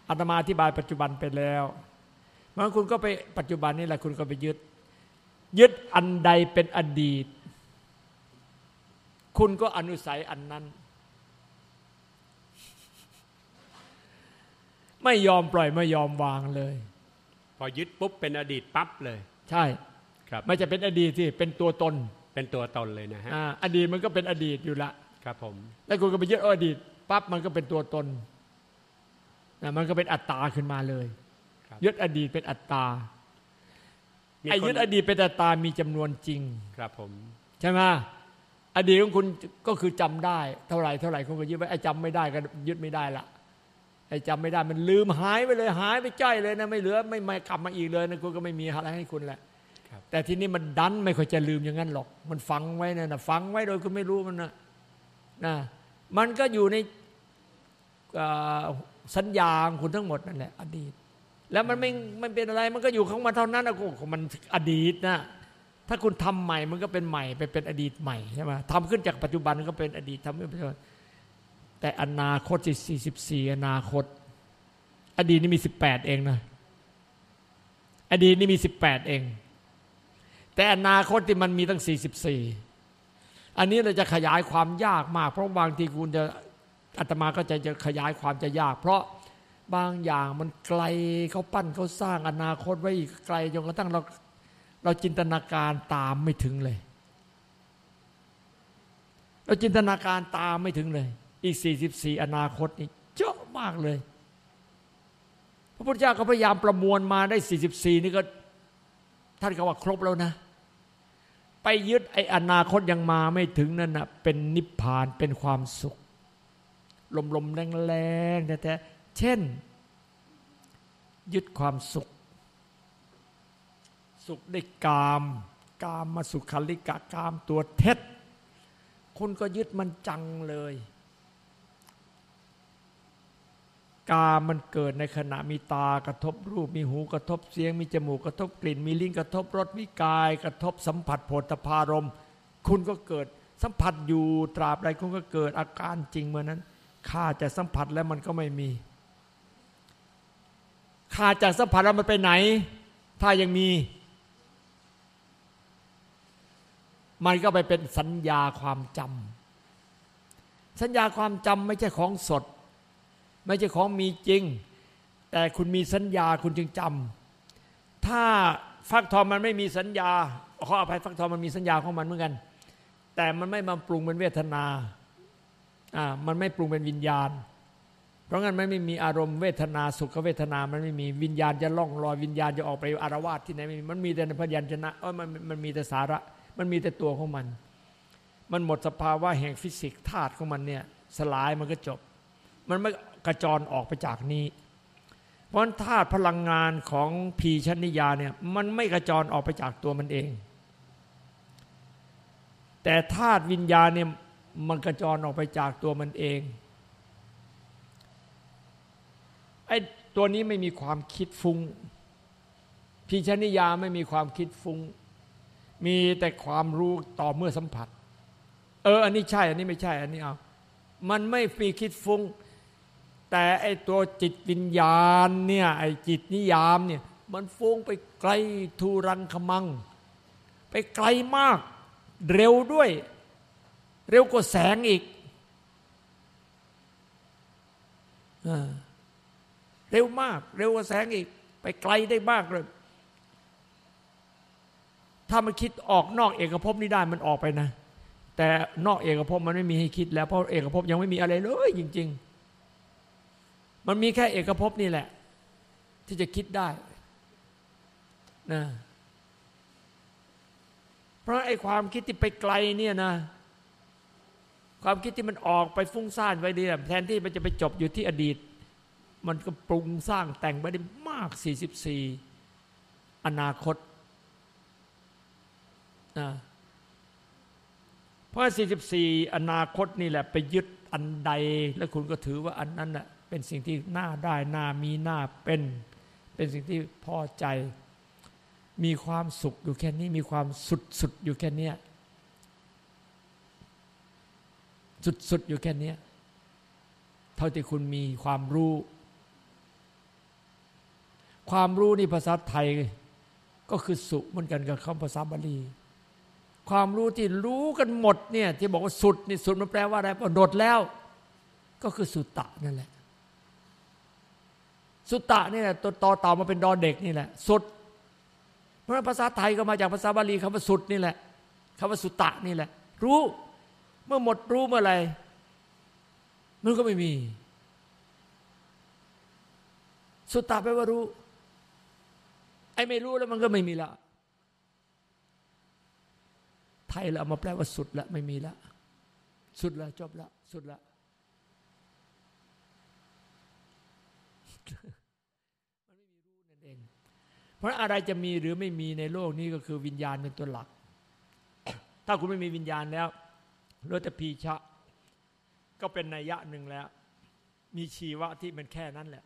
อาตมาอธิบายปัจจุบันไปแล้วเพราะงั้นคุณก็ไปปัจจุบันนี่แหละคุณก็ไปยึด ยึดอันใดเป็นอดีต คุณก็อนุสัยอันนั้น ไม่ยอมปล่อยไม่ยอมวางเลย พอยึดปุ๊บเป็นอดีตปั๊บเลย ใช่ครับไม่จะเป็นอดีตที่เป็นตัวตนเป็นตัวตนเลยนะฮะอ่าอดีตมันก็เป็นอดีตอยู่ละครับผมแล้วคุณก็ไปยึดเอาอดีตปั๊บมันก็เป็นตัวตนนะมันก็เป็นอัตตาขึ้นมาเลยครับยึดอดีตเป็นอัตตามีไอ้คนยึดอดีตเป็นอัตตามีจำนวนจริง ครับผม ใช่ไหม อดีตของคุณก็คือจำได้ เท่าไหร่เท่าไหร่คุณก็ยึดไว้ไอ้จำไม่ได้ก็ยึดไม่ได้ละไอ้จำไม่ได้มันลืมหายไปเลยหายไปจ้อยเลยนะไม่เหลือไม่ไม่กลับมาอีกเลยนะคุณก็ไม่มีอะไรให้คุณแหละครับแต่ทีนี้มันดันไม่ค่อยจะลืมอย่างนั้นหรอก มันฝังไว้นะนะฝังไว้โดยคุณไม่รู้มันนะนะมันก็อยู่ในเอ่อสัญญาของคุณทั้งหมดนั่นแหละ อดีต แล้วมันไม่ไม่เป็นอะไรมันก็อยู่ของมันเท่านั้นนะของมันอดีตนะ ถ้าคุณทำใหม่มันก็เป็นใหม่ไปเป็นอดีตใหม่ใช่ไหมทำขึ้นจากปัจจุบันก็เป็นอดีตทำขึ้นปัจจุบันแต่อนาคตที่44อนาคต อดีตนี่มี18เองนะอดีตนี่มี18เอง แต่อนาคตที่มันมีตั้ง44อันนี้เราจะขยายความยากมาก เพราะบางทีคุณจะอาตมาก็จะจะขยายความจะยาก เพราะบางอย่างมันไกลเขาปั้นเขาสร้างอนาคตไว้อีกไกลจนกระทั่งเรา เราจินตนาการตามไม่ถึงเลย เราจินตนาการตามไม่ถึงเลย อีก 44 อนาคตนี่เยอะมากเลย พระพุทธเจ้าก็พยายามประมวลมาได้ 44 นี่ก็ ท่านก็ว่าครบแล้วนะ ไปยึดไอ้อนาคตยังมาไม่ถึงนั่นนะเป็นนิพพานเป็นความสุข ลมๆแรงๆแท้ๆเช่น ยึดความสุข สุขได้กาม กามมาสุขันลิกะกามตัวเท็จคุณก็ยึดมันจังเลย กามมันเกิดในขณะมีตากระทบรูป มีหูกระทบเสียง มีจมูกกระทบกลิ่น มีลิ้นกระทบรส มีกายกระทบสัมผัสโผฏฐารมคุณก็เกิดสัมผัสอยู่ตราบใดคุณก็เกิดอาการจริงเมื่อนั้นข้าจะสัมผัสแล้วมันก็ไม่มีข้าจากสัมผัสแล้วมันไปไหน ถ้ายังมี มันก็ไปเป็นสัญญาความจำสัญญาความจำไม่ใช่ของสด ไม่ใช่ของมีจริง แต่คุณมีสัญญาคุณจึงจำถ้าฟักทองมันไม่มีสัญญาขออภัยฟักทองมันมีสัญญาของมันเหมือนกัน แต่มันไม่มาปรุงเป็นเวทนาอ่ามันไม่ปรุงเป็นวิญญาณ เพราะงั้นมันไม่มีอารมณ์เวทนาสุขเวทนา มันไม่มีวิญญาณจะล่องลอยวิญญาณจะออกไปอารวาสที่ไหนไม่มีมันมีแต่ในพยัญชนะเออมันมันมีแต่สาระ มันมีแต่ตัวของมัน มันหมดสภาวะแห่งฟิสิกส์ธาตุของมันเนี่ยสลายมันก็จบ มันไม่กระจรออกไปจากนี้ เพราะธาตุพลังงานของพีชนิยาเนี่ยมันไม่กระจรออกไปจากตัวมันเอง แต่ธาตุวิญญาณเนี่ยมันกระจรออกไปจากตัวมันเองไอ้ตัวนี้ไม่มีความคิดฟุง้งพีชนิยาไม่มีความคิดฟุง้ง มีแต่ความรู้ต่อเมื่อสัมผัส เออ อันนี้ใช่ อันนี้ไม่ใช่ อันนี้เอา มันไม่มีคิดฟุง้ง แต่ไอ้ตัวจิตวิญญาณเนี่ย ไอ้จิตนิยามเนี่ย มันฟุ้งไปไกลทูรังคมัง ไปไกลมาก เร็วด้วย เร็วกว่าแสงอีกอเร็วมาก เร็วกว่าแสงอีก ไปไกลได้มากเลย ถ้ามันคิดออกนอกเอกภพนี้ได้มันออกไปนะ แต่นอกเอกภพมันไม่มีให้คิดแล้วเพราะเอกภพยังไม่มีอะไรเลยจริง ๆ มันมีแค่เอกภพนี่แหละ ที่จะคิดได้นะเพราะไอ้ความคิดที่ไปไกลเนี่ยนะ ความคิดที่มันออกไปฟุ้งซ่านไปเดีแทนที่มันจะไปจบอยู่ที่อดีต มันก็ปรุงสร้างแต่งไปได้มาก 44 อนาคต นะเพราะ44อนาคตนี่แหละไปยึดอันใด แล้วคุณก็ถือว่าอันนั้นน่ะเป็นสิ่งที่น่าได้น่ามีน่าเป็น เป็นสิ่งที่พอใจ มีความสุขอยู่แค่นี้ มีความสุดสุดอยู่แค่นี้สุดสุดอยู่แค่นี้เท่าที่คุณมีความรู้ ความรู้นี่ภาษาไทยก็คือสุเหมือนกันกับคำภาษาบาลี ความรู้ที่รู้กันหมดเนี่ยที่บอกว่าสุดนี่สุดมันแปลว่าอะไรพอโดดแล้ว ก็คือสุตตะนั่นแหละ สุตตะนี่แหละตัวต่อเต่ามาเป็นดอเด็กนี่แหละ สุด เพราะภาษาไทยก็มาจากภาษาบาลีคำว่าสุดนี่แหละคำว่าสุตตะนี่แหละ รู้เมื่อหมดรู้เมื่อไรมันก็ไม่มี สุตตะแปลว่ารู้ไอ้ไม่รู้แล้วมันก็ไม่มีละ ไทยแล้วเอามาแปลว่าสุดละไม่มีละ สุดละจบละ สุดละ มันไม่มีรู้นั่นเอง เพราะอะไรจะมีหรือไม่มีในโลกนี้ก็คือวิญญาณเป็นตัวหลัก ถ้าคุณไม่มีวิญญาณแล้วเหลือแต่พีชะ ก็เป็นนัยยะหนึ่งแล้ว มีชีวะที่มันแค่นั้นแหละ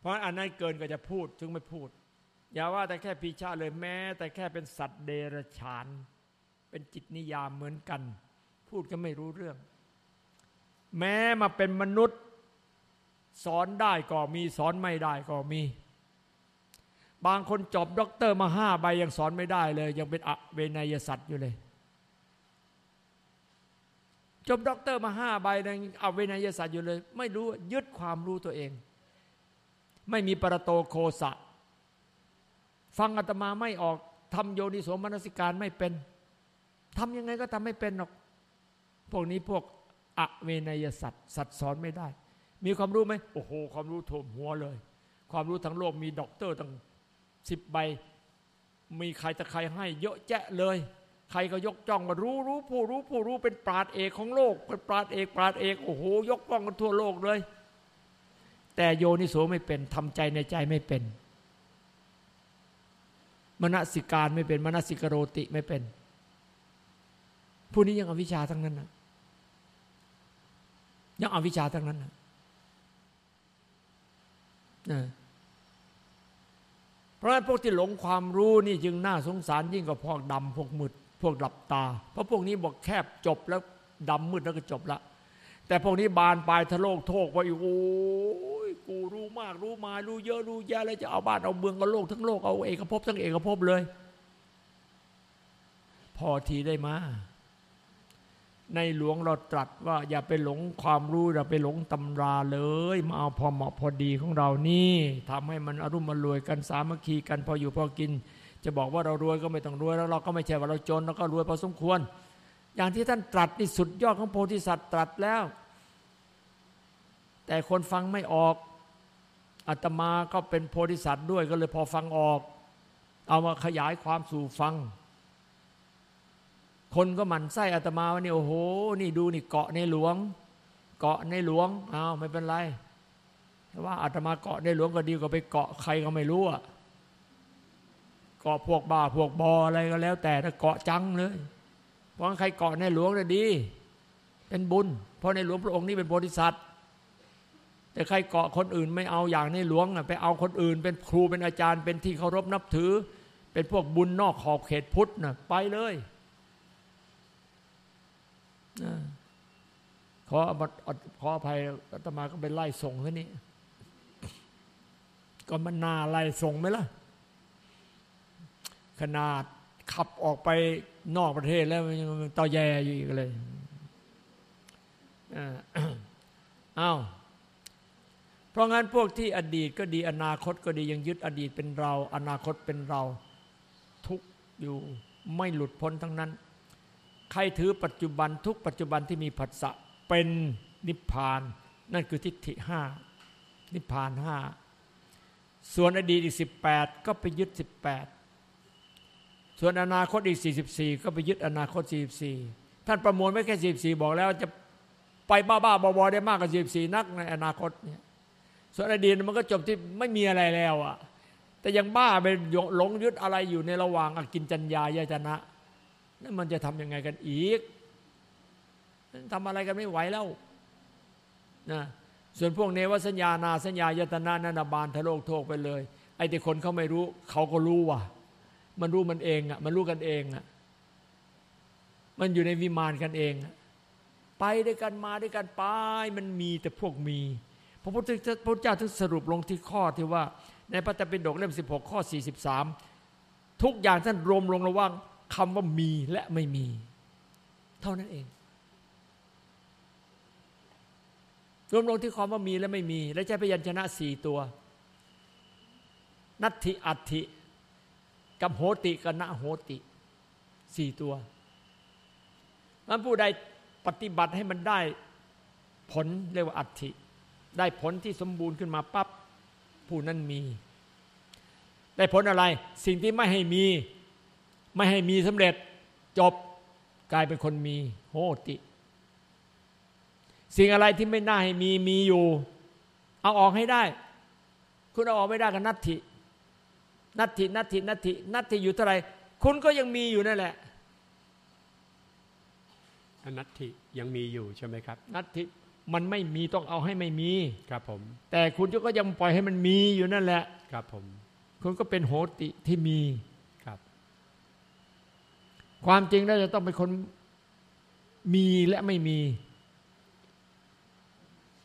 เพราะอันนั้นเกินก็จะพูดจึงไม่พูดอย่าว่าแต่แค่พีชาเลยแม้ แต่แค่เป็นสัตว์เดรัจฉาน เป็นจิตนิยามเหมือนกัน พูดก็ไม่รู้เรื่อง แม้มาเป็นมนุษย์ สอนได้ก็มีสอนไม่ได้ก็มี บางคนจบด็อกเตอร์มาห้าใบยังสอนไม่ได้เลย ยังเป็นอเวไนยสัตว์อยู่เลยจบด็อกเตอร์มาห้าใบยังอเวไนยสัตว์อยู่เลย ไม่รู้ยึดความรู้ตัวเอง ไม่มีปรโตโฆสะ ฟังอาตมาไม่ออกทำโยนิโสมนสิการไม่เป็น ทำยังไงก็ทำไม่เป็นหรอก พวกนี้พวกอเวไนยสัตว์สัตว์สอนไม่ได้ มีความรู้ไหมโอ้โห ความรู้ท่วมหัวเลย ความรู้ทั้งโลกมีด็อกเตอร์ตั้งสิบใบ มีใครจะใครให้เยอะแยะเลย ใครก็ยกย่องมารู้รู้ผู้รู้ผู้รู้เป็นปราชญ์เอกของโลกเป็นปราชญ์เอกปราชญ์เอกโอ้โห ยกย่องกันทั่วโลกเลย แต่โยนิโสไม่เป็นทำใจในใจไม่เป็นมนสิการไม่เป็นมนสิกโรติไม่เป็น ผู้นี้ยังอวิชชาทั้งนั้นนะยังอวิชชาทั้งนั้นนะเพราะฉะนั้นพวกที่หลงความรู้นี่จึงน่าสงสารยิ่งกว่าพวกดำพวกมืดพวกหลับตา เพราะพวกนี้บอกแคบจบแล้วดำมืดแล้วก็จบละแต่พวกนี้บานปลายทะโลกโทกว่าโอ้ยกูรู้มากรู้มารู้เยอะรู้แยะแล้วจะเอาบ้านเอาเมืองเอาโลกทั้งโลกเอาเอกภพทั้งเอกภพเลย พอทีได้มา ในหลวงเราตรัสว่าอย่าไปหลงความรู้อย่าไปหลงตำราเลย มาเอาพอเหมาะพอดีของเรานี่ทำให้มันอรุ่มมารวยกันสามัคคีกันพออยู่พอกิน จะบอกว่าเรารวยก็ไม่ต้องรวยแล้วเราก็ไม่ใช่ว่าเราจนเราก็รวยพอสมควร อย่างที่ท่านตรัสนี่สุดยอดของโพธิสัตว์ตรัสแล้ว แต่คนฟังไม่ออกอาตมาก็เป็นโพธิสัตว์ด้วยก็เลยพอฟังออก เอามาขยายความสู่ฟัง คนก็หมั่นไส้อาตมาว่านี่โอ้โห นี่ดูนี่เกาะในหลวง เกาะในหลวงอ้าวไม่เป็นไรแต่ว่าอาตมาเกาะในหลวงก็ดีกว่าไปเกาะใครก็ไม่รู้อะเกาะพวกบ้าพวกบออะไรก็แล้ว แต่ถ้าเกาะจังเลยเพราะใครเกาะในหลวงน่ะดี เป็นบุญ เพราะในหลวงพระองค์นี้เป็นโพธิสัตว์แต่ใครเกาะคนอื่นไม่เอาอย่างในหลวงอะไปเอาคนอื่น เป็นครูเป็นอาจารย์เป็นที่เคารพนับถือ เป็นพวกบุญนอกขอบเขตพุทธน่ะไปเลย ขอขออภัยอาตมาก็ไปไล่ส่งซะนี่ก็มันนาไล่ส่งไหมล่ะ ขนาดขับออกไปนอกประเทศแล้วมันยังต่อแย่อยู่อีกเลยอ้าวเพราะงั้นพวกที่อดีตก็ดีอนาคตก็ดียังยึดอดีตเป็นเรา อนาคตเป็นเรา ทุกอยู่ไม่หลุดพ้นทั้งนั้น ใครถือปัจจุบันทุกปัจจุบันที่มีผัสสะเป็นนิพพาน นั่นคือทิฏฐิห้านิพพานห้าส่วนอดีตอีกสิบแปดก็ไปยึดสิบแปดส่วนอนาคตอีกสี่สิบสี่ก็ไปยึดอนาคตสี่สิบสี่ท่านประมวลไว้แค่สี่สี่บอกแล้วจะไปบ้าบ้าบอๆได้มากกว่าสี่สี่นักในอนาคตเนี่ยส่วนอดีตมันก็จบที่ไม่มีอะไรแล้วอะแต่ยังบ้าไปหลงยึดอะไรอยู่ในระหว่างอกินจัญญายจนะ นั่นมันจะทำยังไงกันอีกทำอะไรกันไม่ไหวแล้วนะส่วนพวกเนวสัญญานาสัญญายตนานันบาลทะโลกโทกไปเลย ไอ้ที่คนเขาไม่รู้ เขาก็รู้ว่ะ มันรู้มันเองอะ มันรู้กันเองอะ มันอยู่ในวิมานกันเอง ไปด้วยกันมาด้วยกันไป มันมีแต่พวกมี พระพุทธเจ้าถึงสรุปลงที่ข้อที่ว่า ในพระตปิฎกเล่ม 16 ข้อ 43 ทุกอย่างท่านรวมลงระว่าง คำว่ามีและไม่มี เท่านั้นเอง รวมลงที่ความว่ามีและไม่มี และใช้พยัญชนะสี่ตัว นัตถิอัตถิกับโหติกับนะโหติสี่ตัวมันผู้ใดปฏิบัติให้มันได้ผลเรียกว่าอัตถิได้ผลที่สมบูรณ์ขึ้นมาปับ๊บผู้นั้นมี ได้ผลอะไร สิ่งที่ไม่ให้มี ไม่ให้มีสำเร็จจบกลายเป็นคนมีโหติ สิ่งอะไรที่ไม่น่าให้มีมีอยู่ เอาออกให้ได้ คุณเอาออกไม่ได้กับนัตถินัตถินัตถินัตถินัตถิอยู่เท่าไหร่คุณก็ยังมีอยู่นั่นแหละอนัตถิยังมีอยู่ใช่ไหมครับ นัตถิมันไม่มีต้องเอาให้ไม่มีครับผม แต่คุณก็ยังปล่อยให้มันมีอยู่นั่นแหละ ครับผม คุณก็เป็นโหติที่มี ครับความจริงแล้วจะต้องเป็นคนมีและไม่มี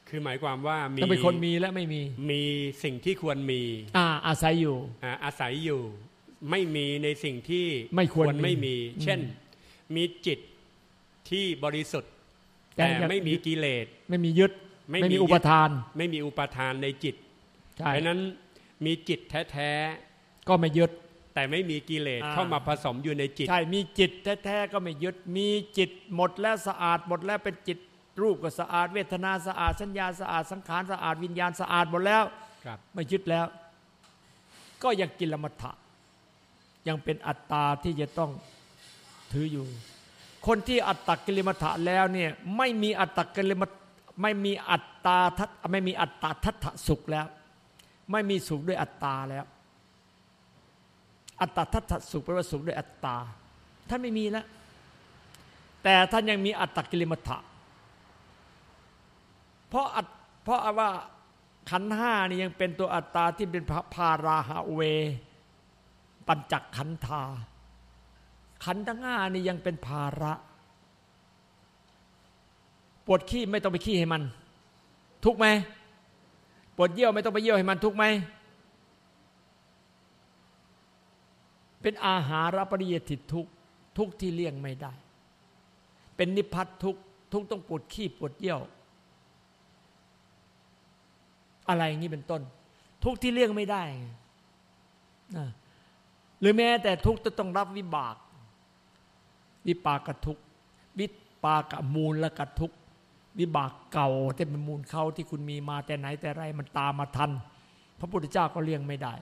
คือหมายความว่ามีต้องเป็นคนมีและไม่มี มีสิ่งที่ควรมี อ่าอาศัยอยู่อ่าอาศัยอยู่ ไม่มีในสิ่งที่ไม่ควรมีไม่มีอืมเช่น มีจิตที่บริสุทธิ์ แต่แต่ยังไม่มีกิเลสไม่มียึด ไม่ไม่มีมีอุปทาน ไม่มีอุปทานในจิตใช่เพราะฉะนั้นมีจิตแท้ก็ไม่ยึดๆ แต่ไม่มีกิเลสอ่าเข้ามาผสมอยู่ในจิต ใช่ มีจิตแท้ๆก็ไม่ยึด มีจิตหมดแล้วสะอาดหมดแล้วเป็นจิตรูปก็สะอาด เวทนาสะอาดสัญญาสะอาดสังขารสะอาดวิญญาณสะอาดหมดแล้วครับไม่ยึดแล้ว ก็ยังกิลมัฏฐะยังเป็นอัตตาที่จะต้องถืออยู่ คนที่อัตตกิลมัฏฐะแล้วเนี่ยไม่มีอัตตกิลมัฏไม่มีอัตตาทัศไม่มีอัตตาทัตถสุขแล้ว ไม่มีสุขด้วยอัตตาแล้ว อัตตาทัตถสุขแปลว่าสุขด้วยอัตตา ท่านไม่มีแล้วแต่ท่านยังมีอัตตกิลมัฏะเพราะเพราะว่าขันห้านี่ยังเป็นตัวอัตตาที่เป็นพาราหาเว ปัญจักขันธา ขันทั้งห้านี่ยังเป็นภาระปวดขี้ไม่ต้องไปขี้ให้มัน ทุกไหมปวดเยี่ยวไม่ต้องไปเยี่ยวให้มันทุกไหม เป็นอาหารปริยติทุกทุกที่เลี่ยงไม่ได้ เป็นนิพพัททุกทุกต้องปวดขี้ปวดเยี่ยว อะไรอย่างนี้เป็นต้น ทุกที่เลี่ยงไม่ได้นะหรือแม้แต่ทุกจะต้องรับวิบาก วิปากกทุกวิปากมูลและกทุกวิบากเก่าที่เป็นมูลเขาที่คุณมีมาแต่ไหนแต่ไรมันตามมาทัน พระพุทธเจ้าก็เลี่ยงไม่ได้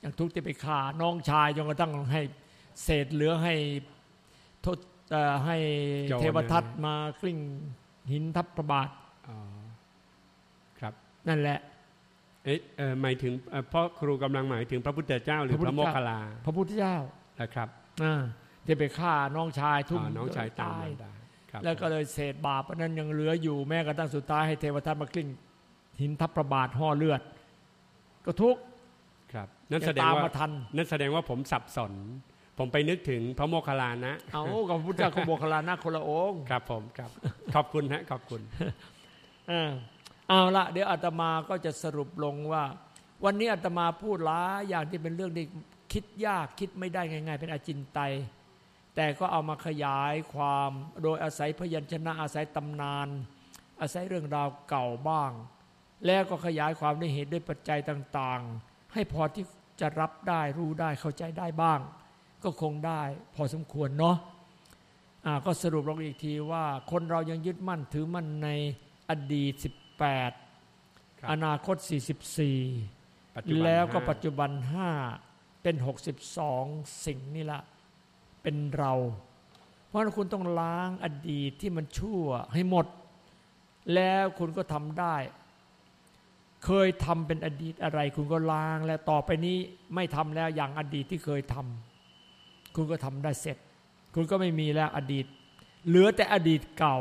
อย่างทุกข์ที่ไปฆ่าน้องชายจนกระทั่งให้เศษเหลือให้โทษเอ่อให้โจรเทวทัตมากลิ้งหินทับพระบาทอ๋อครับ นั่นแหละเอ๊ะเอ่อหมายถึงเอ่อพ่อครูกำลังหมายถึงพระพุทธเจ้า หรือพระพุทพธระโมคคัลลา พระพุทธเจ้านะครับอ่าที่ไปฆ่าน้องชายทุ่มอ๋อน้องชายตามตายมารดาครับแล้วก็เลยเศษบาปอันนั้นยังเหลืออยู่แม้กระทั่งสุดท้ายให้เทวทัตมากลิ้งหินทับพระบาทห่อเลือด ก็ทุกข์ ครับนั่นยัแสดงตามว่ามาทันนั่นแสดงว่าผมสับสน ผมไปนึกถึงพระโมคคัลลานะ เอากับพระพุทธเจ้าขโมคลานะคนละองค์ครับผมครับ ขอบคุณฮะขอบคุณเออเอาละเดี๋ยวอาตมาก็จะสรุปลงว่า วันนี้อาตมาพูดหลายอย่างที่เป็นเรื่องที่คิดยากคิดไม่ได้ง่าย ๆ เป็นอาจินไตยแต่ก็เอามาขยายความโดยอาศัยพยัญชนะอาศัยตำนาน อาศัยเรื่องราวเก่าบ้าง แล้วก็ขยายความด้วยเหตุด้วยปัจจัยต่าง ๆ ให้พอที่จะรับได้รู้ได้เข้าใจได้บ้าง ก็คงได้พอสมควรเนาะอ่าก็สรุปลงอีกทีว่า คนเรายังยึดมั่นถือมั่นในอดีต 18ครับอนาคตปัจจุบัน44 แล้วก็ห้าปัจจุบัน 5 เป็น 62 สิ่งนี่ละเป็นเรา เพราะฉะนั้นคุณต้องล้างอดีตที่มันชั่วให้หมด แล้วคุณก็ทำได้ เคยทำเป็นอดีตอะไร คุณก็ล้างแล้วต่อไปนี้ไม่ทำแล้วอย่างอดีตที่เคยทำคุณก็ทำได้เสร็จ คุณก็ไม่มีแล้วอดีต เหลือแต่อดีตเก่า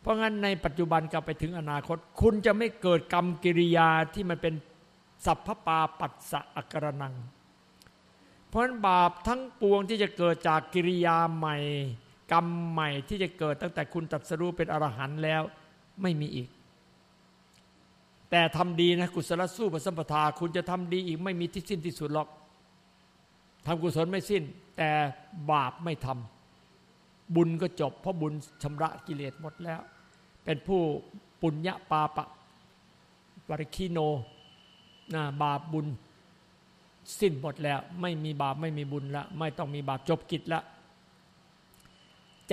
เพราะงั้นในปัจจุบันกลับไปถึงอนาคต คุณจะไม่เกิดกรรมกิริยาที่มันเป็นสัพพปาปัสสะอกรนัง เพราะฉะนั้นบาปทั้งปวงที่จะเกิดจากกิริยาใหม่ กรรมใหม่ที่จะเกิดตั้งแต่คุณตรัสรู้เป็นอรหันต์แล้วไม่มีอีก แต่ทำดีนะกุศลสู้ประสัมปทา คุณจะทำดีอีกไม่มีที่สิ้นที่สุดหรอกทำกุศลไม่สิ้น แต่บาปไม่ทำบุญก็จบ เพราะบุญชำระกิเลสหมดแล้ว เป็นผู้ปุญญาปาปะวริคิโนนะบาปบุญสิ้นหมดแล้ว ไม่มีบาปไม่มีบุญละ ไม่ต้องมีบาปจบกิจละ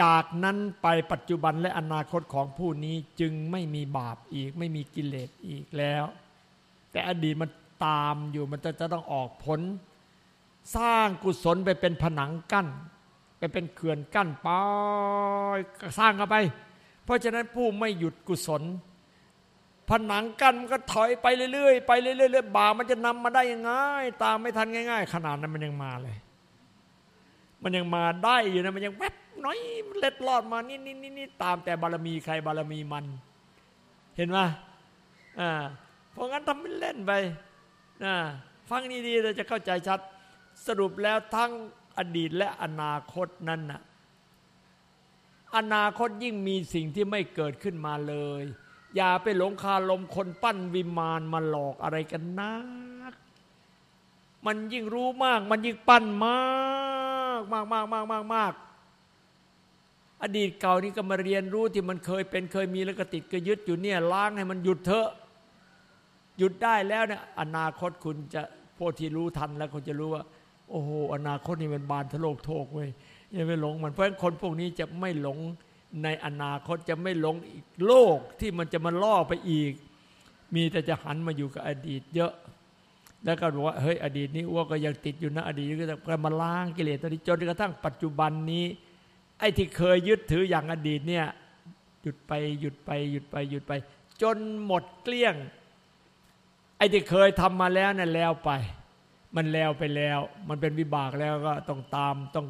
จากนั้นไปปัจจุบันและอนาคตของผู้นี้จึงไม่มีบาปอีก ไม่มีกิเลสอีกแล้ว แต่อดีตมันตามอยู่มันจะจะต้องออกผล สร้างกุศลไปเป็นผนังกั้น ไปเป็นเขื่อนกั้นไปสร้างกันไป เพราะฉะนั้นผู้ไม่หยุดกุศล ผนังกั้นมันก็ถอยไปเรื่อยๆไปเรื่อยๆบาปมันจะนำมาได้ยังไงตามไม่ทันง่าย ๆ ขนาดนั้นมันยังมาเลย มันยังมาได้อยู่นะมันยังแวบ น้อยเล็ดลอดมานี่นี่นี่นี่ตามแต่บารมีใครบารมีมัน เห็นไหมอ่าเพราะงั้นทำเป็นเล่นไปนะฟังนี่ดีเราจะเข้าใจชัด สรุปแล้วทั้งอดีตและอนาคตนั้นนะอนาคตยิ่งมีสิ่งที่ไม่เกิดขึ้นมาเลย อย่าไปหลงคาลมคนปั้นวิมานมาหลอกอะไรกันนักมันยิ่งรู้มาก มันยิ่งปั้นมาก มากมากมากมากมาก อดีตเก่านี่ก็มาเรียนรู้ที่มันเคยเป็นเคยมีแล้วก็ติดก็ยึดอยู่เนี่ยล้างให้มันหยุดเถอะ หยุดได้แล้วเนี่ยอนาคตคุณจะพวกที่รู้ทันแล้วคุณจะรู้ว่า โอ้โหอนาคตนี่มันบานทะโลกโทกเว้ยอย่าไปหลงมันเพราะฉะนั้นคนพวกนี้จะไม่หลงในอนาคตจะไม่หลงอีกโลกที่มันจะมาล่อไปอีก มีแต่จะหันมาอยู่กับอดีตเยอะ แล้วก็บอกว่าเฮ้ยอดีตนี้อ้วก็ยังติดอยู่นะอดีตก็จะมาล้างกิเลสตอนนี้จนกระทั่งปัจจุบันนี้ ไอ้ที่เคยยึดถืออย่างอดีตเนี่ยหยุดไปหยุดไปหยุดไปหยุดไป จนหมดเกลี้ยง ไอ้ที่เคยทำมาแล้วนั่นแล้วไป มันแล้วไปแล้ว มันเป็นวิบากแล้วก็ต้องตามต้อง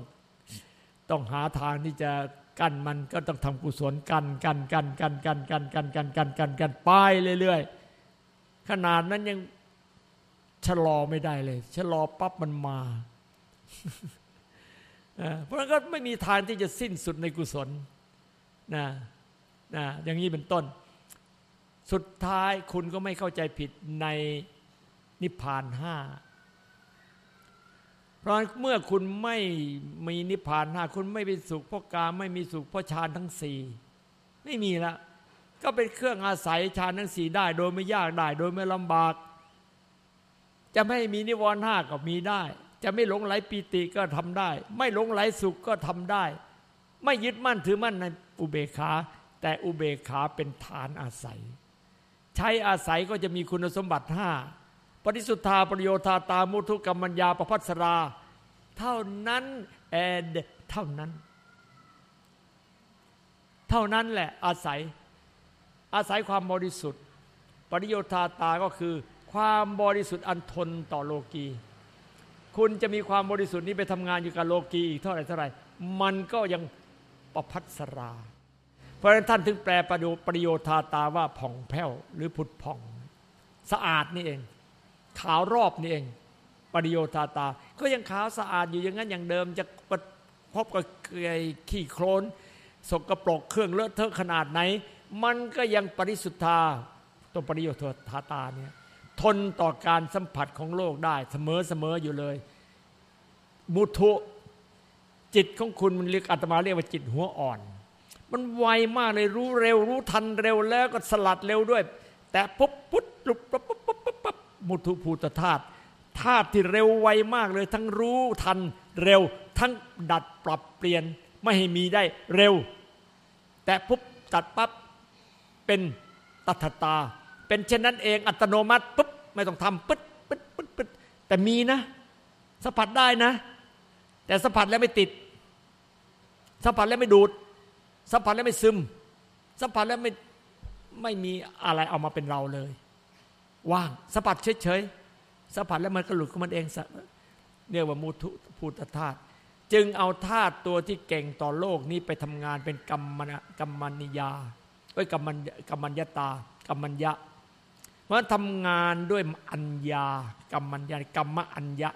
ต้องหาทางที่จะกั้นมันก็ต้องทำกุศลกันกันกันกันกันกันกันกันกันกันกันไปเรื่อยๆขนาดนั้นยังชะลอไม่ได้เลยชะลอปั๊บมันมา เพราะนั้นก็ไม่มีทางที่จะสิ้นสุดในกุศลนะนะอย่างนี้เป็นต้น สุดท้ายคุณก็ไม่เข้าใจผิดในนิพพานห้าเพราะเมื่อคุณไม่มีนิพพานห้าคุณไม่เป็นสุขเพราะกาไม่มีสุขเพราะฌานทั้งสี่ไม่มีละก็เป็นเครื่องอาศัยฌานทั้งสี่ได้ โดยไม่ยากได้ โดยไม่ลำบาก จะไม่มีนิวรณ์ห้าก็มีได้ จะไม่หลงไหลปีติก็ทำได้ ไม่หลงไหลสุขก็ทำได้ ไม่ยึดมั่นถือมั่นในอุเบกขา แต่อุเบกขาเป็นฐานอาศัย ใช้อาศัยก็จะมีคุณสมบัติห้าปฏิสุทธาประโยชาตามุทุกรรมัญญาประพัสรา เท่านั้นแอดเท่านั้น เท่านั้นแหละอาศัยอาศัยความบริสุทธิ์ ปริโยธาตาก็คือ ความบริสุทธิ์อันทนต่อโลกี คุณจะมีความบริสุทธิ์นี้ไปทำงานอยู่กับโลกีอีกเท่าไหร่เท่าไหร่มันก็ยังประพัสรา เพราะฉะนั้นท่านถึงแปลประโยธาตาว่าผ่องแผ้วหรือผุดผ่อง สะอาดนี่เอง ขาวรอบนี่เอง ปริโยธาตา ก็ยังขาวสะอาดอยู่อย่างนั้นอย่างเดิมจะพบกับขี้โคลนสกปรกเครื่องเลอะเทอะขนาดไหน มันก็ยังปริสุทธาตัวปริโยธาตาเนี่ย ทนต่อการสัมผัสของโลกได้ เสมอเสมออยู่เลย มุทุจิตของคุณมันเรียกอาตมาเรียกว่าจิตหัวอ่อน มันไวมากเลยรู้เร็ว รู้ทันเร็วแล้วก็สลัดเร็วด้วย แต่ปุ๊บปุ๊บปุ๊บปุ๊บปุ๊บปุ๊บปุ๊บมุทุภูตธาตุธาตุที่เร็วไวมากเลย ทั้งรู้ทันเร็ว ทั้งดัดปรับเปลี่ยนไม่ให้มีได้เร็ว แต่ปุ๊บตัดปั๊บเป็นตัทตา เป็นเช่นนั้นเองอัตโนมัติปุ๊บไม่ต้องทำปึ๊ดปึ๊ดปึ๊ดปึ๊ดแต่มีนะสัมผัสได้นะ แต่สัมผัสแล้วไม่ติด สัมผัสแล้วไม่ดูด สัมผัสแล้วไม่ซึม สัมผัสแล้วไม่ไม่มีอะไรเอามาเป็นเราเลย ว่างสัมผัสเฉยๆสัมผัสแล้วมันก็หลุดของมันเองเรียกว่ามุทุภูตธาตุจึงเอาธาตุตัวที่เก่งต่อโลกนี้ไปทำงานเป็นกรรมกรรมนิยาเอ้ยกรรมกรรมัญญตากรรมัญญะ เพราะทำงานด้วยอัญญากรรมัญญากรรมอัญญะ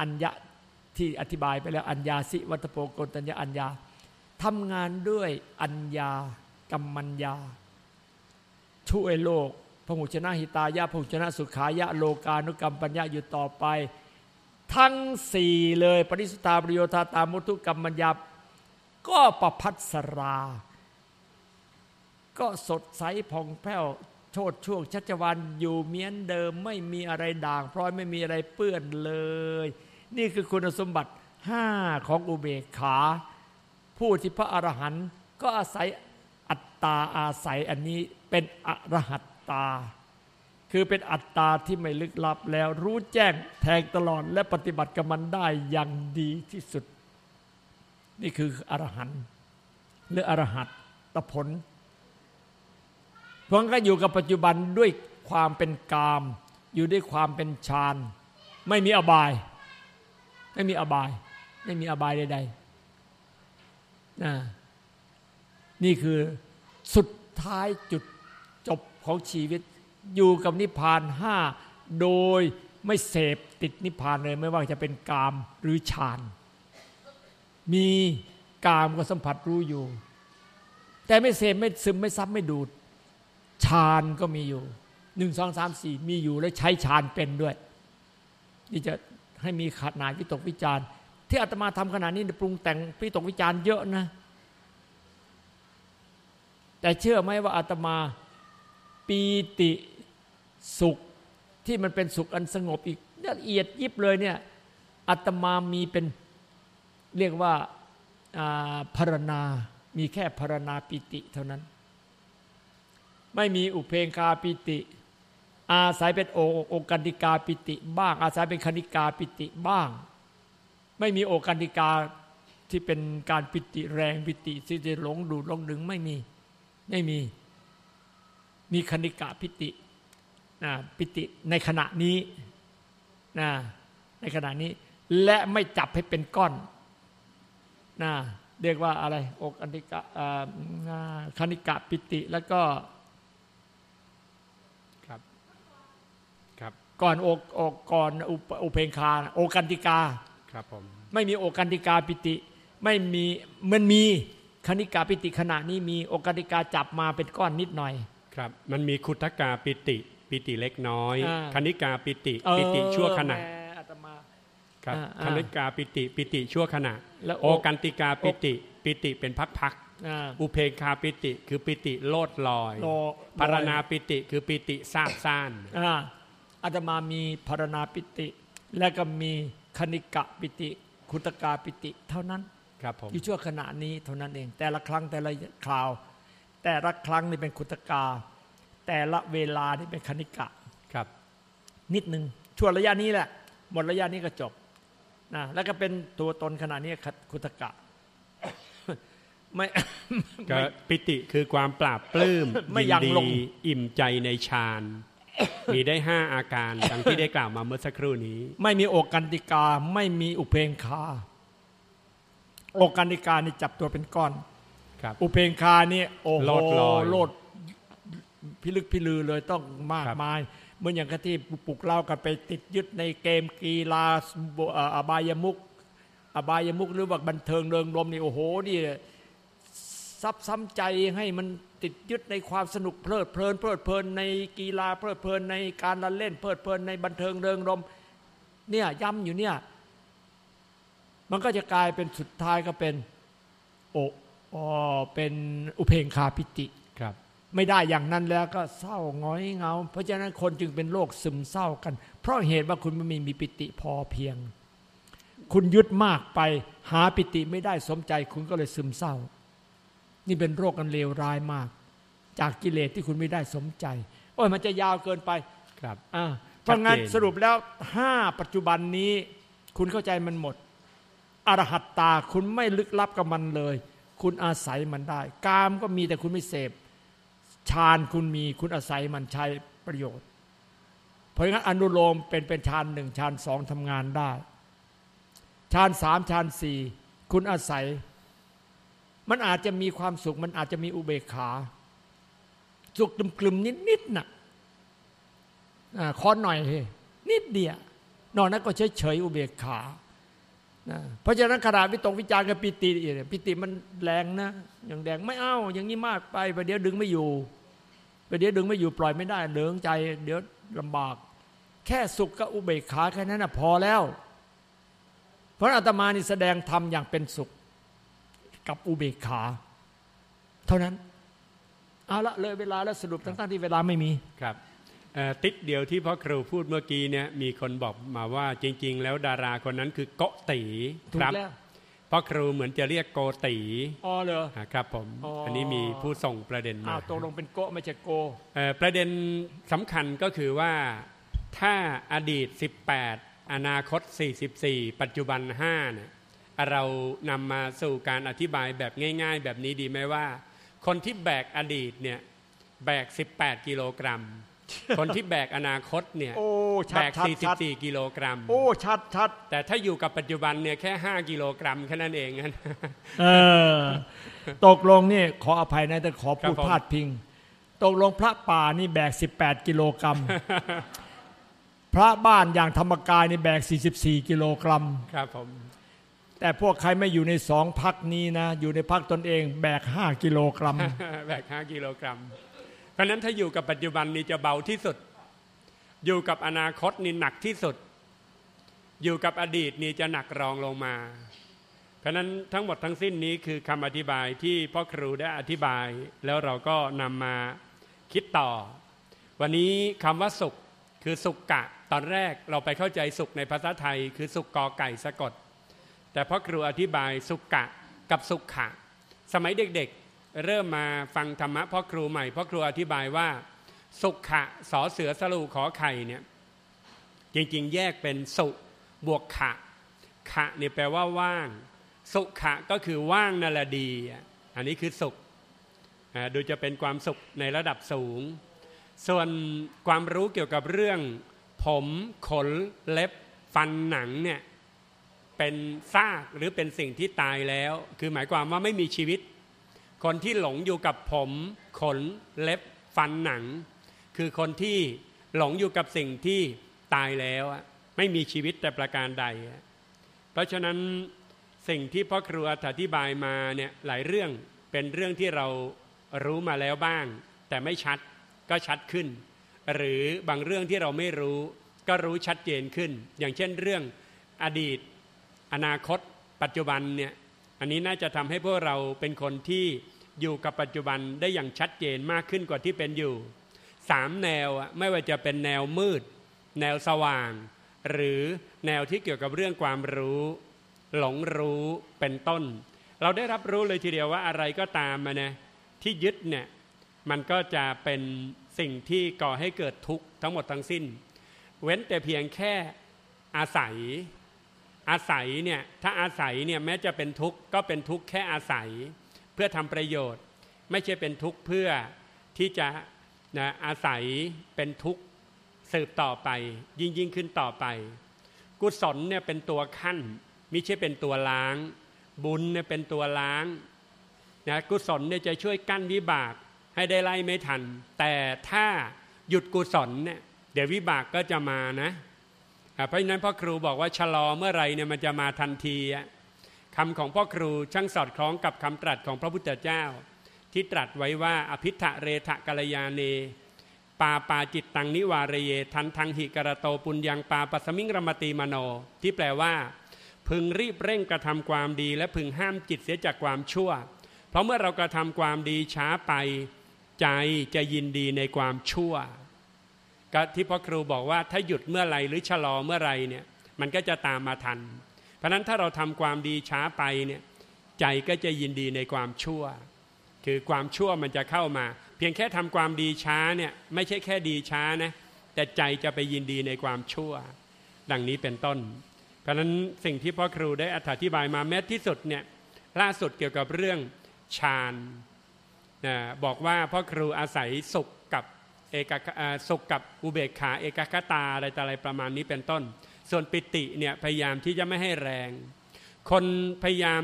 อัญญะที่อธิบายไปแล้วอัญญาสิวัตโปโกตัญญาอัญญาทำงานด้วยอัญญากรรมัญญา ช่วยโลกพระหุชนะหิตายะพหุชนะสุขายะโลกานุกรรมปัญญาอยู่ต่อไป ทั้งสี่เลยปริสุทธาปริโยธาตามุทุกรรมัญญาก็ประพัสรา ก็สดใสผ่องแผ้ว โชดช่วงชัชวันอยู่เมียนเดิมไม่มีอะไรด่างพร้อยไม่มีอะไรเปื้อนเลย นี่คือคุณสมบัติห้าของอุเบกขา ผู้ที่พระอรหันต์ก็อาศัยอัตตาอาศัยอันนี้เป็นอรหัตตา คือเป็นอัตตาที่ไม่ลึกลับแล้วรู้แจ้งแทงตลอดและปฏิบัติกับมันได้อย่างดีที่สุด นี่คืออรหันต์หรืออรหัตตผล ราะงั้นก็อยู่กับปัจจุบันด้วยความเป็นกาม อยู่ด้วยความเป็นฌานไม่มีอบาย ไม่มีอบาย ไม่มีอบายใดๆนะนี่คือสุดท้ายจุดจบของชีวิต อยู่กับนิพพานห้าโดยไม่เสพติดนิพพานเลยไม่ว่าจะเป็นกามหรือฌานมีกามก็สัมผัสรู้อยู่ แต่ไม่เสพไม่ซึมไม่ซับไม่ดูด ฌานก็มีอยู่หนึ่งสองสามสี่มีอยู่แล้วใช้ฌานเป็นด้วย นี่จะให้มีขนาดวิตกวิจารณ์ ที่อาตมาทำขนาดนี้ปรุงแต่งวิตกวิจารณ์เยอะนะ แต่เชื่อไหมว่าอาตมาปีติสุขที่มันเป็นสุขอันสงบอีกละเอียดยิบเลยเนี่ยอาตมามีเป็นเรียกว่าพารณา มีแค่พารณาปิติเท่านั้น ไม่มีอุเพงคาปิติ อาศัยเป็นโอโอกันติกาปิติ บ้าง อาศัยเป็นคณิกาปิติบ้าง ไม่มีโอกันติกาที่เป็นการปิติแรงปิติที่จะหลงดูดหลงดึงไม่มีไม่มี มีคณิกาปิตินะปิติในขณะนี้นะในขณะนี้ และไม่จับให้เป็นก้อนนะเรียกว่าอะไร อกอนิกะคณิกะปิติแล้วก็ครับครับ ก่อนอกอกก่อนอุเพงคาโอกันติกาครับผมไม่มีโอกันติกาปิติ ไม่มีมันมีคณิกาปิติขณะนี้มีโอกันติกาจับมาเป็นก้อนนิดหน่อยครับ มันมีคุตกาปิติ ปิติเล็กน้อย คณิกาปิติ ปิติชั่วขณะครับคณิกาปิติ ปิติชั่วขณะโอกันติกาปิติ ปิติเป็นพักๆอุเพคาปิติ คือปิติโลดลอย พารณาปิติคือปิติซาบซ่าน อาตมามีพารณาปิติ และก็มีคณิกะปิติ คุตกาปิติ เท่านั้นครับผมอยู่ชั่วขณะนี้เท่านั้นเอง แต่ละครั้งแต่ละคราว แต่ละครั้งนี่เป็นคุตกา แต่ละเวลานี่เป็นคณิกะครับ นิดหนึ่งช่วงระยะนี้แหละ หมดระยะนี้ก็จบนะแล้วก็เป็นตัวตนขนาดนี้คุตกะไม่ก็ปิติคือความปราบปลื้มไม่ยังลงอิ่มใจในฌาน มีได้ห้าอาการดังที่ได้กล่าวมาเมื่อสักครู่นี้ ไม่มีโอกันติกาไม่มีอุเพงคา โอกันติกานี่จับตัวเป็นก้อนอุเพงคานี่โอ้โหโลดพิลึกพิลือเลยต้องมากมายเมื่ออย่างที่ปลุกเล่ากันไปติดยึดในเกมกีฬาอบายมุก อบายมุกหรือว่าบันเทิงเริงรมนี่โอ้โหนี่ซับซ้ำใจให้มัน ติดยึดในความสนุกเพลิดเพลินเพลิดเพลินในกีฬาเพลิดเพลินในการละเล่นเพลิดเพลินในบันเทิงเริงรมเนี่ยย้ำอยู่เนี่ยมันก็จะกลายเป็นสุดท้ายก็เป็นโอ้เป็นอุเพงคาปิติครับ ไม่ได้อย่างนั้นแล้วก็เศร้าง้อยเงา เพราะฉะนั้นคนจึงเป็นโรคซึมเศร้ากัน เพราะเหตุว่าคุณไม่มีปิติพอเพียง คุณยึดมากไปหาปิติไม่ได้สมใจ คุณก็เลยซึมเศร้า นี่เป็นโรคกันเลวร้ายมาก จากกิเลสที่คุณไม่ได้สมใจ โอ้ยมันจะยาวเกินไปครับอ่าเพราะงั้นสรุปแล้วห้าปัจจุบันนี้ คุณเข้าใจมันหมด อรหัตตาคุณไม่ลึกลับกับมันเลย คุณอาศัยมันได้ กามก็มีแต่คุณไม่เสพฌานคุณมีคุณอาศัยมันใช้ประโยชน์ เพราะงั้นอนุโลมเป็นเป็นฌานหนึ่งฌานสองทำงานได้ฌานสามฌานสี่คุณอาศัย มันอาจจะมีความสุข มันอาจจะมีอุเบกขา สุขกลุ่มๆนิดๆน่ะขอนหน่อยเฮ้นิดเดียวนอกนั้นก็เฉยๆอุเบกขาเพราะฉะนั้นขณะวิตกวิจารกับปิติปิติมันแรงนะ อย่างแดงไม่เอาอย่างนี้มากไปไปเดี๋ยวดึงไม่อยู่ไปเดี๋ยวดึงไม่อยู่ปล่อยไม่ได้เหลืองใจ เดี๋ยวลำบาก แค่สุขกับอุเบกขาแค่นั้นนะพอแล้ว เพราะอาตมานี่แสดงธรรมอย่างเป็นสุข กับอุเบกขา เท่านั้น เอาละเลยเวลาแล้วสรุปทั้งๆที่เวลาไม่มีครับติดเดียวที่พ่อครูพูดเมื่อกี้เนี่ยมีคนบอกมาว่าจริง ๆ แล้วดาราคนนั้นคือโกตีครับพ่อครูเหมือนจะเรียกโกตีอ๋อเหรอครับผมอันนี้มีผู้ส่งประเด็นมาตกลงเป็นโกไม่ใช่โกประเด็นสำคัญก็คือว่าถ้าอดีต 18 อนาคต 44 ปัจจุบัน5เนี่ย เรานำมาสู่การอธิบายแบบง่าย ๆ แบบนี้ดีไหมว่า คนที่แบกอดีตเนี่ยแบก 18 กิโลกรัม คนที่แบกอนาคตเนี่ยโอ้ชัแบดกชัดชัด44 กิโลกรัม โอ้ชัดชัดแต่ถ้าอยู่กับปัจจุบันเนี่ยแค่ 5 กิโลกรัมแค่นั้นเองนะเออตกลงนี่ขออภัยนะแต่ขอพูดครับผมพาดพิง ตกลงพระป่านี่แบก 18 กิโลกรัม พระบ้านอย่างธรรมกายนี่แบก 44 กิโลกรัม ครับผม แต่พวกใครไม่อยู่ในสองพักนี้นะ อยู่ในพักตนเองแบก5กิโลกรัม แบก5กิโลกรัม เพราะนั้นถ้าอยู่กับปัจจุบันนี่จะเบาที่สุด อยู่กับอนาคตนี่หนักที่สุด อยู่กับอดีตนี่จะหนักรองลงมา เพราะนั้นทั้งหมดทั้งสิ้นนี้คือคำอธิบายที่พ่อครูได้อธิบาย แล้วเราก็นำมาคิดต่อ วันนี้คำว่าสุขคือสุขกะ ตอนแรกเราไปเข้าใจสุขในภาษาไทย คือสุขกอไก่สะกด แต่พ่อครูอธิบายสุขกะกับสุขะ สมัยเด็กๆ เริ่มมาฟังธรรมะพ่อครูใหม่พ่อครูอธิบายว่า สุขะสอเสือสลูขอไข่เนี่ยจริงๆ แยกเป็นสุบวกขะ ขะเนี่ยแปลว่าว่าง สุขะก็คือว่างนั่นแหละดี อันนี้คือสุขอ่าดูจะเป็นความสุขในระดับสูง ส่วนความรู้เกี่ยวกับเรื่อง ผมขนเล็บฟันหนังเนี่ย เป็นซากหรือเป็นสิ่งที่ตายแล้ว คือหมายความว่าไม่มีชีวิต คนที่หลงอยู่กับผม ขน เล็บ ฟันหนัง คือคนที่หลงอยู่กับสิ่งที่ตายแล้วไม่มีชีวิตแต่ประการใด เพราะฉะนั้นสิ่งที่พ่อครูอธิบายมาเนี่ยหลายเรื่องเป็นเรื่องที่เรารู้มาแล้วบ้าง แต่ไม่ชัดก็ชัดขึ้น หรือบางเรื่องที่เราไม่รู้ ก็รู้ชัดเจนขึ้น อย่างเช่นเรื่องอดีต อนาคตปัจจุบันเนี่ยอันนี้น่าจะทำให้พวกเราเป็นคนที่อยู่กับปัจจุบันได้อย่างชัดเจนมากขึ้นกว่าที่เป็นอยู่สามแนวอะไม่ว่าจะเป็นแนวมืด แนวสว่าง หรือแนวที่เกี่ยวกับเรื่องความรู้ หลงรู้เป็นต้น เราได้รับรู้เลยทีเดียวว่าอะไรก็ตามมานะที่ยึดเนี่ยมันก็จะเป็นสิ่งที่ก่อให้เกิดทุกข์ทั้งหมดทั้งสิ้น เว้นแต่เพียงแค่อาศัย อาศัยเนี่ยถ้าอาศัยเนี่ยแม้จะเป็นทุกข์ก็เป็นทุกข์แค่อาศัย เพื่อทำประโยชน์ ไม่ใช่เป็นทุกข์เพื่อที่จะนะอาศัยเป็นทุกข์สืบต่อไป ยิ่งยิ่งขึ้นต่อไป กุศลเนี่ยเป็นตัวขั้นมิใช่เป็นตัวล้าง บุญเนี่ยเป็นตัวล้างนะกุศลเนี่ยจะช่วยกั้นวิบากให้ได้ไล่ไม่ทัน แต่ถ้าหยุดกุศลเนี่ยเดี๋ยววิบากก็จะมานะ เพราะฉะนั้นพ่อครูบอกว่าชะลอเมื่อไรเนี่ยมันจะมาทันทีอะคำของพ่อครูช่างสอดคล้องกับคำตรัสของพระพุทธเจ้า ที่ตรัสไว้ว่าอภิธะเรทะกัลยาเน ปาปาจิตตังนิวารเย ทันทังหิกระโตปุญญังปาปัสมิงรมตีมโน ที่แปลว่า พึงรีบเร่งกระทำความดี และพึงห้ามจิตเสียจากความชั่ว เพราะเมื่อเรากระทำความดีช้าไป ใจจะยินดีในความชั่ว ก็ที่พ่อครูบอกว่าถ้าหยุดเมื่อไรหรือชะลอเมื่อไรเนี่ยมันก็จะตามมาทัน เพราะฉะนั้นถ้าเราทำความดีช้าไปเนี่ยใจก็จะยินดีในความชั่ว คือความชั่วมันจะเข้ามา เพียงแค่ทำความดีช้าเนี่ยไม่ใช่แค่ดีช้านะแต่ใจจะไปยินดีในความชั่ว ดังนี้เป็นต้น เพราะนั้นสิ่งที่พ่อครูได้อธิบายมาแม้ที่สุดเนี่ยล่าสุดเกี่ยวกับเรื่องฌานนะบอกว่าพ่อครูอาศัยสุข เอกสุขกับอุเบกขา เอกคตาอะไรต่ออะไรประมาณนี้เป็นต้น ส่วนปิติเนี่ยพยายามที่จะไม่ให้แรง คนพยายาม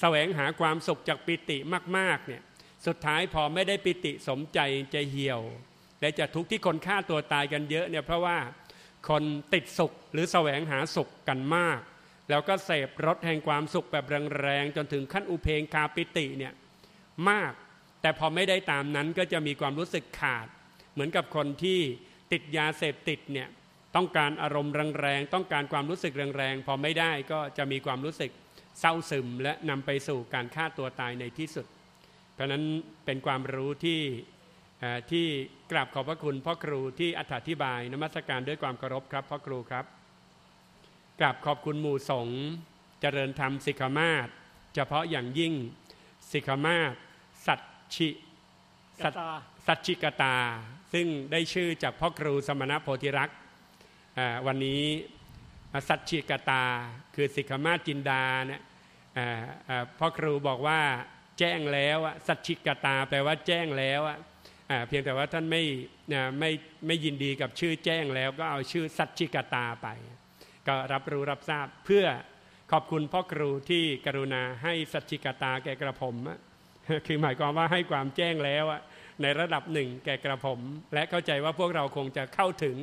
แสวงหาความสุขจากปิติมากๆเนี่ยสุดท้ายพอไม่ได้ปิติสมใจจะเหี่ยว และจะทุกข์ที่คนฆ่าตัวตายกันเยอะเนี่ยเพราะว่าคนติดสุขหรือแสวงหาสุขกันมาก แล้วก็เสพรสแห่งความสุขแบบแรงๆจนถึงขั้นอุเพงคาปิติเนี่ยมาก แต่พอไม่ได้ตามนั้นก็จะมีความรู้สึกขาด เหมือนกับคนที่ติดยาเสพติดเนี่ยต้องการอารมณ์แรงๆต้องการความรู้สึกแรงๆพอไม่ได้ก็จะมีความรู้สึกเศร้าซึม และนำไปสู่การฆ่าตัวตายในที่สุด เพราะนั้นเป็นความรู้ที่ที่กราบขอบพระคุณพ่อครูที่อธิบายนมัสการด้วยความเคารพครับพ่อครูครับกราบขอบคุณหมู่สงฆ์เจริญธรรมสิกขามาศเฉพาะอย่างยิ่งสิกขามาศสัจฉิสัจกตา สัจจิกตา ซึ่งได้ชื่อจากพ่อครูสมณโพธิรักษ์วันนี้สัจจิกตา คือสิกขมาจินดาเนี่ยพ่อครูบอกว่าแจ้งแล้วสัจฉิกตาแปลว่าแจ้งแล้วเพียงแต่ว่าท่านไม่ไม่ไม่ยินดีกับชื่อแจ้งแล้วก็เอาชื่อสัจฉิกตาไป ก็รับรู้รับทราบเพื่อขอบคุณพ่อครูที่กรุณาให้สัจฉิกตาแก่กระผมคือหมายความว่าให้ความแจ้งแล้วอะ ในระดับหนึ่งแก่กระผม และเข้าใจว่าพวกเราคงจะเข้าถึง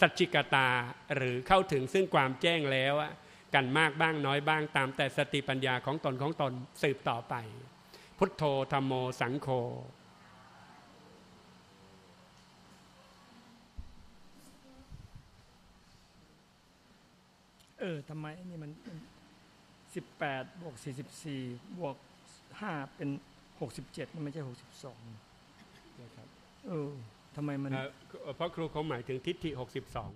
สัจจิกตา หรือเข้าถึงซึ่งความแจ้งแล้วกันมากบ้างน้อยบ้างตามแต่สติปัญญาของตนของตนสืบต่อไป พุทโธธรรมโมสังโฆเออทำไมนี่มันสิบแปดบวกสี่สิบสี่บวกห้าเป็นหกสิบเจ็ดไม่ใช่หกสิบสอง เออทำไมมันเพราะครูเขาหมายถึงทิฏฐิหกสิบสอง